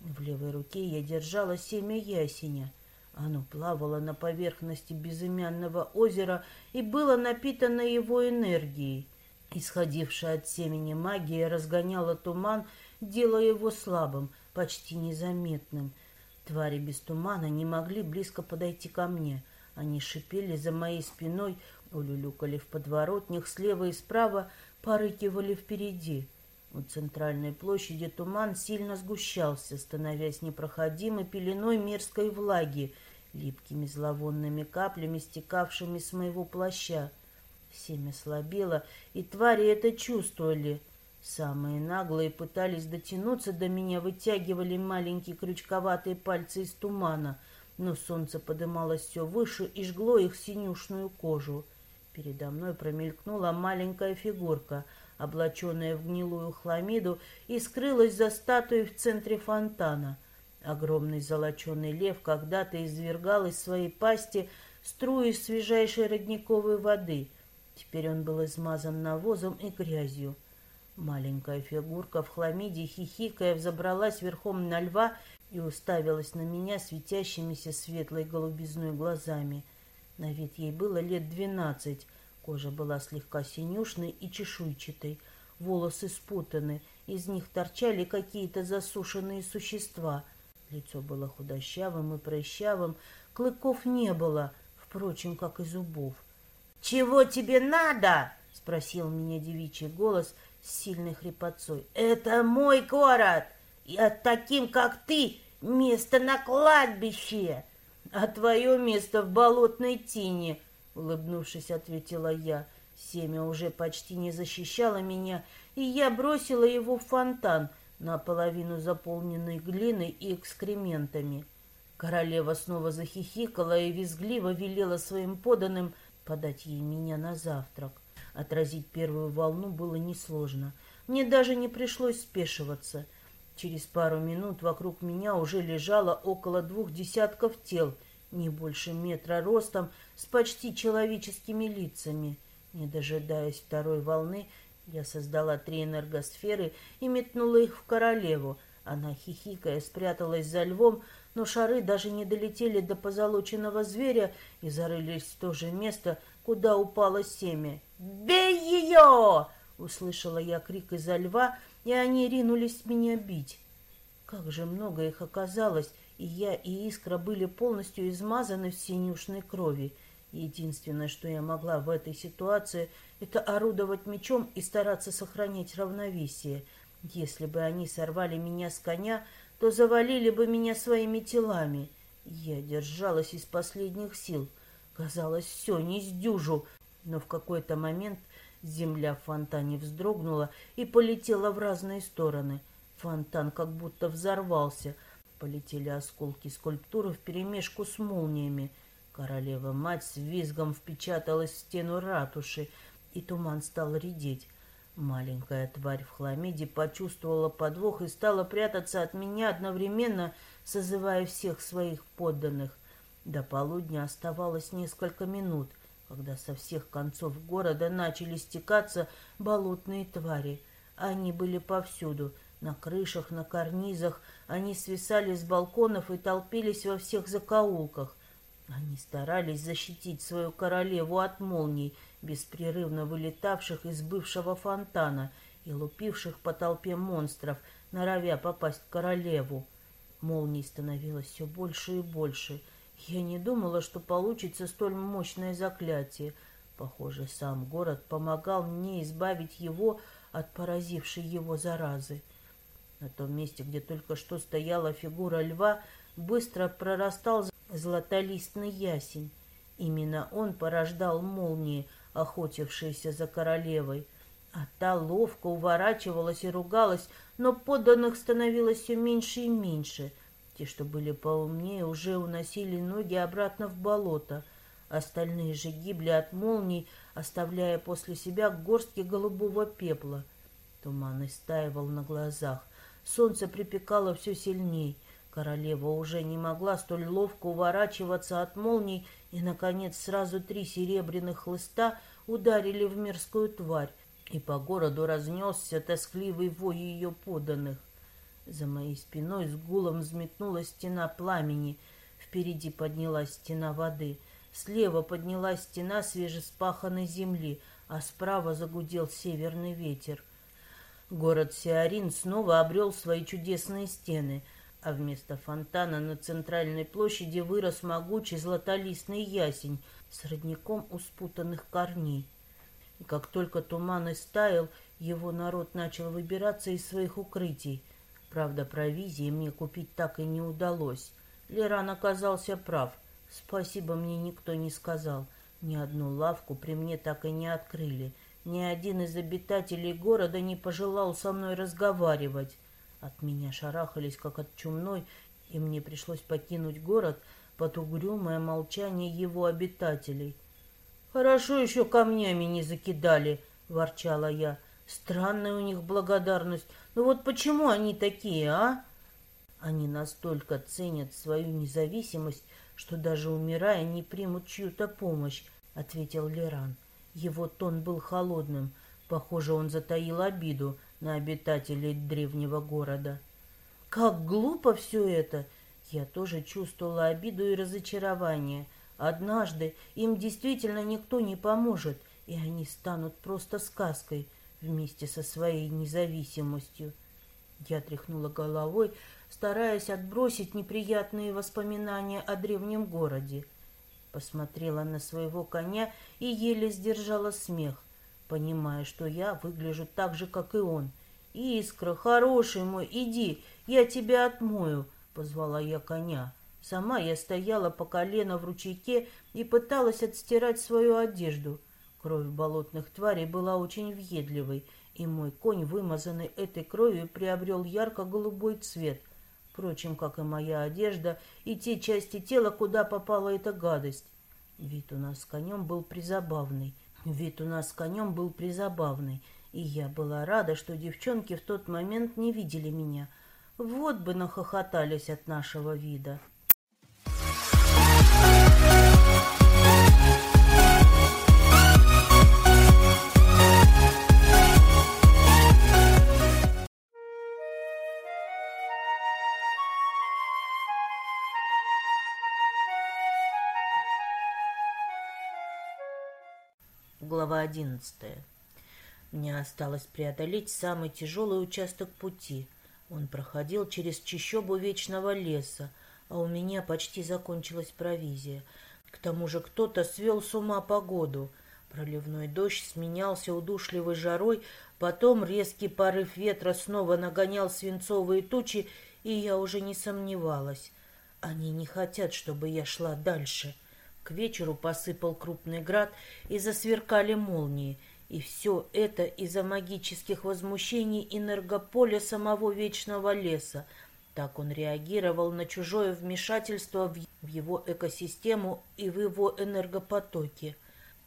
В левой руке я держала семя ясеня. Оно плавало на поверхности безымянного озера и было напитано его энергией. Исходившая от семени магия разгоняла туман, делая его слабым, почти незаметным. Твари без тумана не могли близко подойти ко мне. Они шипели за моей спиной, улюлюкали в подворотнях слева и справа, порыкивали впереди. У центральной площади туман сильно сгущался, становясь непроходимой пеленой мерзкой влаги, липкими зловонными каплями, стекавшими с моего плаща. Семя слабело, и твари это чувствовали. Самые наглые пытались дотянуться до меня, вытягивали маленькие крючковатые пальцы из тумана, но солнце подымалось все выше и жгло их синюшную кожу. Передо мной промелькнула маленькая фигурка, облаченная в гнилую хламиду, и скрылась за статуей в центре фонтана. Огромный золоченый лев когда-то извергал из своей пасти струи свежайшей родниковой воды — Теперь он был измазан навозом и грязью. Маленькая фигурка в хламиде, хихикая, взобралась верхом на льва и уставилась на меня светящимися светлой голубизной глазами. На вид ей было лет двенадцать. Кожа была слегка синюшной и чешуйчатой. Волосы спутаны, из них торчали какие-то засушенные существа. Лицо было худощавым и прыщавым, клыков не было, впрочем, как и зубов. «Чего тебе надо?» — спросил меня девичий голос с сильной хрипотцой. «Это мой город! Я таким, как ты, место на кладбище!» «А твое место в болотной тине!» — улыбнувшись, ответила я. Семя уже почти не защищало меня, и я бросила его в фонтан, наполовину заполненный глиной и экскрементами. Королева снова захихикала и визгливо велела своим поданным подать ей меня на завтрак. Отразить первую волну было несложно. Мне даже не пришлось спешиваться. Через пару минут вокруг меня уже лежало около двух десятков тел, не больше метра ростом, с почти человеческими лицами. Не дожидаясь второй волны, я создала три энергосферы и метнула их в королеву. Она, хихикая, спряталась за львом, но шары даже не долетели до позолоченного зверя и зарылись в то же место, куда упало семя. «Бей ее!» — услышала я крик из-за льва, и они ринулись меня бить. Как же много их оказалось, и я, и Искра были полностью измазаны в синюшной крови. Единственное, что я могла в этой ситуации, это орудовать мечом и стараться сохранять равновесие. Если бы они сорвали меня с коня, то завалили бы меня своими телами. Я держалась из последних сил. Казалось, все, не сдюжу. Но в какой-то момент земля в фонтане вздрогнула и полетела в разные стороны. Фонтан как будто взорвался. Полетели осколки скульптуры вперемешку с молниями. Королева-мать с визгом впечаталась в стену ратуши, и туман стал редеть. Маленькая тварь в хламиде почувствовала подвох и стала прятаться от меня одновременно, созывая всех своих подданных. До полудня оставалось несколько минут, когда со всех концов города начали стекаться болотные твари. Они были повсюду, на крышах, на карнизах, они свисали с балконов и толпились во всех закоулках. Они старались защитить свою королеву от молний, беспрерывно вылетавших из бывшего фонтана и лупивших по толпе монстров, норовя попасть в королеву. Молний становилось все больше и больше. Я не думала, что получится столь мощное заклятие. Похоже, сам город помогал мне избавить его от поразившей его заразы. На том месте, где только что стояла фигура льва, быстро прорастал златолистный ясень. Именно он порождал молнии, охотившиеся за королевой. А та ловко уворачивалась и ругалась, но подданных становилось все меньше и меньше. Те, что были поумнее, уже уносили ноги обратно в болото. Остальные же гибли от молний, оставляя после себя горстки голубого пепла. Туман истаивал на глазах. Солнце припекало все сильней. Королева уже не могла столь ловко уворачиваться от молний, и, наконец, сразу три серебряных хлыста ударили в мерзкую тварь, и по городу разнесся тоскливый вой ее поданных. За моей спиной с гулом взметнулась стена пламени. Впереди поднялась стена воды. Слева поднялась стена свежеспаханной земли, а справа загудел северный ветер. Город Сиарин снова обрел свои чудесные стены, а вместо фонтана на центральной площади вырос могучий златолистный ясень с родником у спутанных корней. И как только туман истаял, его народ начал выбираться из своих укрытий. Правда, провизии мне купить так и не удалось. Леран оказался прав. Спасибо мне никто не сказал. Ни одну лавку при мне так и не открыли. Ни один из обитателей города не пожелал со мной разговаривать. От меня шарахались, как от чумной, и мне пришлось покинуть город под угрюмое молчание его обитателей. «Хорошо еще камнями не закидали», — ворчала я. «Странная у них благодарность. Ну вот почему они такие, а?» Они настолько ценят свою независимость, что даже умирая не примут чью-то помощь, — ответил Леран. Его тон был холодным. Похоже, он затаил обиду на обитателей древнего города. Как глупо все это! Я тоже чувствовала обиду и разочарование. Однажды им действительно никто не поможет, и они станут просто сказкой вместе со своей независимостью. Я тряхнула головой, стараясь отбросить неприятные воспоминания о древнем городе. Посмотрела на своего коня и еле сдержала смех, понимая, что я выгляжу так же, как и он. «Искра, хороший мой, иди, я тебя отмою», — позвала я коня. Сама я стояла по колено в ручейке и пыталась отстирать свою одежду. Кровь болотных тварей была очень въедливой, и мой конь, вымазанный этой кровью, приобрел ярко-голубой цвет — Впрочем, как и моя одежда, и те части тела, куда попала эта гадость. Вид у нас с конем был призабавный. Вид у нас с конем был призабавный, и я была рада, что девчонки в тот момент не видели меня. Вот бы нахохотались от нашего вида. Одиннадцатая. Мне осталось преодолеть самый тяжелый участок пути. Он проходил через чащобу вечного леса, а у меня почти закончилась провизия. К тому же кто-то свел с ума погоду. Проливной дождь сменялся удушливой жарой, потом резкий порыв ветра снова нагонял свинцовые тучи, и я уже не сомневалась. Они не хотят, чтобы я шла дальше. К вечеру посыпал крупный град и засверкали молнии, и все это из-за магических возмущений энергополя самого вечного леса. Так он реагировал на чужое вмешательство в его экосистему и в его энергопотоки.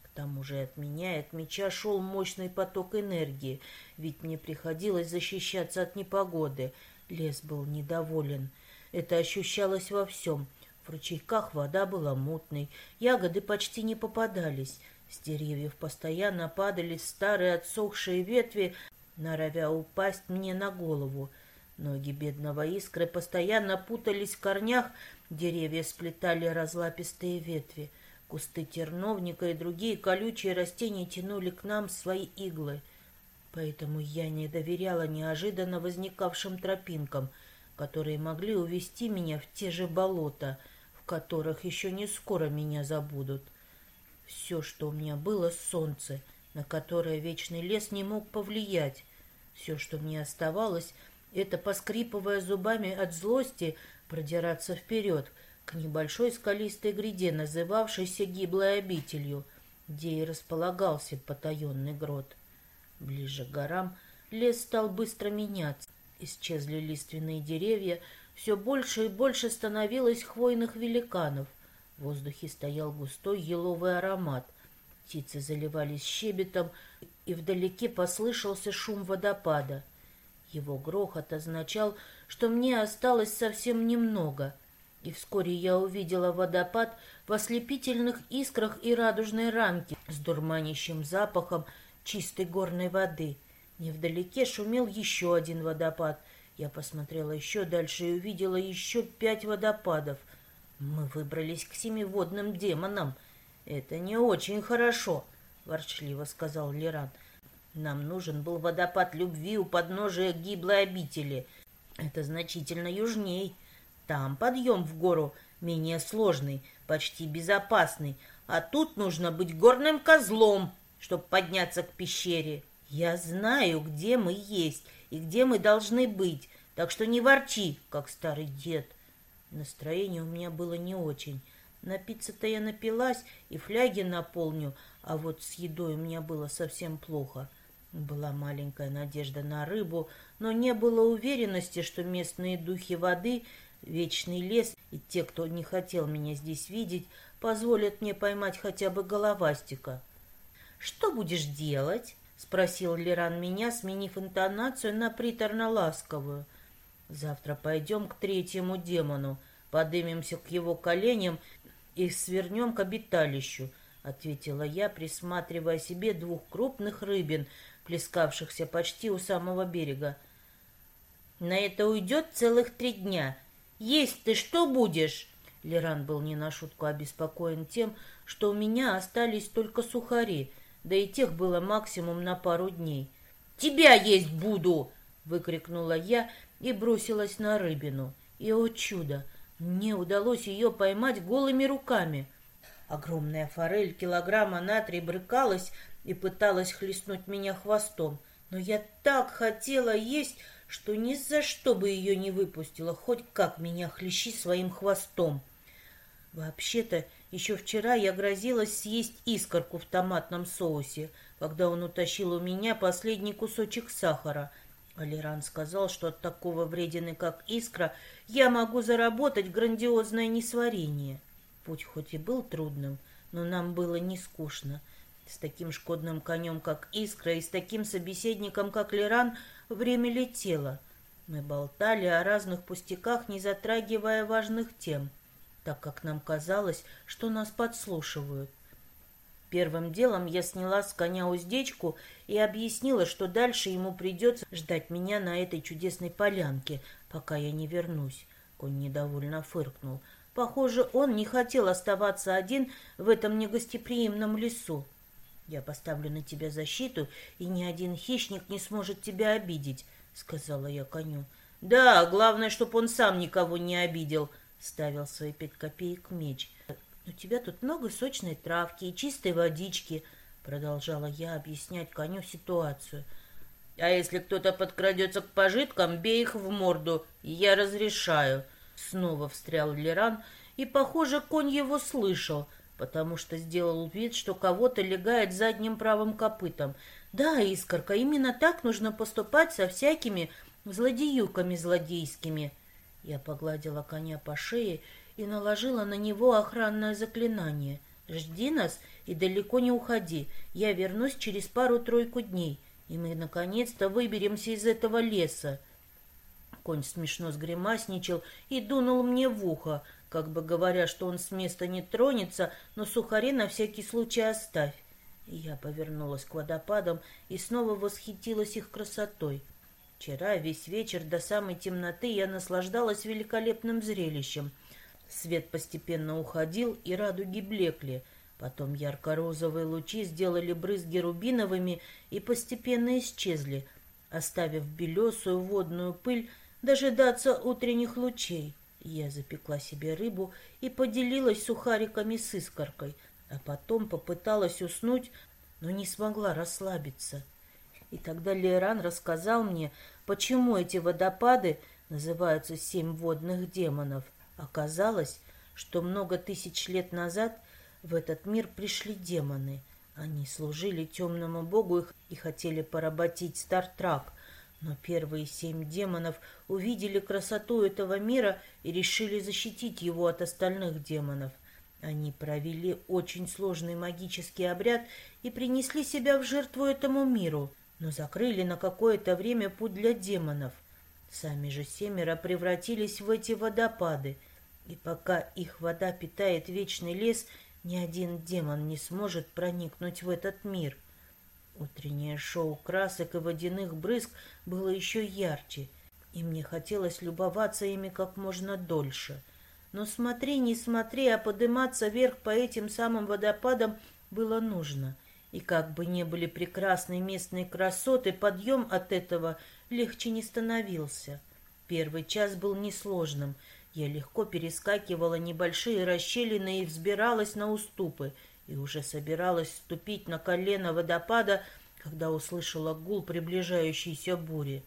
К тому же от меня и от меча шел мощный поток энергии, ведь мне приходилось защищаться от непогоды. Лес был недоволен. Это ощущалось во всем — в ручейках вода была мутной, ягоды почти не попадались. С деревьев постоянно падали старые отсохшие ветви, норовя упасть мне на голову. Ноги бедного искры постоянно путались в корнях, деревья сплетали разлапистые ветви. Кусты терновника и другие колючие растения тянули к нам свои иглы. Поэтому я не доверяла неожиданно возникавшим тропинкам, которые могли увести меня в те же болота — которых еще не скоро меня забудут. Все, что у меня было, солнце, на которое вечный лес не мог повлиять. Все, что мне оставалось, это, поскрипывая зубами от злости, продираться вперед, к небольшой скалистой гряде, называвшейся гиблой обителью, где и располагался потаенный грот. Ближе к горам лес стал быстро меняться. Исчезли лиственные деревья, все больше и больше становилось хвойных великанов. В воздухе стоял густой еловый аромат. Птицы заливались щебетом, и вдалеке послышался шум водопада. Его грохот означал, что мне осталось совсем немного, и вскоре я увидела водопад в ослепительных искрах и радужной рамке с дурманящим запахом чистой горной воды. Невдалеке шумел еще один водопад — я посмотрела еще дальше и увидела еще пять водопадов. Мы выбрались к семи водным демонам. Это не очень хорошо, ворчливо сказал Леран. Нам нужен был водопад любви у подножия гиблой обители. Это значительно южней. Там подъем в гору менее сложный, почти безопасный, а тут нужно быть горным козлом, чтобы подняться к пещере. Я знаю, где мы есть и где мы должны быть, так что не ворчи, как старый дед. Настроение у меня было не очень. Напиться-то я напилась и фляги наполню, а вот с едой у меня было совсем плохо. Была маленькая надежда на рыбу, но не было уверенности, что местные духи воды, вечный лес и те, кто не хотел меня здесь видеть, позволят мне поймать хотя бы головастика. «Что будешь делать?» — спросил Леран меня, сменив интонацию на приторно-ласковую. «Завтра пойдем к третьему демону, подымемся к его коленям и свернем к обиталищу», — ответила я, присматривая себе двух крупных рыбин, плескавшихся почти у самого берега. «На это уйдет целых три дня. Есть ты что будешь?» Леран был не на шутку обеспокоен тем, что у меня остались только сухари, да и тех было максимум на пару дней. «Тебя есть буду!» — выкрикнула я и бросилась на рыбину. И, о чудо, мне удалось ее поймать голыми руками. Огромная форель килограмма на три брыкалась и пыталась хлестнуть меня хвостом, но я так хотела есть, что ни за что бы ее не выпустила, хоть как меня хлещи своим хвостом. Вообще-то, еще вчера я грозилась съесть искорку в томатном соусе, когда он утащил у меня последний кусочек сахара. Алиран сказал, что от такого вредины, как искра, я могу заработать грандиозное несварение. Путь хоть и был трудным, но нам было не скучно — с таким шкодным конем, как Искра, и с таким собеседником, как Леран, время летело. Мы болтали о разных пустяках, не затрагивая важных тем, так как нам казалось, что нас подслушивают. Первым делом я сняла с коня уздечку и объяснила, что дальше ему придется ждать меня на этой чудесной полянке, пока я не вернусь. Конь недовольно фыркнул. Похоже, он не хотел оставаться один в этом негостеприимном лесу. «Я поставлю на тебя защиту, и ни один хищник не сможет тебя обидеть», — сказала я коню. «Да, главное, чтобы он сам никого не обидел», — ставил свои пять копеек меч. «У тебя тут много сочной травки и чистой водички», — продолжала я объяснять коню ситуацию. «А если кто-то подкрадется к пожиткам, бей их в морду, я разрешаю», — снова встрял Леран, и, похоже, конь его слышал — потому что сделал вид, что кого-то легает задним правым копытом. Да, Искорка, именно так нужно поступать со всякими злодеюками злодейскими. Я погладила коня по шее и наложила на него охранное заклинание. «Жди нас и далеко не уходи. Я вернусь через пару-тройку дней, и мы наконец-то выберемся из этого леса». Конь смешно сгримасничал и дунул мне в ухо, как бы говоря, что он с места не тронется, но сухари на всякий случай оставь. я повернулась к водопадам и снова восхитилась их красотой. Вчера весь вечер до самой темноты я наслаждалась великолепным зрелищем. Свет постепенно уходил, и радуги блекли. Потом ярко-розовые лучи сделали брызги рубиновыми и постепенно исчезли, оставив белесую водную пыль дожидаться утренних лучей. Я запекла себе рыбу и поделилась сухариками с искоркой, а потом попыталась уснуть, но не смогла расслабиться. И тогда Леран рассказал мне, почему эти водопады называются «семь водных демонов». Оказалось, что много тысяч лет назад в этот мир пришли демоны. Они служили темному богу и хотели поработить Стартрак, но первые семь демонов увидели красоту этого мира и решили защитить его от остальных демонов. Они провели очень сложный магический обряд и принесли себя в жертву этому миру, но закрыли на какое-то время путь для демонов. Сами же семеро превратились в эти водопады, и пока их вода питает вечный лес, ни один демон не сможет проникнуть в этот мир. Утреннее шоу красок и водяных брызг было еще ярче, и мне хотелось любоваться ими как можно дольше. Но смотри, не смотри, а подниматься вверх по этим самым водопадам было нужно. И как бы не были прекрасные местные красоты, подъем от этого легче не становился. Первый час был несложным. Я легко перескакивала небольшие расщелины и взбиралась на уступы, и уже собиралась ступить на колено водопада, когда услышала гул приближающейся бури.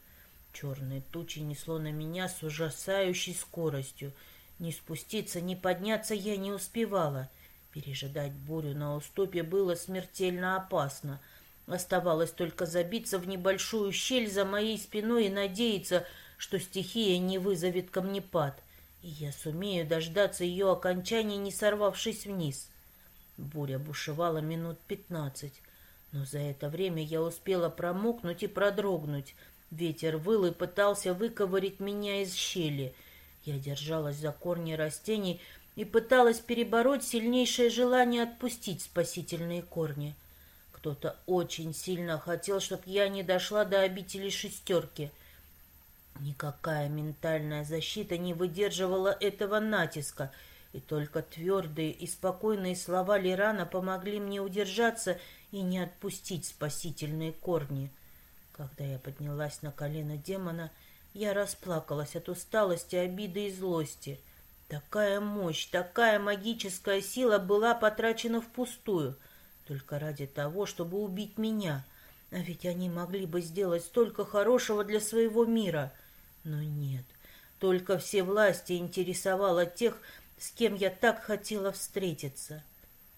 Черные тучи несло на меня с ужасающей скоростью. Ни спуститься, ни подняться я не успевала. Пережидать бурю на уступе было смертельно опасно. Оставалось только забиться в небольшую щель за моей спиной и надеяться, что стихия не вызовет камнепад, и я сумею дождаться ее окончания, не сорвавшись вниз. Буря бушевала минут пятнадцать, но за это время я успела промокнуть и продрогнуть. Ветер выл и пытался выковырить меня из щели. Я держалась за корни растений и пыталась перебороть сильнейшее желание отпустить спасительные корни. Кто-то очень сильно хотел, чтобы я не дошла до обители шестерки. Никакая ментальная защита не выдерживала этого натиска, и только твердые и спокойные слова Лирана помогли мне удержаться и не отпустить спасительные корни. Когда я поднялась на колено демона, я расплакалась от усталости, обиды и злости. Такая мощь, такая магическая сила была потрачена впустую, только ради того, чтобы убить меня. А ведь они могли бы сделать столько хорошего для своего мира — но нет, только все власти интересовало тех, с кем я так хотела встретиться.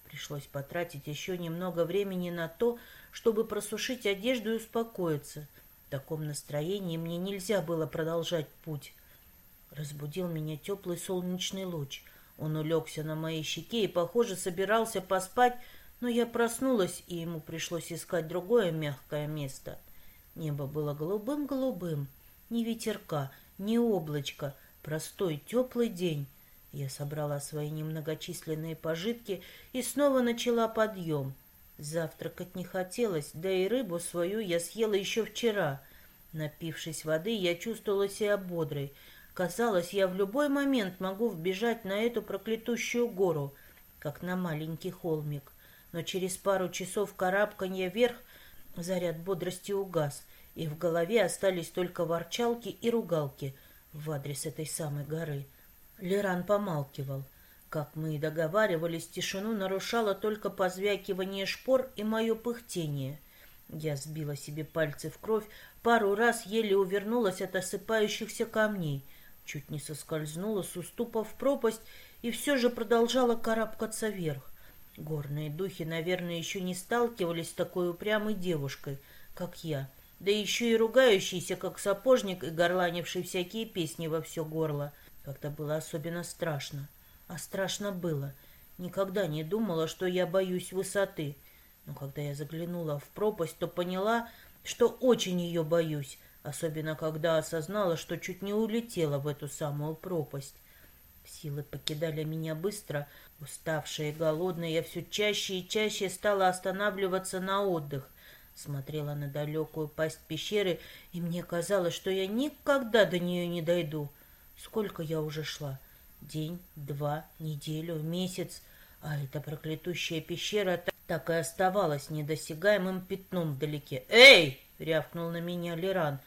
Пришлось потратить еще немного времени на то, чтобы просушить одежду и успокоиться. В таком настроении мне нельзя было продолжать путь. Разбудил меня теплый солнечный луч. Он улегся на моей щеке и, похоже, собирался поспать, но я проснулась, и ему пришлось искать другое мягкое место. Небо было голубым-голубым, ни ветерка, ни облачка, простой теплый день. Я собрала свои немногочисленные пожитки и снова начала подъем. Завтракать не хотелось, да и рыбу свою я съела еще вчера. Напившись воды, я чувствовала себя бодрой. Казалось, я в любой момент могу вбежать на эту проклятущую гору, как на маленький холмик. Но через пару часов карабканья вверх заряд бодрости угас, и в голове остались только ворчалки и ругалки в адрес этой самой горы. Леран помалкивал. Как мы и договаривались, тишину нарушало только позвякивание шпор и мое пыхтение. Я сбила себе пальцы в кровь, пару раз еле увернулась от осыпающихся камней, чуть не соскользнула с уступа в пропасть и все же продолжала карабкаться вверх. Горные духи, наверное, еще не сталкивались с такой упрямой девушкой, как я — да еще и ругающийся, как сапожник, и горланивший всякие песни во все горло. Как-то было особенно страшно. А страшно было. Никогда не думала, что я боюсь высоты. Но когда я заглянула в пропасть, то поняла, что очень ее боюсь, особенно когда осознала, что чуть не улетела в эту самую пропасть. Силы покидали меня быстро, уставшая и голодная, я все чаще и чаще стала останавливаться на отдых — Смотрела на далекую пасть пещеры, и мне казалось, что я никогда до нее не дойду. Сколько я уже шла? День, два, неделю, месяц. А эта проклятущая пещера так и оставалась недосягаемым пятном вдалеке. «Эй!» — рявкнул на меня Леран.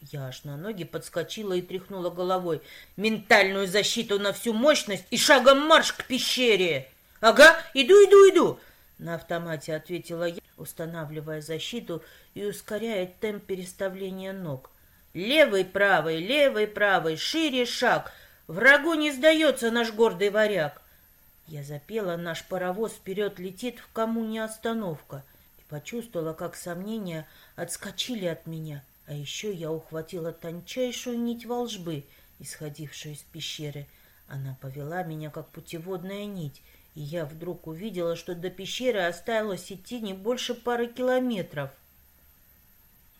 Я аж на ноги подскочила и тряхнула головой. «Ментальную защиту на всю мощность и шагом марш к пещере!» «Ага, иду, иду, иду!» На автомате ответила я, устанавливая защиту и ускоряя темп переставления ног. Левый, правый, левый, правый, шире шаг. Врагу не сдается наш гордый варяг. Я запела, наш паровоз вперед летит, в кому не остановка, и почувствовала, как сомнения отскочили от меня. А еще я ухватила тончайшую нить волжбы, исходившую из пещеры. Она повела меня, как путеводная нить, и я вдруг увидела, что до пещеры осталось идти не больше пары километров.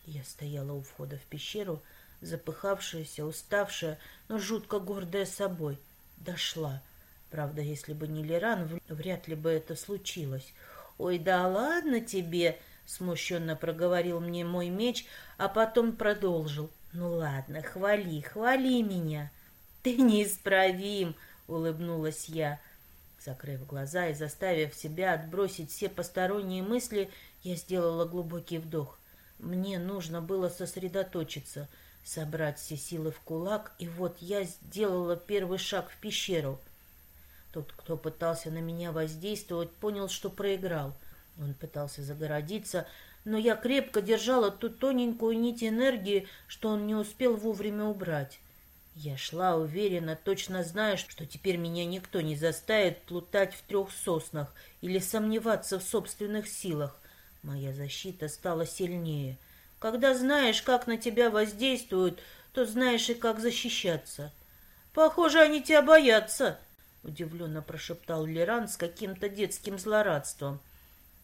Я стояла у входа в пещеру, запыхавшаяся, уставшая, но жутко гордая собой. Дошла. Правда, если бы не Леран, вряд ли бы это случилось. «Ой, да ладно тебе!» — смущенно проговорил мне мой меч, а потом продолжил. «Ну ладно, хвали, хвали меня!» «Ты неисправим!» улыбнулась я. Закрыв глаза и заставив себя отбросить все посторонние мысли, я сделала глубокий вдох. Мне нужно было сосредоточиться, собрать все силы в кулак, и вот я сделала первый шаг в пещеру. Тот, кто пытался на меня воздействовать, понял, что проиграл. Он пытался загородиться, но я крепко держала ту тоненькую нить энергии, что он не успел вовремя убрать. Я шла уверенно, точно зная, что теперь меня никто не заставит плутать в трех соснах или сомневаться в собственных силах. Моя защита стала сильнее. Когда знаешь, как на тебя воздействуют, то знаешь и как защищаться. Похоже, они тебя боятся, — удивленно прошептал Леран с каким-то детским злорадством.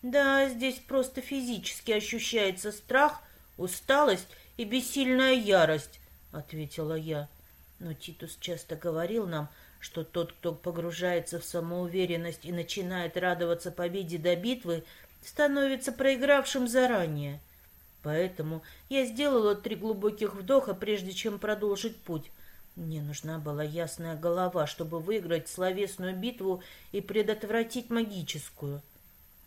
«Да, здесь просто физически ощущается страх, усталость и бессильная ярость», — ответила я. Но Титус часто говорил нам, что тот, кто погружается в самоуверенность и начинает радоваться победе до битвы, становится проигравшим заранее. Поэтому я сделала три глубоких вдоха, прежде чем продолжить путь. Мне нужна была ясная голова, чтобы выиграть словесную битву и предотвратить магическую.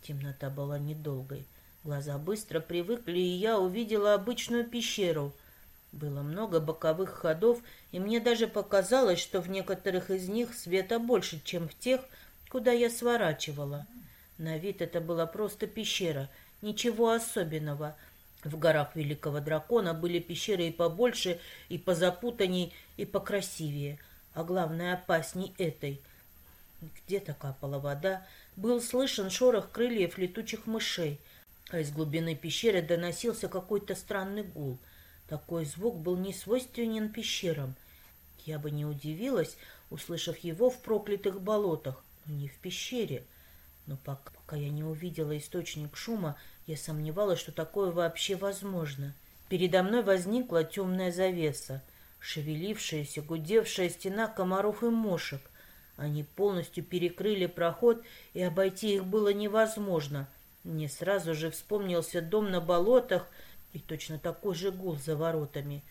Темнота была недолгой. Глаза быстро привыкли, и я увидела обычную пещеру — было много боковых ходов, и мне даже показалось, что в некоторых из них света больше, чем в тех, куда я сворачивала. На вид это была просто пещера, ничего особенного. В горах Великого Дракона были пещеры и побольше, и позапутанней, и покрасивее, а главное опасней этой. Где-то капала вода, был слышен шорох крыльев летучих мышей, а из глубины пещеры доносился какой-то странный гул — такой звук был не свойственен пещерам. Я бы не удивилась, услышав его в проклятых болотах, но не в пещере. Но пока, пока я не увидела источник шума, я сомневалась, что такое вообще возможно. Передо мной возникла темная завеса, шевелившаяся, гудевшая стена комаров и мошек. Они полностью перекрыли проход, и обойти их было невозможно. Мне сразу же вспомнился дом на болотах — и точно такой же гул за воротами.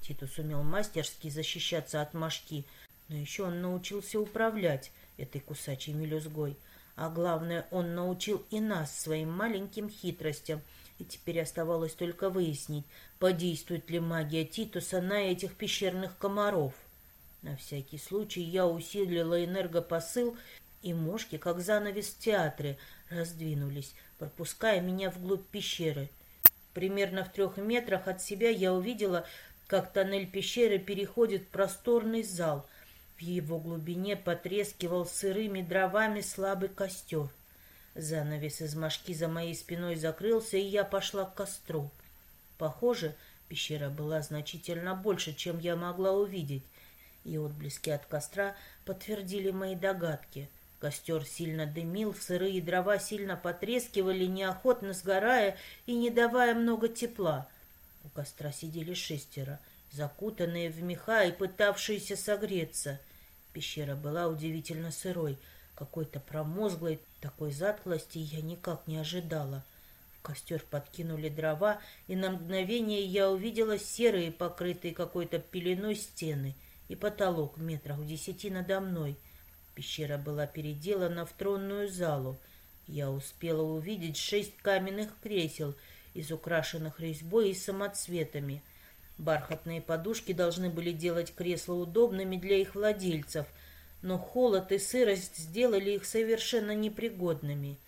Титус умел мастерски защищаться от мошки, но еще он научился управлять этой кусачей мелюзгой. А главное, он научил и нас своим маленьким хитростям, и теперь оставалось только выяснить, подействует ли магия Титуса на этих пещерных комаров. На всякий случай я усилила энергопосыл, и мошки, как занавес в театре, раздвинулись, пропуская меня вглубь пещеры — Примерно в трех метрах от себя я увидела, как тоннель пещеры переходит в просторный зал. В его глубине потрескивал сырыми дровами слабый костер. Занавес из мошки за моей спиной закрылся, и я пошла к костру. Похоже, пещера была значительно больше, чем я могла увидеть, и отблески от костра подтвердили мои догадки — Костер сильно дымил, сырые дрова сильно потрескивали, неохотно сгорая и не давая много тепла. У костра сидели шестеро, закутанные в меха и пытавшиеся согреться. Пещера была удивительно сырой, какой-то промозглой, такой затклости я никак не ожидала. В костер подкинули дрова, и на мгновение я увидела серые, покрытые какой-то пеленой стены и потолок метрах в десяти надо мной — Пещера была переделана в тронную залу. Я успела увидеть шесть каменных кресел, из украшенных резьбой и самоцветами. Бархатные подушки должны были делать кресла удобными для их владельцев, но холод и сырость сделали их совершенно непригодными.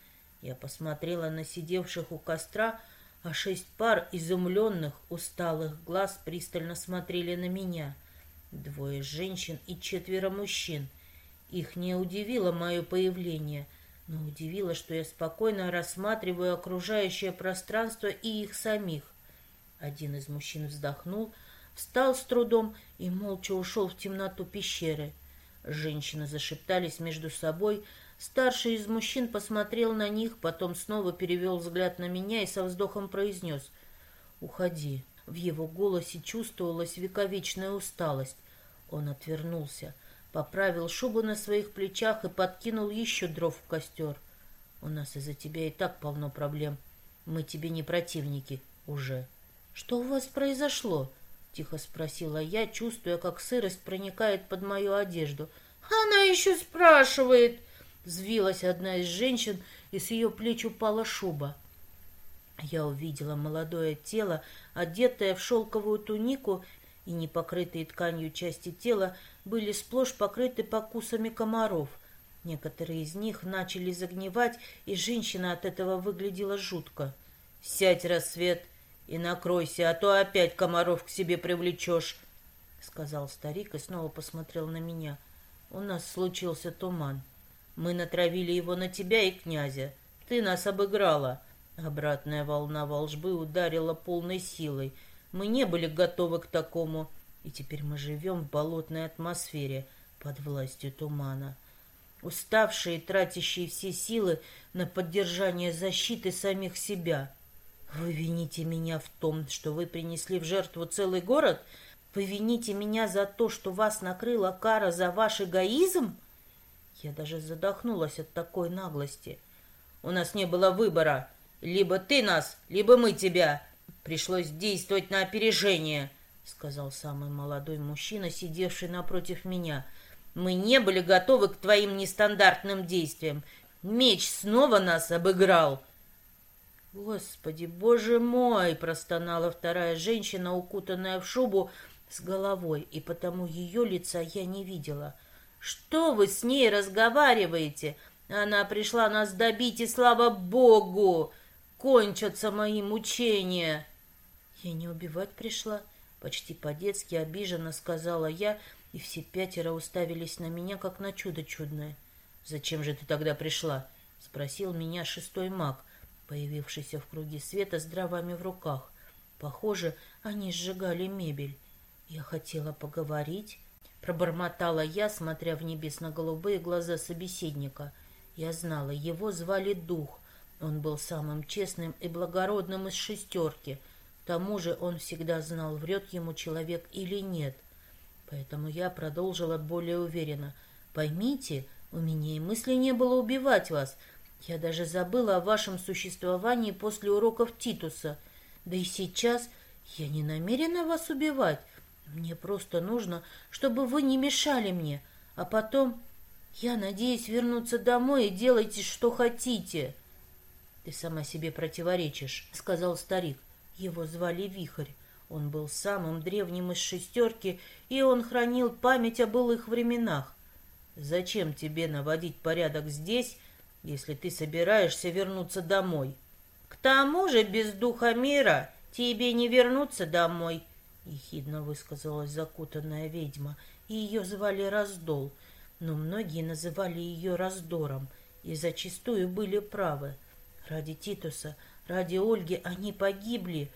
Я посмотрела на сидевших у костра, а шесть пар изумленных, усталых глаз пристально смотрели на меня. Двое женщин и четверо мужчин — их не удивило мое появление, но удивило, что я спокойно рассматриваю окружающее пространство и их самих. Один из мужчин вздохнул, встал с трудом и молча ушел в темноту пещеры. Женщины зашептались между собой. Старший из мужчин посмотрел на них, потом снова перевел взгляд на меня и со вздохом произнес «Уходи». В его голосе чувствовалась вековечная усталость. Он отвернулся поправил шубу на своих плечах и подкинул еще дров в костер. «У нас из-за тебя и так полно проблем. Мы тебе не противники уже». «Что у вас произошло?» — тихо спросила я, чувствуя, как сырость проникает под мою одежду. Она еще спрашивает. Взвилась одна из женщин, и с ее плеч упала шуба. Я увидела молодое тело, одетое в шелковую тунику, и непокрытые тканью части тела были сплошь покрыты покусами комаров. Некоторые из них начали загнивать, и женщина от этого выглядела жутко. «Сядь, рассвет, и накройся, а то опять комаров к себе привлечешь», — сказал старик и снова посмотрел на меня. «У нас случился туман. Мы натравили его на тебя и князя. Ты нас обыграла». Обратная волна волжбы ударила полной силой. Мы не были готовы к такому, и теперь мы живем в болотной атмосфере под властью тумана. Уставшие, тратящие все силы на поддержание защиты самих себя. Вы вините меня в том, что вы принесли в жертву целый город? Вы вините меня за то, что вас накрыла кара за ваш эгоизм? Я даже задохнулась от такой наглости. У нас не было выбора. Либо ты нас, либо мы тебя. Пришлось действовать на опережение, сказал самый молодой мужчина, сидевший напротив меня. Мы не были готовы к твоим нестандартным действиям. Меч снова нас обыграл. Господи, боже мой, простонала вторая женщина, укутанная в шубу с головой, и потому ее лица я не видела. Что вы с ней разговариваете? Она пришла нас добить, и слава богу! кончатся мои мучения. Я не убивать пришла, почти по-детски обиженно сказала я, и все пятеро уставились на меня, как на чудо чудное. «Зачем же ты тогда пришла?» — спросил меня шестой маг, появившийся в круге света с дровами в руках. Похоже, они сжигали мебель. Я хотела поговорить, пробормотала я, смотря в небесно-голубые глаза собеседника. Я знала, его звали Дух, он был самым честным и благородным из шестерки. Тому же он всегда знал, врет ему человек или нет. Поэтому я продолжила более уверенно. «Поймите, у меня и мысли не было убивать вас. Я даже забыла о вашем существовании после уроков Титуса. Да и сейчас я не намерена вас убивать. Мне просто нужно, чтобы вы не мешали мне. А потом я надеюсь вернуться домой и делайте, что хотите». «Ты сама себе противоречишь», — сказал старик. Его звали Вихрь. Он был самым древним из шестерки, и он хранил память о былых временах. «Зачем тебе наводить порядок здесь, если ты собираешься вернуться домой?» «К тому же без духа мира тебе не вернуться домой», — ехидно высказалась закутанная ведьма, и ее звали Раздол, но многие называли ее Раздором, и зачастую были правы — Ради Титуса, ради Ольги они погибли,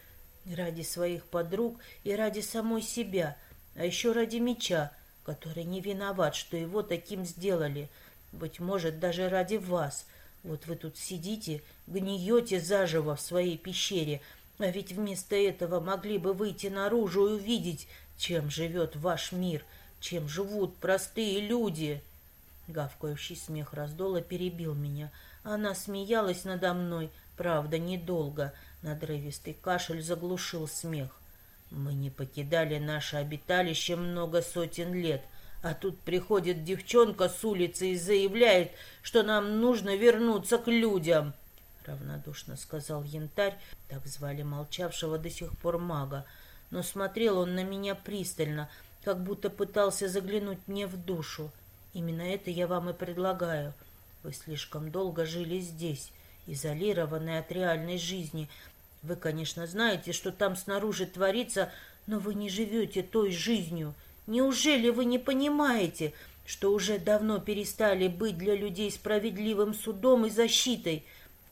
ради своих подруг и ради самой себя, а еще ради меча, который не виноват, что его таким сделали. Быть может, даже ради вас. Вот вы тут сидите, гниете заживо в своей пещере, а ведь вместо этого могли бы выйти наружу и увидеть, чем живет ваш мир, чем живут простые люди. Гавкающий смех раздола перебил меня — она смеялась надо мной, правда, недолго. Надрывистый кашель заглушил смех. Мы не покидали наше обиталище много сотен лет, а тут приходит девчонка с улицы и заявляет, что нам нужно вернуться к людям. Равнодушно сказал янтарь, так звали молчавшего до сих пор мага, но смотрел он на меня пристально, как будто пытался заглянуть мне в душу. Именно это я вам и предлагаю — вы слишком долго жили здесь, изолированные от реальной жизни. Вы, конечно, знаете, что там снаружи творится, но вы не живете той жизнью. Неужели вы не понимаете, что уже давно перестали быть для людей справедливым судом и защитой?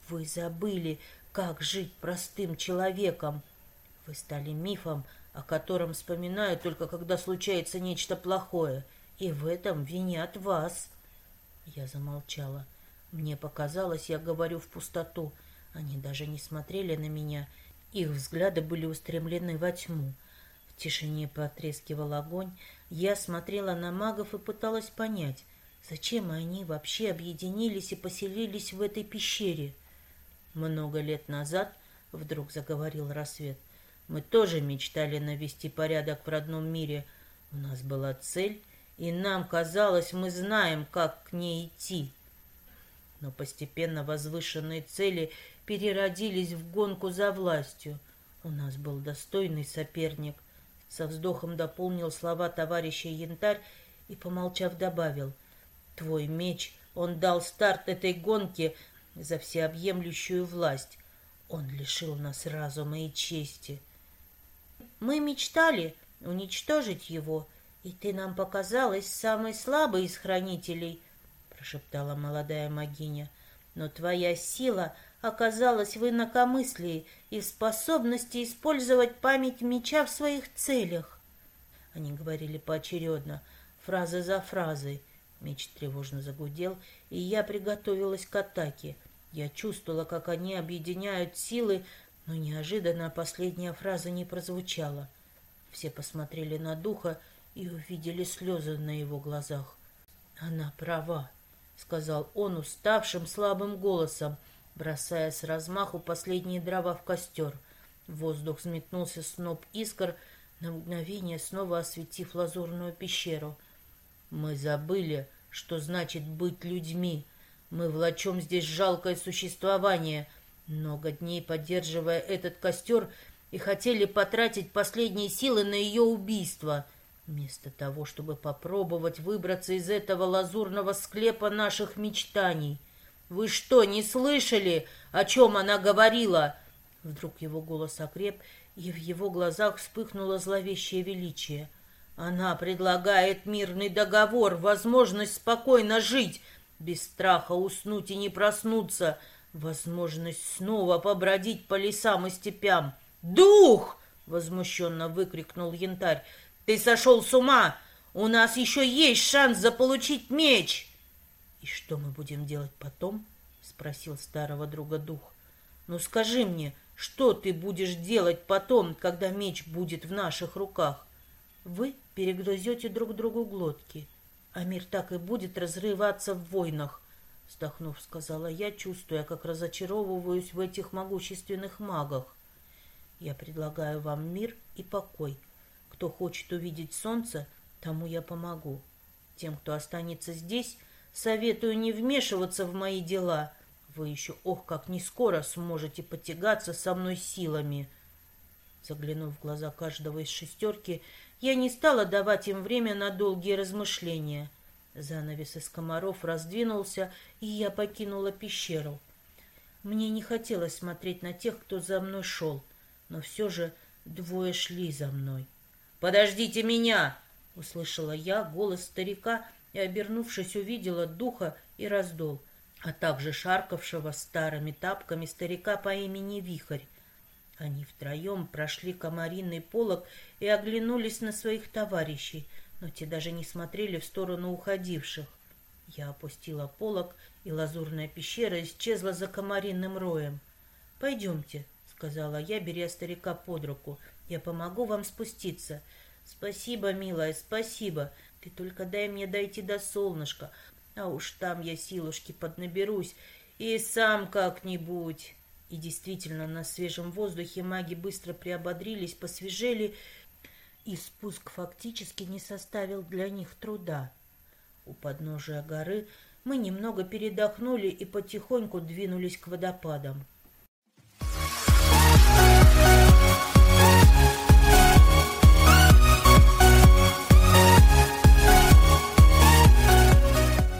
Вы забыли, как жить простым человеком. Вы стали мифом, о котором вспоминают только когда случается нечто плохое, и в этом винят вас. Я замолчала. Мне показалось, я говорю в пустоту. Они даже не смотрели на меня. Их взгляды были устремлены во тьму. В тишине потрескивал огонь. Я смотрела на магов и пыталась понять, зачем они вообще объединились и поселились в этой пещере. Много лет назад, вдруг заговорил рассвет, мы тоже мечтали навести порядок в родном мире. У нас была цель — и нам казалось, мы знаем, как к ней идти. Но постепенно возвышенные цели переродились в гонку за властью. У нас был достойный соперник. Со вздохом дополнил слова товарища Янтарь и, помолчав, добавил. «Твой меч, он дал старт этой гонке за всеобъемлющую власть. Он лишил нас разума и чести. Мы мечтали уничтожить его, и ты нам показалась самой слабой из хранителей, прошептала молодая магиня. Но твоя сила оказалась в инакомыслии и способности использовать память меча в своих целях. Они говорили поочередно, фраза за фразой. Меч тревожно загудел, и я приготовилась к атаке. Я чувствовала, как они объединяют силы, но неожиданно последняя фраза не прозвучала. Все посмотрели на духа и увидели слезы на его глазах. «Она права», — сказал он уставшим слабым голосом, бросая с размаху последние дрова в костер. В воздух взметнулся сноп искр, на мгновение снова осветив лазурную пещеру. «Мы забыли, что значит быть людьми», мы влачем здесь жалкое существование, много дней поддерживая этот костер, и хотели потратить последние силы на ее убийство, вместо того, чтобы попробовать выбраться из этого лазурного склепа наших мечтаний. Вы что, не слышали, о чем она говорила? Вдруг его голос окреп, и в его глазах вспыхнуло зловещее величие. Она предлагает мирный договор, возможность спокойно жить, без страха уснуть и не проснуться, возможность снова побродить по лесам и степям. «Дух!» — возмущенно выкрикнул янтарь. «Ты сошел с ума! У нас еще есть шанс заполучить меч!» «И что мы будем делать потом?» — спросил старого друга дух. «Ну скажи мне, что ты будешь делать потом, когда меч будет в наших руках? Вы перегрызете друг другу глотки» а мир так и будет разрываться в войнах, — вздохнув, сказала я, чувствуя, как разочаровываюсь в этих могущественных магах. Я предлагаю вам мир и покой. Кто хочет увидеть солнце, тому я помогу. Тем, кто останется здесь, советую не вмешиваться в мои дела. Вы еще, ох, как не скоро сможете потягаться со мной силами. Заглянув в глаза каждого из шестерки, я не стала давать им время на долгие размышления. Занавес из комаров раздвинулся, и я покинула пещеру. Мне не хотелось смотреть на тех, кто за мной шел, но все же двое шли за мной. «Подождите меня!» — услышала я голос старика и, обернувшись, увидела духа и раздол, а также шаркавшего старыми тапками старика по имени Вихарь. Они втроем прошли комаринный полог и оглянулись на своих товарищей, но те даже не смотрели в сторону уходивших. Я опустила полог, и лазурная пещера исчезла за комаринным роем. «Пойдемте», — сказала я, беря старика под руку. «Я помогу вам спуститься». «Спасибо, милая, спасибо. Ты только дай мне дойти до солнышка, а уж там я силушки поднаберусь и сам как-нибудь». И действительно, на свежем воздухе маги быстро приободрились, посвежели, и спуск фактически не составил для них труда. У подножия горы мы немного передохнули и потихоньку двинулись к водопадам.